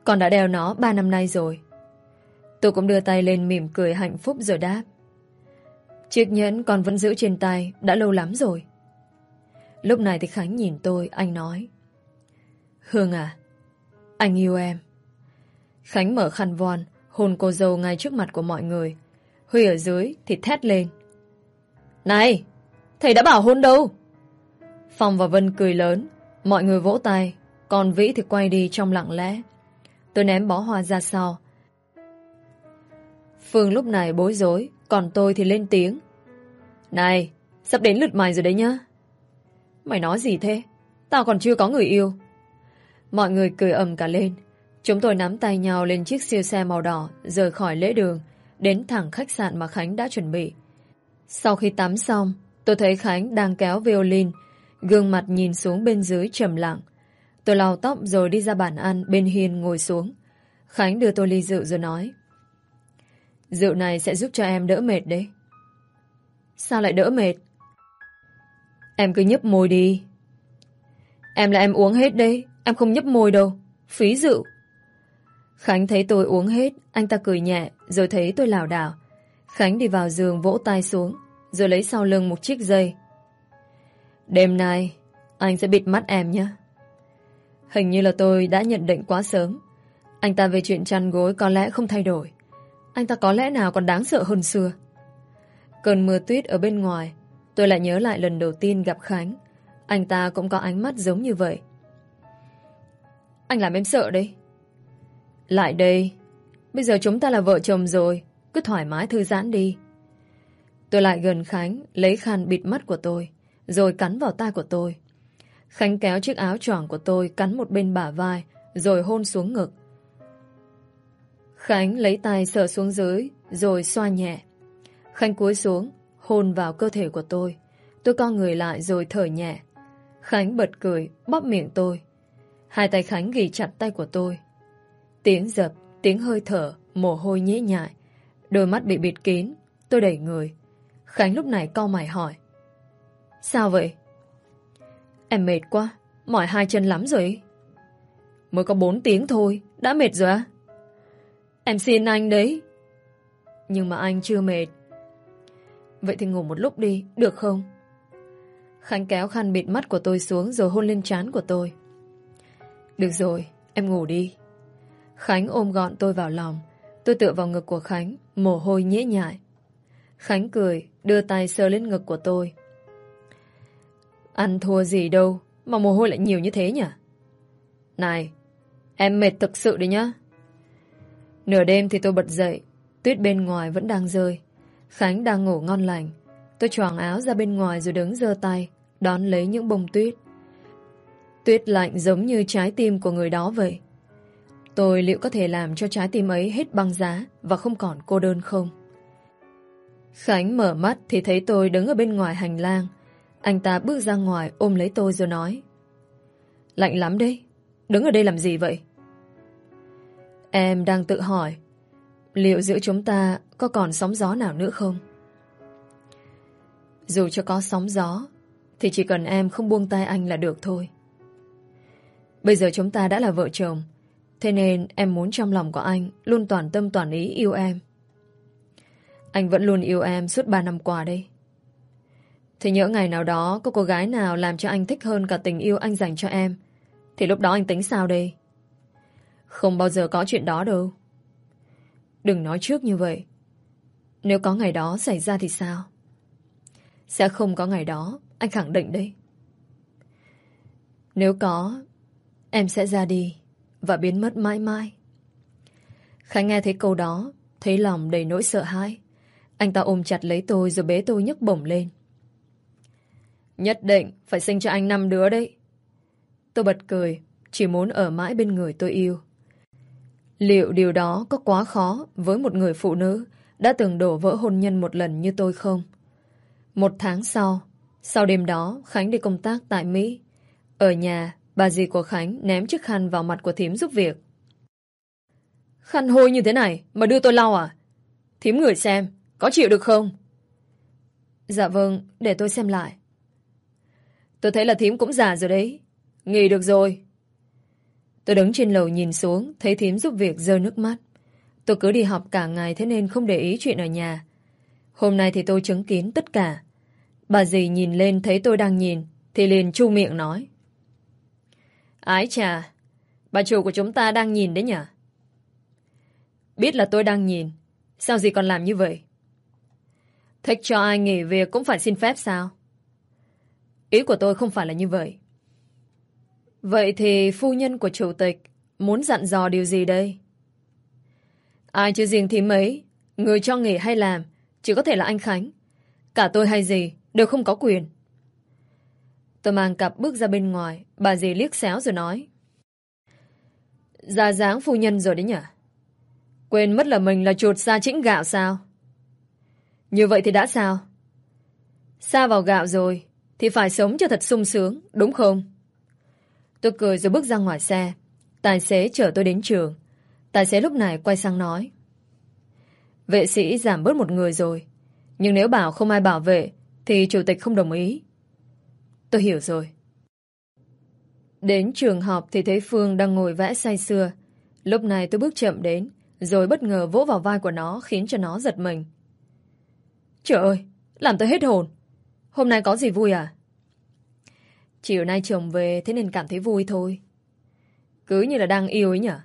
Con đã đeo nó ba năm nay rồi. Tôi cũng đưa tay lên mỉm cười hạnh phúc rồi đáp. Chiếc nhẫn con vẫn giữ trên tay đã lâu lắm rồi. Lúc này thì Khánh nhìn tôi, anh nói. Hương à, anh yêu em. Khánh mở khăn von, hôn cô dâu ngay trước mặt của mọi người. Huy ở dưới thì thét lên. Này, thầy đã bảo hôn đâu? Phong và Vân cười lớn, mọi người vỗ tay, còn Vĩ thì quay đi trong lặng lẽ. Tôi ném bó hoa ra sau. Phương lúc này bối rối, còn tôi thì lên tiếng. Này, sắp đến lượt mày rồi đấy nhá. Mày nói gì thế? Tao còn chưa có người yêu. Mọi người cười ầm cả lên. Chúng tôi nắm tay nhau lên chiếc siêu xe màu đỏ, rời khỏi lễ đường, đến thẳng khách sạn mà Khánh đã chuẩn bị. Sau khi tắm xong, tôi thấy Khánh đang kéo violin, gương mặt nhìn xuống bên dưới trầm lặng. Tôi lau tóc rồi đi ra bàn ăn bên hiên ngồi xuống. Khánh đưa tôi ly rượu rồi nói. Rượu này sẽ giúp cho em đỡ mệt đấy. Sao lại đỡ mệt? Em cứ nhấp môi đi. Em là em uống hết đấy, em không nhấp môi đâu. Phí rượu. Khánh thấy tôi uống hết, anh ta cười nhẹ, rồi thấy tôi lảo đảo. Khánh đi vào giường vỗ tay xuống, rồi lấy sau lưng một chiếc dây. Đêm nay, anh sẽ bịt mắt em nhé. Hình như là tôi đã nhận định quá sớm. Anh ta về chuyện chăn gối có lẽ không thay đổi. Anh ta có lẽ nào còn đáng sợ hơn xưa. Cơn mưa tuyết ở bên ngoài, tôi lại nhớ lại lần đầu tiên gặp Khánh. Anh ta cũng có ánh mắt giống như vậy. Anh làm em sợ đấy. Lại đây. Bây giờ chúng ta là vợ chồng rồi. Cứ thoải mái thư giãn đi. Tôi lại gần Khánh, lấy khăn bịt mắt của tôi, rồi cắn vào tai của tôi. Khánh kéo chiếc áo choàng của tôi cắn một bên bả vai, rồi hôn xuống ngực. Khánh lấy tay sờ xuống dưới, rồi xoa nhẹ. Khánh cúi xuống, hôn vào cơ thể của tôi. Tôi co người lại rồi thở nhẹ. Khánh bật cười, bóp miệng tôi. Hai tay Khánh ghi chặt tay của tôi. Tiếng dập, tiếng hơi thở, mồ hôi nhễ nhại. Đôi mắt bị bịt kín, tôi đẩy người. Khánh lúc này cau mày hỏi. Sao vậy? Em mệt quá, mỏi hai chân lắm rồi. Mới có bốn tiếng thôi, đã mệt rồi á? Em xin anh đấy. Nhưng mà anh chưa mệt. Vậy thì ngủ một lúc đi, được không? Khánh kéo khăn bịt mắt của tôi xuống rồi hôn lên trán của tôi. Được rồi, em ngủ đi. Khánh ôm gọn tôi vào lòng. Tôi tựa vào ngực của Khánh, mồ hôi nhễ nhại. Khánh cười, đưa tay sờ lên ngực của tôi. Ăn thua gì đâu, mà mồ hôi lại nhiều như thế nhỉ? Này, em mệt thực sự đấy nhá. Nửa đêm thì tôi bật dậy, tuyết bên ngoài vẫn đang rơi. Khánh đang ngủ ngon lành. Tôi choàng áo ra bên ngoài rồi đứng giơ tay, đón lấy những bông tuyết. Tuyết lạnh giống như trái tim của người đó vậy. Tôi liệu có thể làm cho trái tim ấy hết băng giá và không còn cô đơn không? Khánh mở mắt thì thấy tôi đứng ở bên ngoài hành lang. Anh ta bước ra ngoài ôm lấy tôi rồi nói. Lạnh lắm đấy. Đứng ở đây làm gì vậy? Em đang tự hỏi, liệu giữa chúng ta có còn sóng gió nào nữa không? Dù cho có sóng gió, thì chỉ cần em không buông tay anh là được thôi. Bây giờ chúng ta đã là vợ chồng Thế nên em muốn trong lòng của anh Luôn toàn tâm toàn ý yêu em. Anh vẫn luôn yêu em Suốt 3 năm qua đây. Thì nhỡ ngày nào đó Có cô gái nào làm cho anh thích hơn Cả tình yêu anh dành cho em, Thì lúc đó anh tính sao đây? Không bao giờ có chuyện đó đâu. Đừng nói trước như vậy. Nếu có ngày đó xảy ra thì sao? Sẽ không có ngày đó, Anh khẳng định đấy. Nếu có, Em sẽ ra đi. Và biến mất mãi mãi. Khánh nghe thấy câu đó, Thấy lòng đầy nỗi sợ hãi. Anh ta ôm chặt lấy tôi rồi bế tôi nhấc bổng lên. Nhất định Phải sinh cho anh năm đứa đấy. Tôi bật cười, Chỉ muốn ở mãi bên người tôi yêu. Liệu điều đó có quá khó Với một người phụ nữ Đã từng đổ vỡ hôn nhân một lần như tôi không? Một tháng sau Sau đêm đó, Khánh đi công tác tại Mỹ. Ở nhà Bà dì của Khánh ném chiếc khăn vào mặt của thím giúp việc. Khăn hôi như thế này mà đưa tôi lau à? Thím ngửi xem, có chịu được không? Dạ vâng, để tôi xem lại. Tôi thấy là thím cũng già rồi đấy. Nghỉ được rồi. Tôi đứng trên lầu nhìn xuống, thấy thím giúp việc rơi nước mắt. Tôi cứ đi học cả ngày thế nên không để ý chuyện ở nhà. Hôm nay thì tôi chứng kiến tất cả. Bà dì nhìn lên thấy tôi đang nhìn, thì liền chu miệng nói. Ái chà, bà chủ của chúng ta đang nhìn đấy nhỉ? Biết là tôi đang nhìn, sao gì còn làm như vậy? Thích cho ai nghỉ việc cũng phải xin phép sao? Ý của tôi không phải là như vậy. Vậy thì phu nhân của chủ tịch muốn dặn dò điều gì đây? Ai chứ riêng thì mấy, người cho nghỉ hay làm, chỉ có thể là anh Khánh. Cả tôi hay gì, đều không có quyền. Tôi mang cặp bước ra bên ngoài, bà dì liếc xéo rồi nói. Già dáng phu nhân rồi đấy nhở Quên mất là mình là chuột xa chĩnh gạo sao? Như vậy thì đã sao? Xa vào gạo rồi, thì phải sống cho thật sung sướng, đúng không? Tôi cười rồi bước ra ngoài xe. Tài xế chở tôi đến trường. Tài xế lúc này quay sang nói. Vệ sĩ giảm bớt một người rồi. Nhưng nếu bảo không ai bảo vệ, thì chủ tịch không đồng ý. Tôi hiểu rồi. Đến trường học thì thấy Phương đang ngồi vẽ say sưa. Lúc này tôi bước chậm đến, rồi bất ngờ vỗ vào vai của nó khiến cho nó giật mình. Trời ơi, làm tôi hết hồn. Hôm nay có gì vui à? Chiều nay chồng về thế nên cảm thấy vui thôi. Cứ như là đang yêu ấy nhở?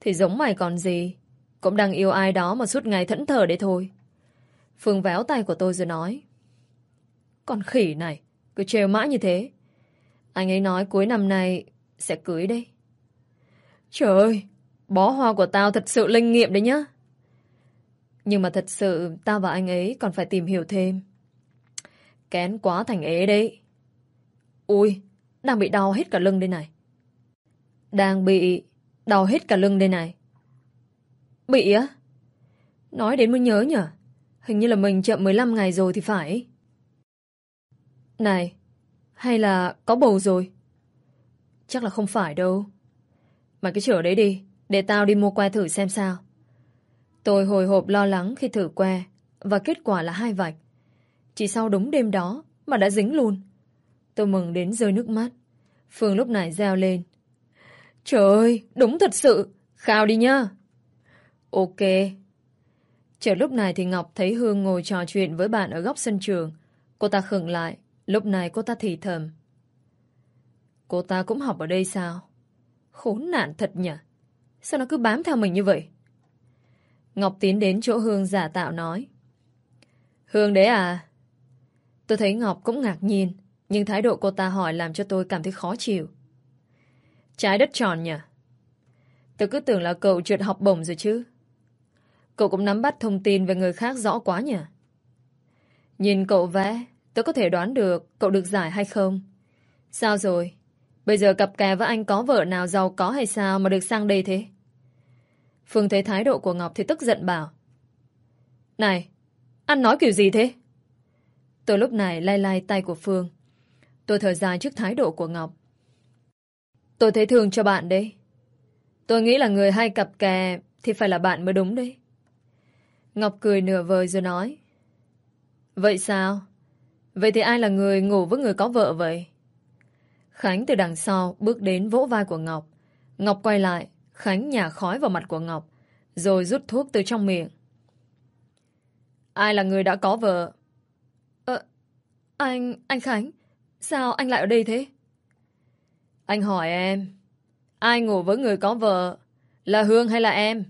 Thì giống mày còn gì? Cũng đang yêu ai đó mà suốt ngày thẫn thờ đấy thôi. Phương véo tay của tôi rồi nói. Con khỉ này, cứ trêu mãi như thế. Anh ấy nói cuối năm nay sẽ cưới đây Trời ơi, bó hoa của tao thật sự linh nghiệm đấy nhá. Nhưng mà thật sự tao và anh ấy còn phải tìm hiểu thêm. Kén quá thành ế đấy. Ui, đang bị đau hết cả lưng đây này. Đang bị đau hết cả lưng đây này. Bị á? Nói đến mới nhớ nhở? Hình như là mình chậm 15 ngày rồi thì phải. Này, hay là có bầu rồi? Chắc là không phải đâu. Mày cứ chở đấy đi, để tao đi mua que thử xem sao. Tôi hồi hộp lo lắng khi thử que, và kết quả là hai vạch. Chỉ sau đúng đêm đó mà đã dính luôn. Tôi mừng đến rơi nước mắt. Phương lúc này reo lên. Trời ơi, đúng thật sự. Khao đi nhá. Ok. chờ lúc này thì Ngọc thấy Hương ngồi trò chuyện với bạn ở góc sân trường. Cô ta khựng lại, Lúc này cô ta thì thầm. Cô ta cũng học ở đây sao? Khốn nạn thật nhỉ? Sao nó cứ bám theo mình như vậy? Ngọc tiến đến chỗ Hương giả tạo nói. Hương đấy à? Tôi thấy Ngọc cũng ngạc nhiên, nhưng thái độ cô ta hỏi làm cho tôi cảm thấy khó chịu. Trái đất tròn nhỉ? Tôi cứ tưởng là cậu trượt học bổng rồi chứ. Cậu cũng nắm bắt thông tin về người khác rõ quá nhỉ? Nhìn cậu vẽ, tôi có thể đoán được cậu được giải hay không. Sao rồi? Bây giờ cặp kè với anh có vợ nào giàu có hay sao mà được sang đây thế? Phương thấy thái độ của Ngọc thì tức giận bảo. Này, anh nói kiểu gì thế? Tôi lúc này lay lay tay của Phương. Tôi thở dài trước thái độ của Ngọc. Tôi thấy thương cho bạn đấy. Tôi nghĩ là người hay cặp kè thì phải là bạn mới đúng đấy. Ngọc cười nửa vời rồi nói. Vậy sao? Vậy thì ai là người ngủ với người có vợ vậy? Khánh từ đằng sau bước đến vỗ vai của Ngọc. Ngọc quay lại, Khánh nhả khói vào mặt của Ngọc, rồi rút thuốc từ trong miệng. Ai là người đã có vợ? Ờ, anh, anh Khánh, sao anh lại ở đây thế? Anh hỏi em, ai ngủ với người có vợ? Là Hương hay là em?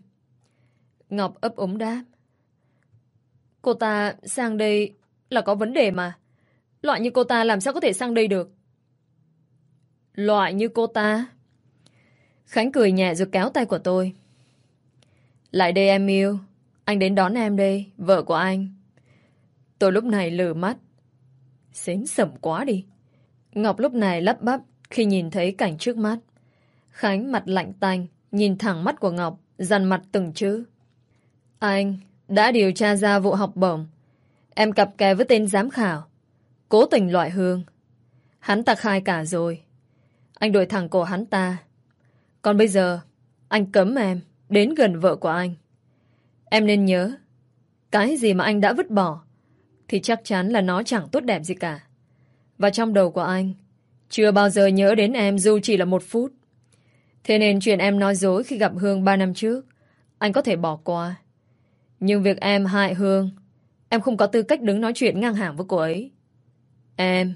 Ngọc ấp úng đáp. Cô ta sang đây là có vấn đề mà. Loại như cô ta làm sao có thể sang đây được? Loại như cô ta? Khánh cười nhẹ rồi kéo tay của tôi. Lại đây em yêu. Anh đến đón em đây, vợ của anh. Tôi lúc này lờ mắt. Xến sẩm quá đi. Ngọc lúc này lắp bắp khi nhìn thấy cảnh trước mắt. Khánh mặt lạnh tanh, nhìn thẳng mắt của Ngọc, dằn mặt từng chữ. Anh đã điều tra ra vụ học bổng. Em cặp kè với tên giám khảo. Cố tình loại hương. Hắn ta khai cả rồi. Anh đuổi thẳng cổ hắn ta. Còn bây giờ, anh cấm em đến gần vợ của anh. Em nên nhớ, cái gì mà anh đã vứt bỏ, thì chắc chắn là nó chẳng tốt đẹp gì cả. Và trong đầu của anh, chưa bao giờ nhớ đến em dù chỉ là một phút. Thế nên chuyện em nói dối khi gặp Hương ba năm trước, anh có thể bỏ qua. Nhưng việc em hại Hương, em không có tư cách đứng nói chuyện ngang hàng với cô ấy. Em,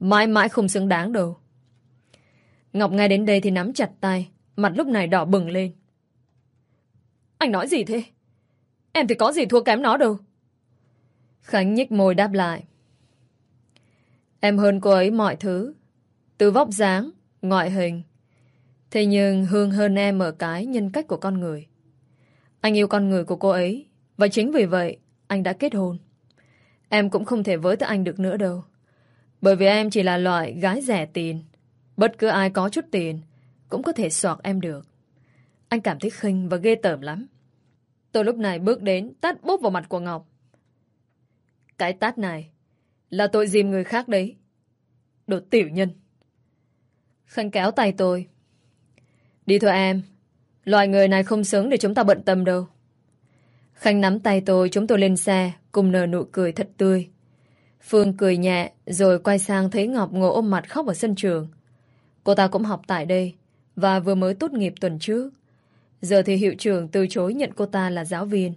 mãi mãi không xứng đáng đâu. Ngọc nghe đến đây thì nắm chặt tay, mặt lúc này đỏ bừng lên. Anh nói gì thế? Em thì có gì thua kém nó đâu. Khánh nhích môi đáp lại. Em hơn cô ấy mọi thứ. Từ vóc dáng, ngoại hình. Thế nhưng Hương hơn em ở cái nhân cách của con người. Anh yêu con người của cô ấy. Và chính vì vậy, anh đã kết hôn. Em cũng không thể với tới anh được nữa đâu. Bởi vì em chỉ là loại gái rẻ tiền. Bất cứ ai có chút tiền cũng có thể soạt em được. Anh cảm thấy khinh và ghê tởm lắm. Tôi lúc này bước đến tát bốp vào mặt của Ngọc. Cái tát này là tội dìm người khác đấy. Đồ tiểu nhân. Khanh kéo tay tôi. Đi thôi em. Loài người này không xứng để chúng ta bận tâm đâu. Khanh nắm tay tôi, chúng tôi lên xe, cùng nở nụ cười thật tươi. Phương cười nhẹ, rồi quay sang thấy Ngọc ngồi ôm mặt khóc ở sân trường. Cô ta cũng học tại đây, và vừa mới tốt nghiệp tuần trước. Giờ thì hiệu trưởng từ chối nhận cô ta là giáo viên.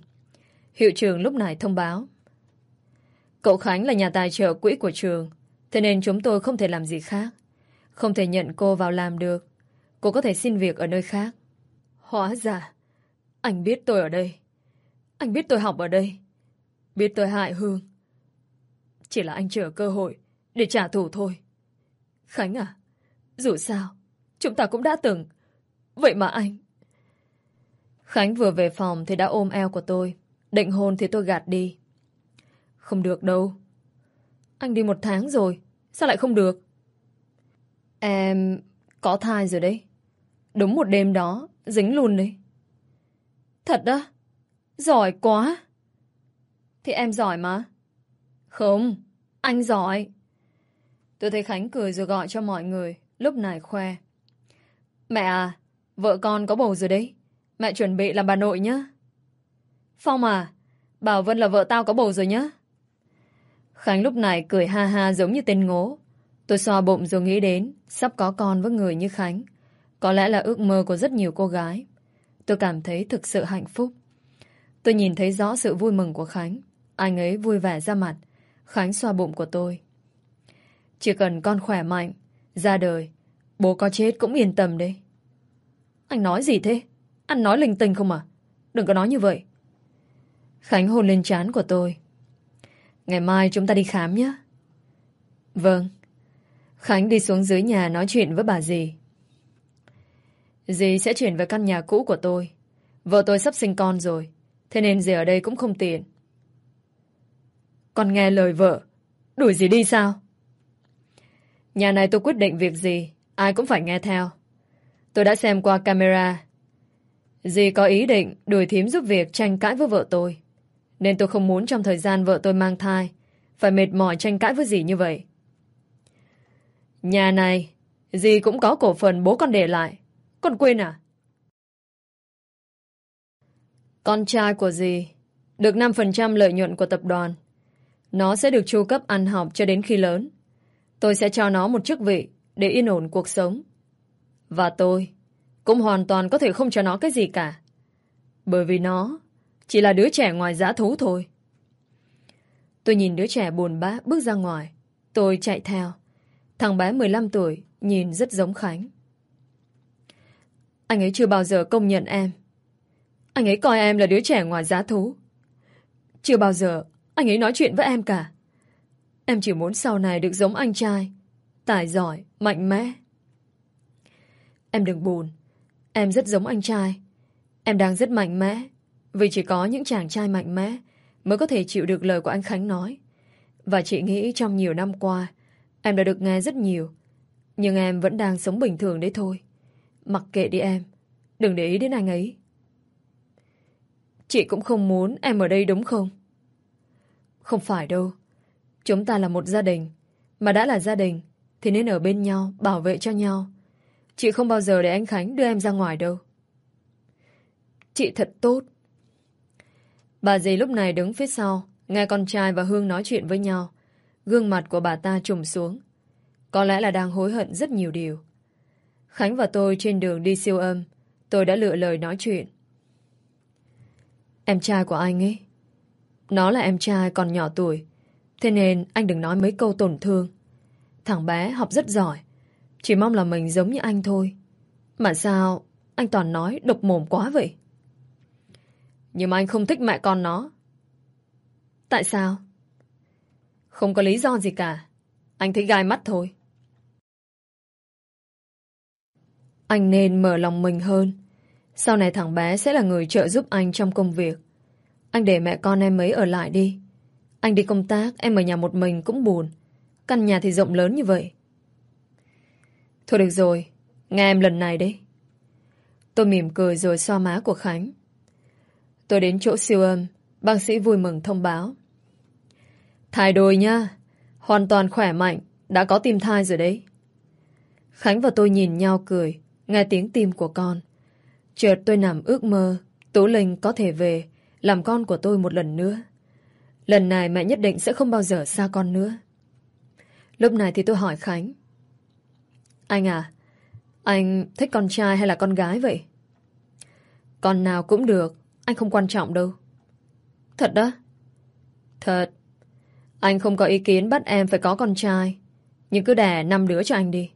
Hiệu trưởng lúc này thông báo. Cậu Khánh là nhà tài trợ quỹ của trường, thế nên chúng tôi không thể làm gì khác. Không thể nhận cô vào làm được. Cô có thể xin việc ở nơi khác. Hóa ra, anh biết tôi ở đây. Anh biết tôi học ở đây. Biết tôi hại Hương. Chỉ là anh chờ cơ hội để trả thù thôi. Khánh à, dù sao, chúng ta cũng đã từng. Vậy mà anh... Khánh vừa về phòng thì đã ôm eo của tôi. Định hôn thì tôi gạt đi. Không được đâu. Anh đi một tháng rồi. Sao lại không được? Em có thai rồi đấy. Đúng một đêm đó, dính luôn đấy. Thật đó? Giỏi quá. Thì em giỏi mà. Không, anh giỏi. Tôi thấy Khánh cười rồi gọi cho mọi người. Lúc này khoe. Mẹ à, vợ con có bầu rồi đấy. Mẹ chuẩn bị làm bà nội nhá. Phong à, Bảo Vân là vợ tao có bầu rồi nhá. Khánh lúc này cười ha ha giống như tên ngố. Tôi xoa bụng rồi nghĩ đến sắp có con với người như Khánh. Có lẽ là ước mơ của rất nhiều cô gái. Tôi cảm thấy thực sự hạnh phúc. Tôi nhìn thấy rõ sự vui mừng của Khánh. Anh ấy vui vẻ ra mặt. Khánh xoa bụng của tôi. Chỉ cần con khỏe mạnh, ra đời, bố có chết cũng yên tâm đấy. Anh nói gì thế? Anh nói linh tinh không à? Đừng có nói như vậy. Khánh hôn lên trán của tôi. Ngày mai chúng ta đi khám nhé. Vâng. Khánh đi xuống dưới nhà nói chuyện với bà dì. Dì sẽ chuyển về căn nhà cũ của tôi. Vợ tôi sắp sinh con rồi. Thế nên dì ở đây cũng không tiện. Con nghe lời vợ. Đuổi gì đi sao? Nhà này tôi quyết định việc gì, ai cũng phải nghe theo. Tôi đã xem qua camera. Dì có ý định đuổi thím giúp việc tranh cãi với vợ tôi. Nên tôi không muốn trong thời gian vợ tôi mang thai phải mệt mỏi tranh cãi với dì như vậy. Nhà này, dì cũng có cổ phần bố con để lại. Con quên à? Con trai của dì được 5% lợi nhuận của tập đoàn. Nó sẽ được chu cấp ăn học cho đến khi lớn. Tôi sẽ cho nó một chức vị để yên ổn cuộc sống. Và tôi cũng hoàn toàn có thể không cho nó cái gì cả. Bởi vì nó chỉ là đứa trẻ ngoài giã thú thôi. Tôi nhìn đứa trẻ buồn bã bước ra ngoài. Tôi chạy theo. Thằng bé 15 tuổi nhìn rất giống Khánh. Anh ấy chưa bao giờ công nhận em. Anh ấy coi em là đứa trẻ ngoài giá thú. Chưa bao giờ anh ấy nói chuyện với em cả. Em chỉ muốn sau này được giống anh trai. Tài giỏi, mạnh mẽ. Em đừng buồn. Em rất giống anh trai. Em đang rất mạnh mẽ. Vì chỉ có những chàng trai mạnh mẽ mới có thể chịu được lời của anh Khánh nói. Và chị nghĩ trong nhiều năm qua em đã được nghe rất nhiều. Nhưng em vẫn đang sống bình thường đấy thôi. Mặc kệ đi em. Đừng để ý đến anh ấy. Chị cũng không muốn em ở đây đúng không? Không phải đâu. Chúng ta là một gia đình. Mà đã là gia đình thì nên ở bên nhau, bảo vệ cho nhau. Chị không bao giờ để anh Khánh đưa em ra ngoài đâu. Chị thật tốt. Bà dì lúc này đứng phía sau, nghe con trai và Hương nói chuyện với nhau. Gương mặt của bà ta trùng xuống. Có lẽ là đang hối hận rất nhiều điều. Khánh và tôi trên đường đi siêu âm, tôi đã lựa lời nói chuyện. Em trai của anh ấy. Nó là em trai còn nhỏ tuổi, thế nên anh đừng nói mấy câu tổn thương. Thằng bé học rất giỏi, chỉ mong là mình giống như anh thôi. Mà sao anh toàn nói độc mồm quá vậy? Nhưng mà anh không thích mẹ con nó. Tại sao? Không có lý do gì cả. Anh thấy gai mắt thôi. Anh nên mở lòng mình hơn. Sau này thằng bé sẽ là người trợ giúp anh trong công việc. Anh để mẹ con em ấy ở lại đi. Anh đi công tác, em ở nhà một mình cũng buồn. Căn nhà thì rộng lớn như vậy. Thôi được rồi, nghe em lần này đấy. Tôi mỉm cười rồi xoa má của Khánh. Tôi đến chỗ siêu âm, bác sĩ vui mừng thông báo. Thai đôi nha, hoàn toàn khỏe mạnh, đã có tim thai rồi đấy. Khánh và tôi nhìn nhau cười, nghe tiếng tim của con. Chợt tôi nằm ước mơ, Tú Linh có thể về, làm con của tôi một lần nữa. Lần này mẹ nhất định sẽ không bao giờ xa con nữa. Lúc này thì tôi hỏi Khánh. Anh à, anh thích con trai hay là con gái vậy? Con nào cũng được, anh không quan trọng đâu. Thật đó? Thật. Anh không có ý kiến bắt em phải có con trai. Nhưng cứ đẻ năm đứa cho anh đi.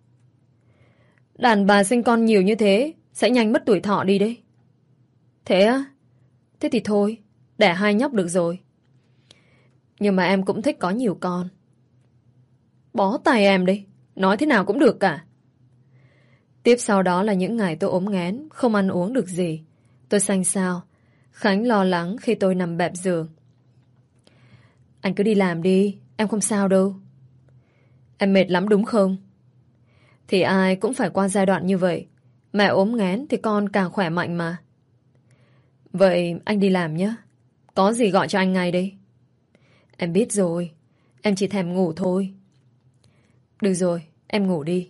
Đàn bà sinh con nhiều như thế sẽ nhanh mất tuổi thọ đi đấy. Thế á? Thế thì thôi, đẻ hai nhóc được rồi. Nhưng mà em cũng thích có nhiều con. Bó tay em đi, nói thế nào cũng được cả. Tiếp sau đó là những ngày tôi ốm ngén, không ăn uống được gì. Tôi xanh xao. Khánh lo lắng khi tôi nằm bẹp giường. Anh cứ đi làm đi, em không sao đâu. Em mệt lắm đúng không? Thì ai cũng phải qua giai đoạn như vậy. Mẹ ốm ngén thì con càng khỏe mạnh mà. Vậy anh đi làm nhé. Có gì gọi cho anh ngay đây. Em biết rồi. Em chỉ thèm ngủ thôi. Được rồi, em ngủ đi.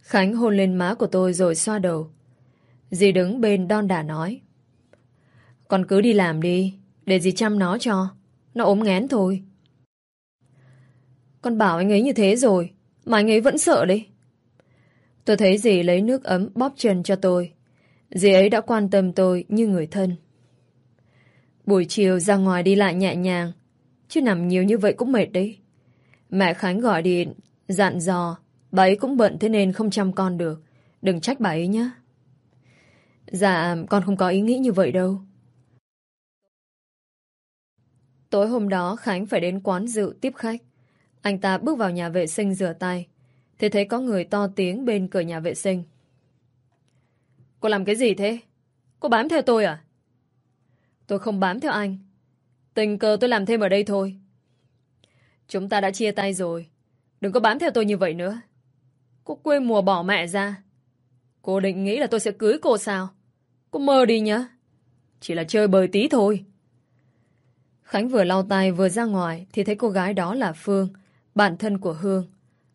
Khánh hôn lên má của tôi rồi xoa đầu. Dì đứng bên đon đả nói. Con cứ đi làm đi, để dì chăm nó cho. Nó ốm ngén thôi. Con bảo anh ấy như thế rồi, mà anh ấy vẫn sợ đấy. Tôi thấy dì lấy nước ấm bóp chân cho tôi. Dì ấy đã quan tâm tôi như người thân. Buổi chiều ra ngoài đi lại nhẹ nhàng, chứ nằm nhiều như vậy cũng mệt đấy. Mẹ Khánh gọi điện, dặn dò, bà ấy cũng bận thế nên không chăm con được. Đừng trách bà ấy nhé. Dạ, con không có ý nghĩ như vậy đâu. Tối hôm đó Khánh phải đến quán rượu tiếp khách. Anh ta bước vào nhà vệ sinh rửa tay. Thì thấy có người to tiếng bên cửa nhà vệ sinh. Cô làm cái gì thế? Cô bám theo tôi à? Tôi không bám theo anh. Tình cờ tôi làm thêm ở đây thôi. Chúng ta đã chia tay rồi. Đừng có bám theo tôi như vậy nữa. Cô quê mùa bỏ mẹ ra. Cô định nghĩ là tôi sẽ cưới cô sao? Cô mơ đi nhá. Chỉ là chơi bời tí thôi. Khánh vừa lau tay vừa ra ngoài thì thấy cô gái đó là Phương, bạn thân của Hương.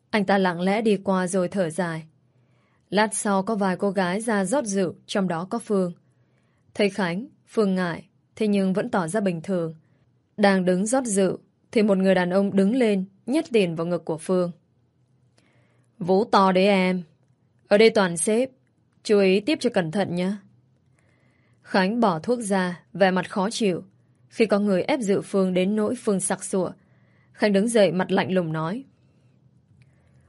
Anh ta lặng lẽ đi qua rồi thở dài. Lát sau có vài cô gái ra rót rượu, trong đó có Phương. Thấy Khánh, Phương ngại, thế nhưng vẫn tỏ ra bình thường. Đang đứng rót rượu, thì một người đàn ông đứng lên, nhét tiền vào ngực của Phương. Vũ to đấy em. Ở đây toàn xếp. Chú ý tiếp cho cẩn thận nhé. Khánh bỏ thuốc ra, vẻ mặt khó chịu. Khi có người ép dự Phương đến nỗi Phương sặc sụa. Khánh đứng dậy mặt lạnh lùng nói.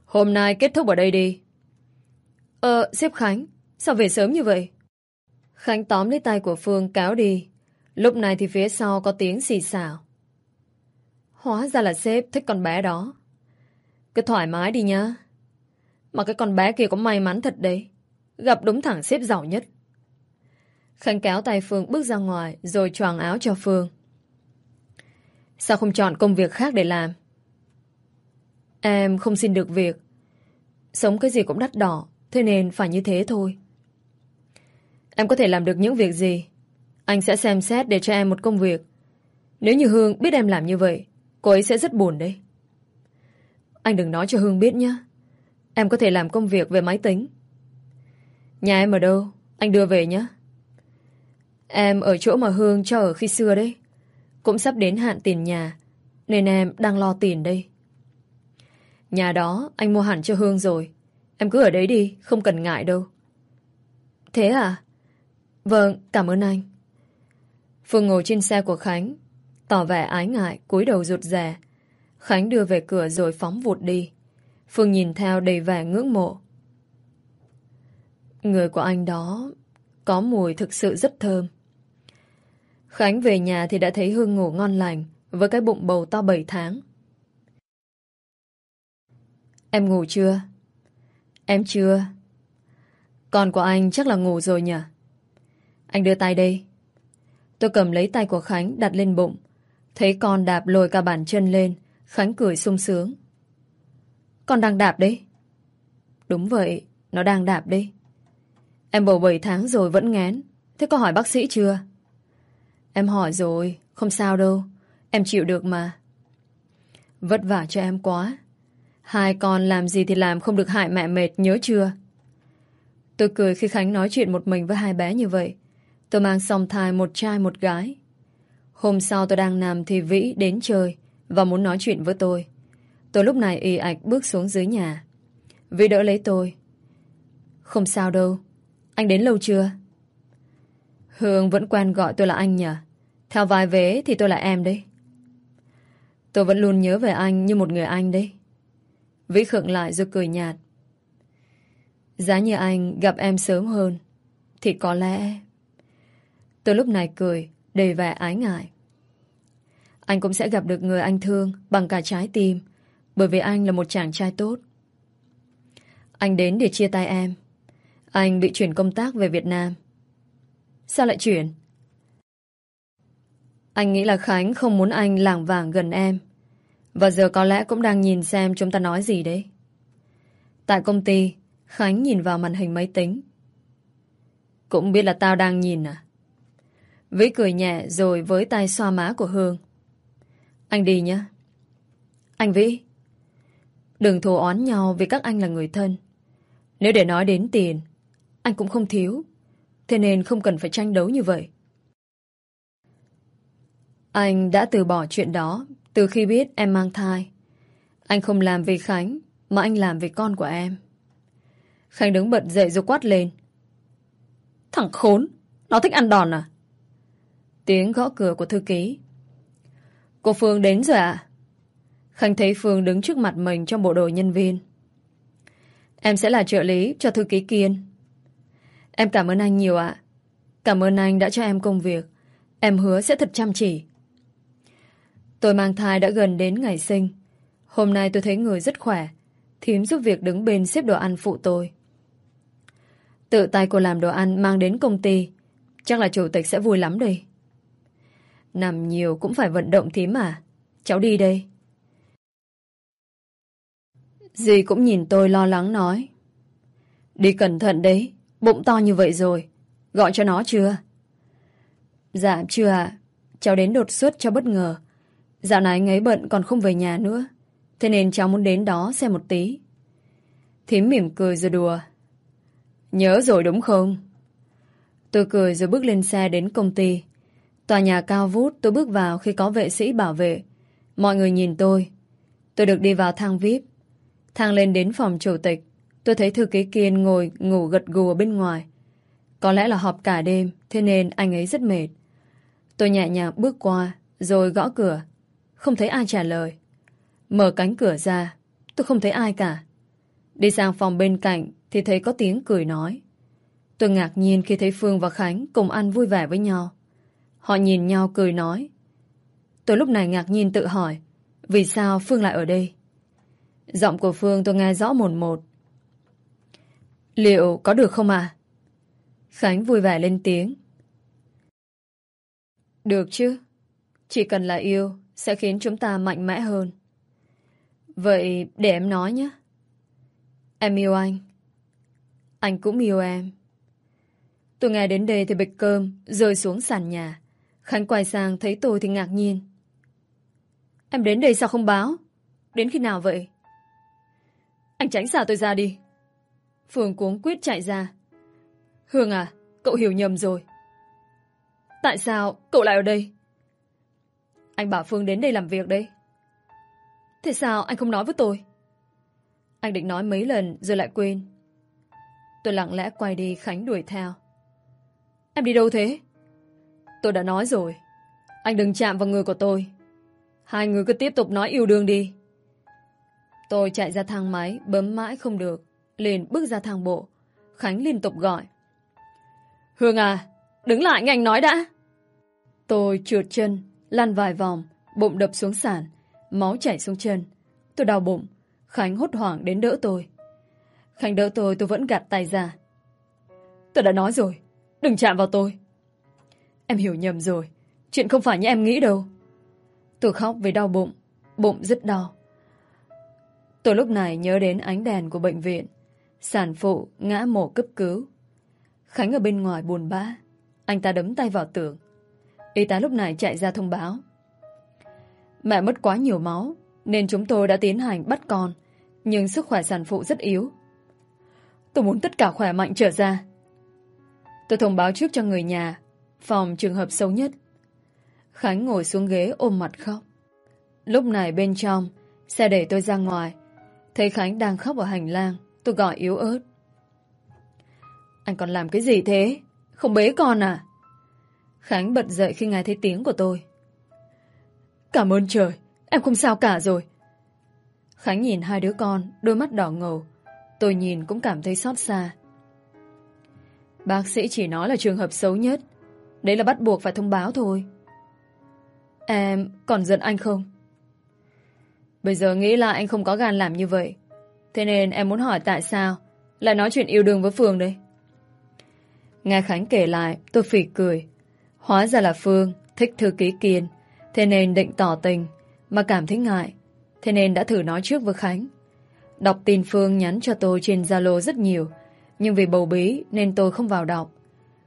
Hôm nay kết thúc ở đây đi. Ờ, sếp Khánh, sao về sớm như vậy? Khánh tóm lấy tay của Phương cáo đi. Lúc này thì phía sau có tiếng xì xào. Hóa ra là sếp thích con bé đó. Cứ thoải mái đi nhá. Mà cái con bé kia có may mắn thật đấy. Gặp đúng thẳng sếp giàu nhất. Khánh kéo tay Phương bước ra ngoài rồi choàng áo cho Phương. Sao không chọn công việc khác để làm? Em không xin được việc. Sống cái gì cũng đắt đỏ, thế nên phải như thế thôi. Em có thể làm được những việc gì? Anh sẽ xem xét để cho em một công việc. Nếu như Hương biết em làm như vậy, cô ấy sẽ rất buồn đấy. Anh đừng nói cho Hương biết nhé. Em có thể làm công việc về máy tính. Nhà em ở đâu? Anh đưa về nhé. Em ở chỗ mà Hương cho ở khi xưa đấy. Cũng sắp đến hạn tiền nhà, nên em đang lo tiền đây. Nhà đó anh mua hẳn cho Hương rồi. Em cứ ở đấy đi, không cần ngại đâu. Thế à? Vâng, cảm ơn anh. Phương ngồi trên xe của Khánh, tỏ vẻ ái ngại, cúi đầu rụt rè. Khánh đưa về cửa rồi phóng vụt đi. Phương nhìn theo đầy vẻ ngưỡng mộ. Người của anh đó có mùi thực sự rất thơm. Khánh về nhà thì đã thấy Hương ngủ ngon lành với cái bụng bầu to 7 tháng. Em ngủ chưa? Em chưa. Con của anh chắc là ngủ rồi nhỉ? Anh đưa tay đây. Tôi cầm lấy tay của Khánh đặt lên bụng. Thấy con đạp lồi cả bàn chân lên. Khánh cười sung sướng. Con đang đạp đấy. Đúng vậy, nó đang đạp đấy. Em bầu 7 tháng rồi vẫn ngén. Thế có hỏi bác sĩ chưa? Em hỏi rồi, không sao đâu. Em chịu được mà. Vất vả cho em quá. Hai con làm gì thì làm không được hại mẹ mệt, nhớ chưa? Tôi cười khi Khánh nói chuyện một mình với hai bé như vậy. Tôi mang song thai một trai một gái. Hôm sau tôi đang nằm thì Vĩ đến chơi và muốn nói chuyện với tôi. Tôi lúc này y ạch bước xuống dưới nhà. Vĩ đỡ lấy tôi. Không sao đâu. Anh đến lâu chưa? Hương vẫn quen gọi tôi là anh nhỉ? Theo vài vế thì tôi là em đấy. Tôi vẫn luôn nhớ về anh như một người anh đấy. Vĩ khựng lại rồi cười nhạt. Giá như anh gặp em sớm hơn, thì có lẽ... Tôi lúc này cười, đầy vẻ ái ngại. Anh cũng sẽ gặp được người anh thương bằng cả trái tim, bởi vì anh là một chàng trai tốt. Anh đến để chia tay em. Anh bị chuyển công tác về Việt Nam. Sao lại chuyển? Anh nghĩ là Khánh không muốn anh lảng vảng gần em. Và giờ có lẽ cũng đang nhìn xem chúng ta nói gì đấy. Tại công ty, Khánh nhìn vào màn hình máy tính. Cũng biết là tao đang nhìn à? Vĩ cười nhẹ rồi với tay xoa má của Hương. Anh đi nhé. Anh Vĩ, đừng thù oán nhau vì các anh là người thân. Nếu để nói đến tiền, anh cũng không thiếu. Thế nên không cần phải tranh đấu như vậy. Anh đã từ bỏ chuyện đó từ khi biết em mang thai. Anh không làm vì Khánh, mà anh làm vì con của em. Khánh đứng bật dậy rồi quát lên. Thằng khốn, nó thích ăn đòn à? Tiếng gõ cửa của thư ký. Cô Phương đến rồi ạ? À? Khánh thấy Phương đứng trước mặt mình trong bộ đồ nhân viên. Em sẽ là trợ lý cho thư ký Kiên. Em cảm ơn anh nhiều ạ. Cảm ơn anh đã cho em công việc. Em hứa sẽ thật chăm chỉ. Tôi mang thai đã gần đến ngày sinh. Hôm nay tôi thấy người rất khỏe. Thím giúp việc đứng bên xếp đồ ăn phụ tôi. Tự tay cô làm đồ ăn mang đến công ty. Chắc là chủ tịch sẽ vui lắm đây. Nằm nhiều cũng phải vận động thím mà. Cháu đi đây. Dì cũng nhìn tôi lo lắng nói. Đi cẩn thận đấy. Bụng to như vậy rồi. Gọi cho nó chưa? Dạ chưa ạ. Cháu đến đột xuất cho bất ngờ. Dạo này anh ấy bận còn không về nhà nữa. Thế nên cháu muốn đến đó xem một tí. Thím mỉm cười rồi đùa. Nhớ rồi đúng không? Tôi cười rồi bước lên xe đến công ty. Tòa nhà cao vút tôi bước vào khi có vệ sĩ bảo vệ. Mọi người nhìn tôi. Tôi được đi vào thang VIP. Thang lên đến phòng chủ tịch. Tôi thấy thư ký Kiên ngồi ngủ gật gù ở bên ngoài. Có lẽ là họp cả đêm, thế nên anh ấy rất mệt. Tôi nhẹ nhàng bước qua, rồi gõ cửa. Không thấy ai trả lời. Mở cánh cửa ra, tôi không thấy ai cả. Đi sang phòng bên cạnh thì thấy có tiếng cười nói. Tôi ngạc nhiên khi thấy Phương và Khánh cùng ăn vui vẻ với nhau. Họ nhìn nhau cười nói. Tôi lúc này ngạc nhiên tự hỏi vì sao Phương lại ở đây? Giọng của Phương tôi nghe rõ một một. Liệu có được không à? Khánh vui vẻ lên tiếng. Được chứ. Chỉ cần là yêu sẽ khiến chúng ta mạnh mẽ hơn. Vậy để em nói nhé. Em yêu anh. Anh cũng yêu em. Tôi nghe đến đây thì bịch cơm rơi xuống sàn nhà. Khánh quay sang thấy tôi thì ngạc nhiên. Em đến đây sao không báo? Đến khi nào vậy? Anh tránh xa tôi ra đi. Phương cuống quyết chạy ra. Hương à, cậu hiểu nhầm rồi. Tại sao cậu lại ở đây? Anh bảo Phương đến đây làm việc đấy. Thế sao anh không nói với tôi? Anh định nói mấy lần rồi lại quên. Tôi lặng lẽ quay đi Khánh đuổi theo. Em đi đâu thế? Tôi đã nói rồi. Anh đừng chạm vào người của tôi. Hai người cứ tiếp tục nói yêu đương đi. Tôi chạy ra thang máy, bấm mãi không được. Liền bước ra thang bộ. Khánh liên tục gọi. Hương à, đứng lại nghe anh nói đã. Tôi trượt chân, lăn vài vòng, bụng đập xuống sàn, máu chảy xuống chân. Tôi đau bụng, Khánh hốt hoảng đến đỡ tôi. Khánh đỡ tôi tôi vẫn gạt tay ra. Tôi đã nói rồi, đừng chạm vào tôi. Em hiểu nhầm rồi, chuyện không phải như em nghĩ đâu. Tôi khóc vì đau bụng, bụng rất đau. Tôi lúc này nhớ đến ánh đèn của bệnh viện. Sản phụ ngã mổ cấp cứu. Khánh ở bên ngoài buồn bã. Anh ta đấm tay vào tường. Y tá lúc này chạy ra thông báo. Mẹ mất quá nhiều máu, nên chúng tôi đã tiến hành bắt con. Nhưng sức khỏe sản phụ rất yếu. Tôi muốn tất cả khỏe mạnh trở ra. Tôi thông báo trước cho người nhà, phòng trường hợp xấu nhất. Khánh ngồi xuống ghế ôm mặt khóc. Lúc này bên trong, xe đẩy tôi ra ngoài. Thấy Khánh đang khóc ở hành lang, tôi gọi yếu ớt. Anh còn làm cái gì thế? Không bế con à? Khánh bật dậy khi nghe thấy tiếng của tôi. Cảm ơn trời, em không sao cả rồi. Khánh nhìn hai đứa con, đôi mắt đỏ ngầu. Tôi nhìn cũng cảm thấy xót xa. Bác sĩ chỉ nói là trường hợp xấu nhất. Đấy là bắt buộc phải thông báo thôi. Em còn giận anh không? Bây giờ nghĩ là anh không có gan làm như vậy. Thế nên em muốn hỏi tại sao lại nói chuyện yêu đương với Phương đây. Nghe Khánh kể lại, tôi phỉ cười. Hóa ra là Phương thích thư ký Kiên, thế nên định tỏ tình, mà cảm thấy ngại, thế nên đã thử nói trước với Khánh. Đọc tin Phương nhắn cho tôi trên Zalo rất nhiều, nhưng vì bầu bí nên tôi không vào đọc.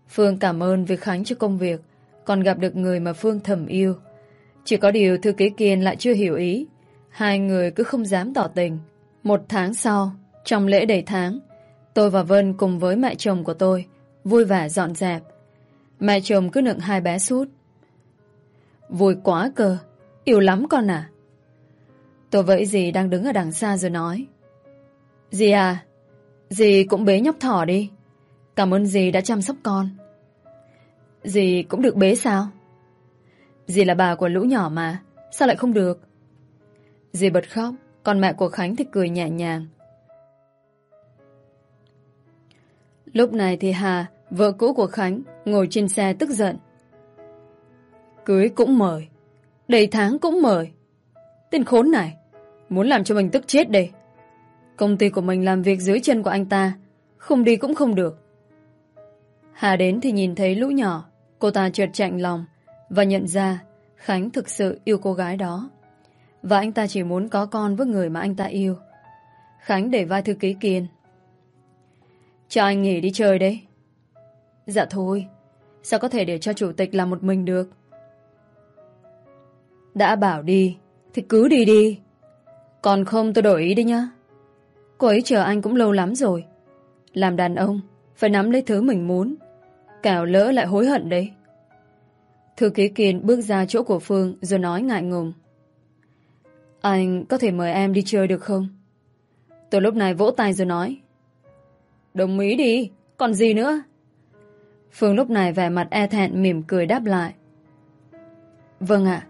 Phương cảm ơn vì Khánh cho công việc, còn gặp được người mà Phương thầm yêu. Chỉ có điều thư ký Kiên lại chưa hiểu ý, hai người cứ không dám tỏ tình. Một tháng sau, trong lễ đầy tháng, tôi và Vân cùng với mẹ chồng của tôi vui vẻ dọn dẹp. Mẹ chồng cứ nựng hai bé sút. Vui quá cơ, yêu lắm con à. Tôi vẫy dì đang đứng ở đằng xa rồi nói. Dì à, dì cũng bế nhóc thỏ đi. Cảm ơn dì đã chăm sóc con. Dì cũng được bế sao? Dì là bà của lũ nhỏ mà, sao lại không được? Dì bật khóc, còn mẹ của Khánh thì cười nhẹ nhàng. Lúc này thì Hà, vợ cũ của Khánh, ngồi trên xe tức giận. Cưới cũng mời, đầy tháng cũng mời. Tên khốn này, muốn làm cho mình tức chết đây. Công ty của mình làm việc dưới chân của anh ta, không đi cũng không được. Hà đến thì nhìn thấy lũ nhỏ, cô ta trượt chạnh lòng và nhận ra Khánh thực sự yêu cô gái đó. Và anh ta chỉ muốn có con với người mà anh ta yêu. Khánh để vai thư ký Kiên. Cho anh nghỉ đi chơi đấy. Dạ thôi. Sao có thể để cho chủ tịch làm một mình được? Đã bảo đi, thì cứ đi đi. Còn không tôi đổi ý đi nhá. Cô ấy chờ anh cũng lâu lắm rồi. Làm đàn ông, phải nắm lấy thứ mình muốn. Cảo lỡ lại hối hận đấy. Thư ký Kiên bước ra chỗ của Phương rồi nói ngại ngùng. Anh có thể mời em đi chơi được không? Tôi lúc này vỗ tay rồi nói. Đồng ý đi, còn gì nữa? Phương lúc này vẻ mặt e thẹn mỉm cười đáp lại. Vâng ạ.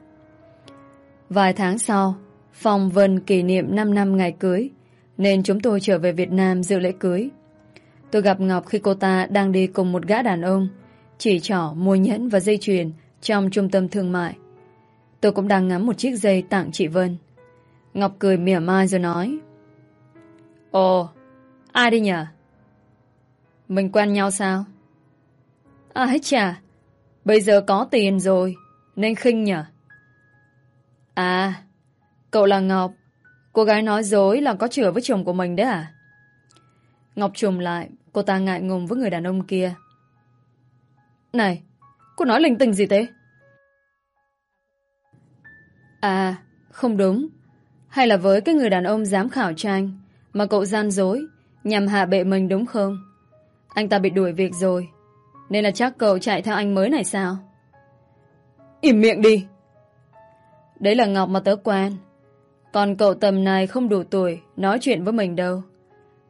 Vài tháng sau, Phong Vân kỷ niệm 5 năm ngày cưới, nên chúng tôi trở về Việt Nam dự lễ cưới. Tôi gặp Ngọc khi cô ta đang đi cùng một gã đàn ông, chỉ trỏ, mua nhẫn và dây chuyền trong trung tâm thương mại. Tôi cũng đang ngắm một chiếc dây tặng chị Vân. Ngọc cười mỉa mai rồi nói. Ồ, ai đi nhở Mình quen nhau sao? À hết chà, bây giờ có tiền rồi, nên khinh nhở. À, cậu là Ngọc. Cô gái nói dối là có chữa với chồng của mình đấy à? Ngọc trùm lại, cô ta ngại ngùng với người đàn ông kia. Này, cô nói linh tinh gì thế? À, không đúng. Hay là với cái người đàn ông dám khảo tranh mà cậu gian dối nhằm hạ bệ mình đúng không? Anh ta bị đuổi việc rồi. Nên là chắc cậu chạy theo anh mới này sao? Im miệng đi! Đấy là Ngọc mà tớ quen. Còn cậu tầm này không đủ tuổi nói chuyện với mình đâu.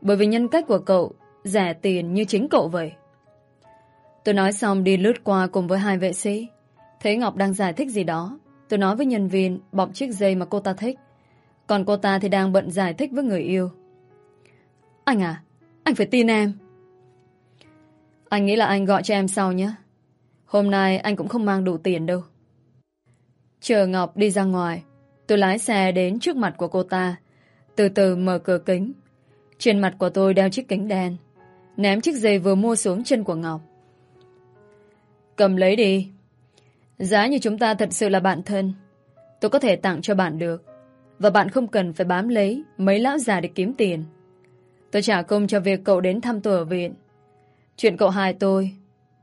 Bởi vì nhân cách của cậu rẻ tiền như chính cậu vậy. Tôi nói xong đi lướt qua cùng với hai vệ sĩ. Thấy Ngọc đang giải thích gì đó. Tôi nói với nhân viên bọc chiếc dây mà cô ta thích. Còn cô ta thì đang bận giải thích với người yêu. Anh à, anh phải tin em. Anh nghĩ là anh gọi cho em sau nhé. Hôm nay anh cũng không mang đủ tiền đâu. Chờ Ngọc đi ra ngoài, tôi lái xe đến trước mặt của cô ta, từ từ mở cửa kính. Trên mặt của tôi đeo chiếc kính đen, ném chiếc giày vừa mua xuống chân của Ngọc. Cầm lấy đi. Giá như chúng ta thật sự là bạn thân, tôi có thể tặng cho bạn được. Và bạn không cần phải bám lấy mấy lão già để kiếm tiền. Tôi trả công cho việc cậu đến thăm tôi ở viện. Chuyện cậu hai tôi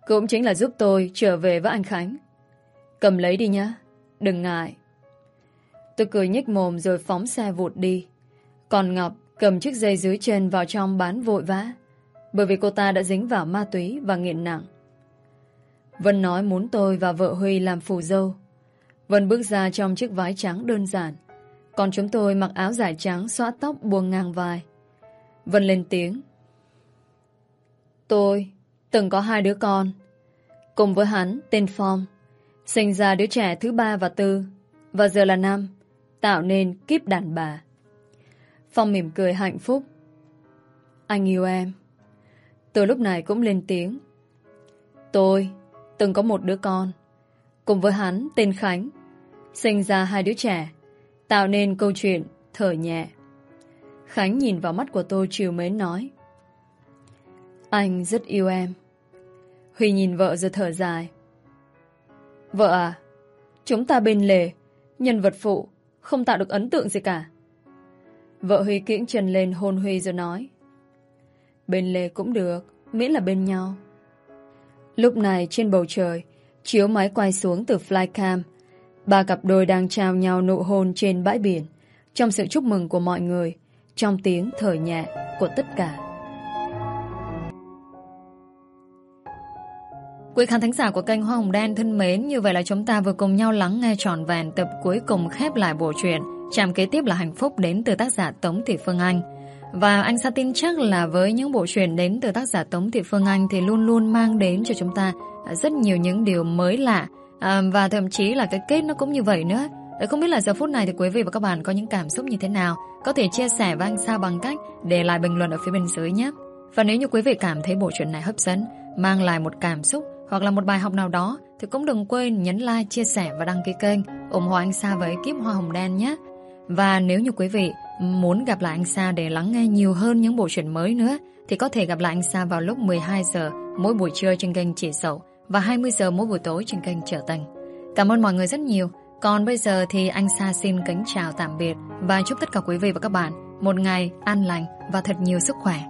cũng chính là giúp tôi trở về với anh Khánh. Cầm lấy đi nhá. Đừng ngại. Tôi cười nhếch mồm rồi phóng xe vụt đi. Còn Ngọc cầm chiếc dây dưới chân vào trong bán vội vã. Bởi vì cô ta đã dính vào ma túy và nghiện nặng. Vân nói muốn tôi và vợ Huy làm phù dâu. Vân bước ra trong chiếc váy trắng đơn giản. Còn chúng tôi mặc áo dài trắng xóa tóc buông ngang vai. Vân lên tiếng. Tôi từng có hai đứa con. Cùng với hắn, tên Phong. Sinh ra đứa trẻ thứ ba và tư. Và giờ là năm. Tạo nên kiếp đàn bà. Phong mỉm cười hạnh phúc. Anh yêu em. tôi lúc này cũng lên tiếng. Tôi từng có một đứa con. Cùng với hắn, tên Khánh. Sinh ra hai đứa trẻ. Tạo nên câu chuyện thở nhẹ. Khánh nhìn vào mắt của tôi chiều mến nói. Anh rất yêu em. Huy nhìn vợ rồi thở dài. Vợ à, chúng ta bên lề, nhân vật phụ, không tạo được ấn tượng gì cả. Vợ Huy kiễng chân lên hôn Huy rồi nói. Bên lề cũng được, miễn là bên nhau. Lúc này trên bầu trời, chiếu máy quay xuống từ flycam. Ba cặp đôi đang trao nhau nụ hôn trên bãi biển, trong sự chúc mừng của mọi người, trong tiếng thở nhẹ của tất cả. Quý khán thính giả của kênh Hoa Hồng Đen thân mến, như vậy là chúng ta vừa cùng nhau lắng nghe trọn vẹn tập cuối cùng khép lại bộ truyện. Chạm kế tiếp là hạnh phúc đến từ tác giả Tống Thị Phương Anh. Và anh Sa tin chắc là với những bộ truyện đến từ tác giả Tống Thị Phương Anh thì luôn luôn mang đến cho chúng ta rất nhiều những điều mới lạ à, và thậm chí là cái kết nó cũng như vậy nữa. Ờ, không biết là giờ phút này thì quý vị và các bạn có những cảm xúc như thế nào có thể chia sẻ với anh Sa bằng cách để lại bình luận ở phía bên dưới nhé. Và nếu như quý vị cảm thấy bộ truyện này hấp dẫn, mang lại một cảm xúc hoặc là một bài học nào đó thì cũng đừng quên nhấn like, chia sẻ và đăng ký kênh ủng hộ anh Sa với ekip Hoa Hồng Đen nhé. Và nếu như quý vị muốn gặp lại anh Sa để lắng nghe nhiều hơn những bộ truyện mới nữa thì có thể gặp lại anh Sa vào lúc 12 giờ mỗi buổi trưa trên kênh Chỉ Sầu và 20 giờ mỗi buổi tối trên kênh Trở Tình. Cảm ơn mọi người rất nhiều Còn bây giờ thì anh Sa xin kính chào tạm biệt và chúc tất cả quý vị và các bạn một ngày an lành và thật nhiều sức khỏe.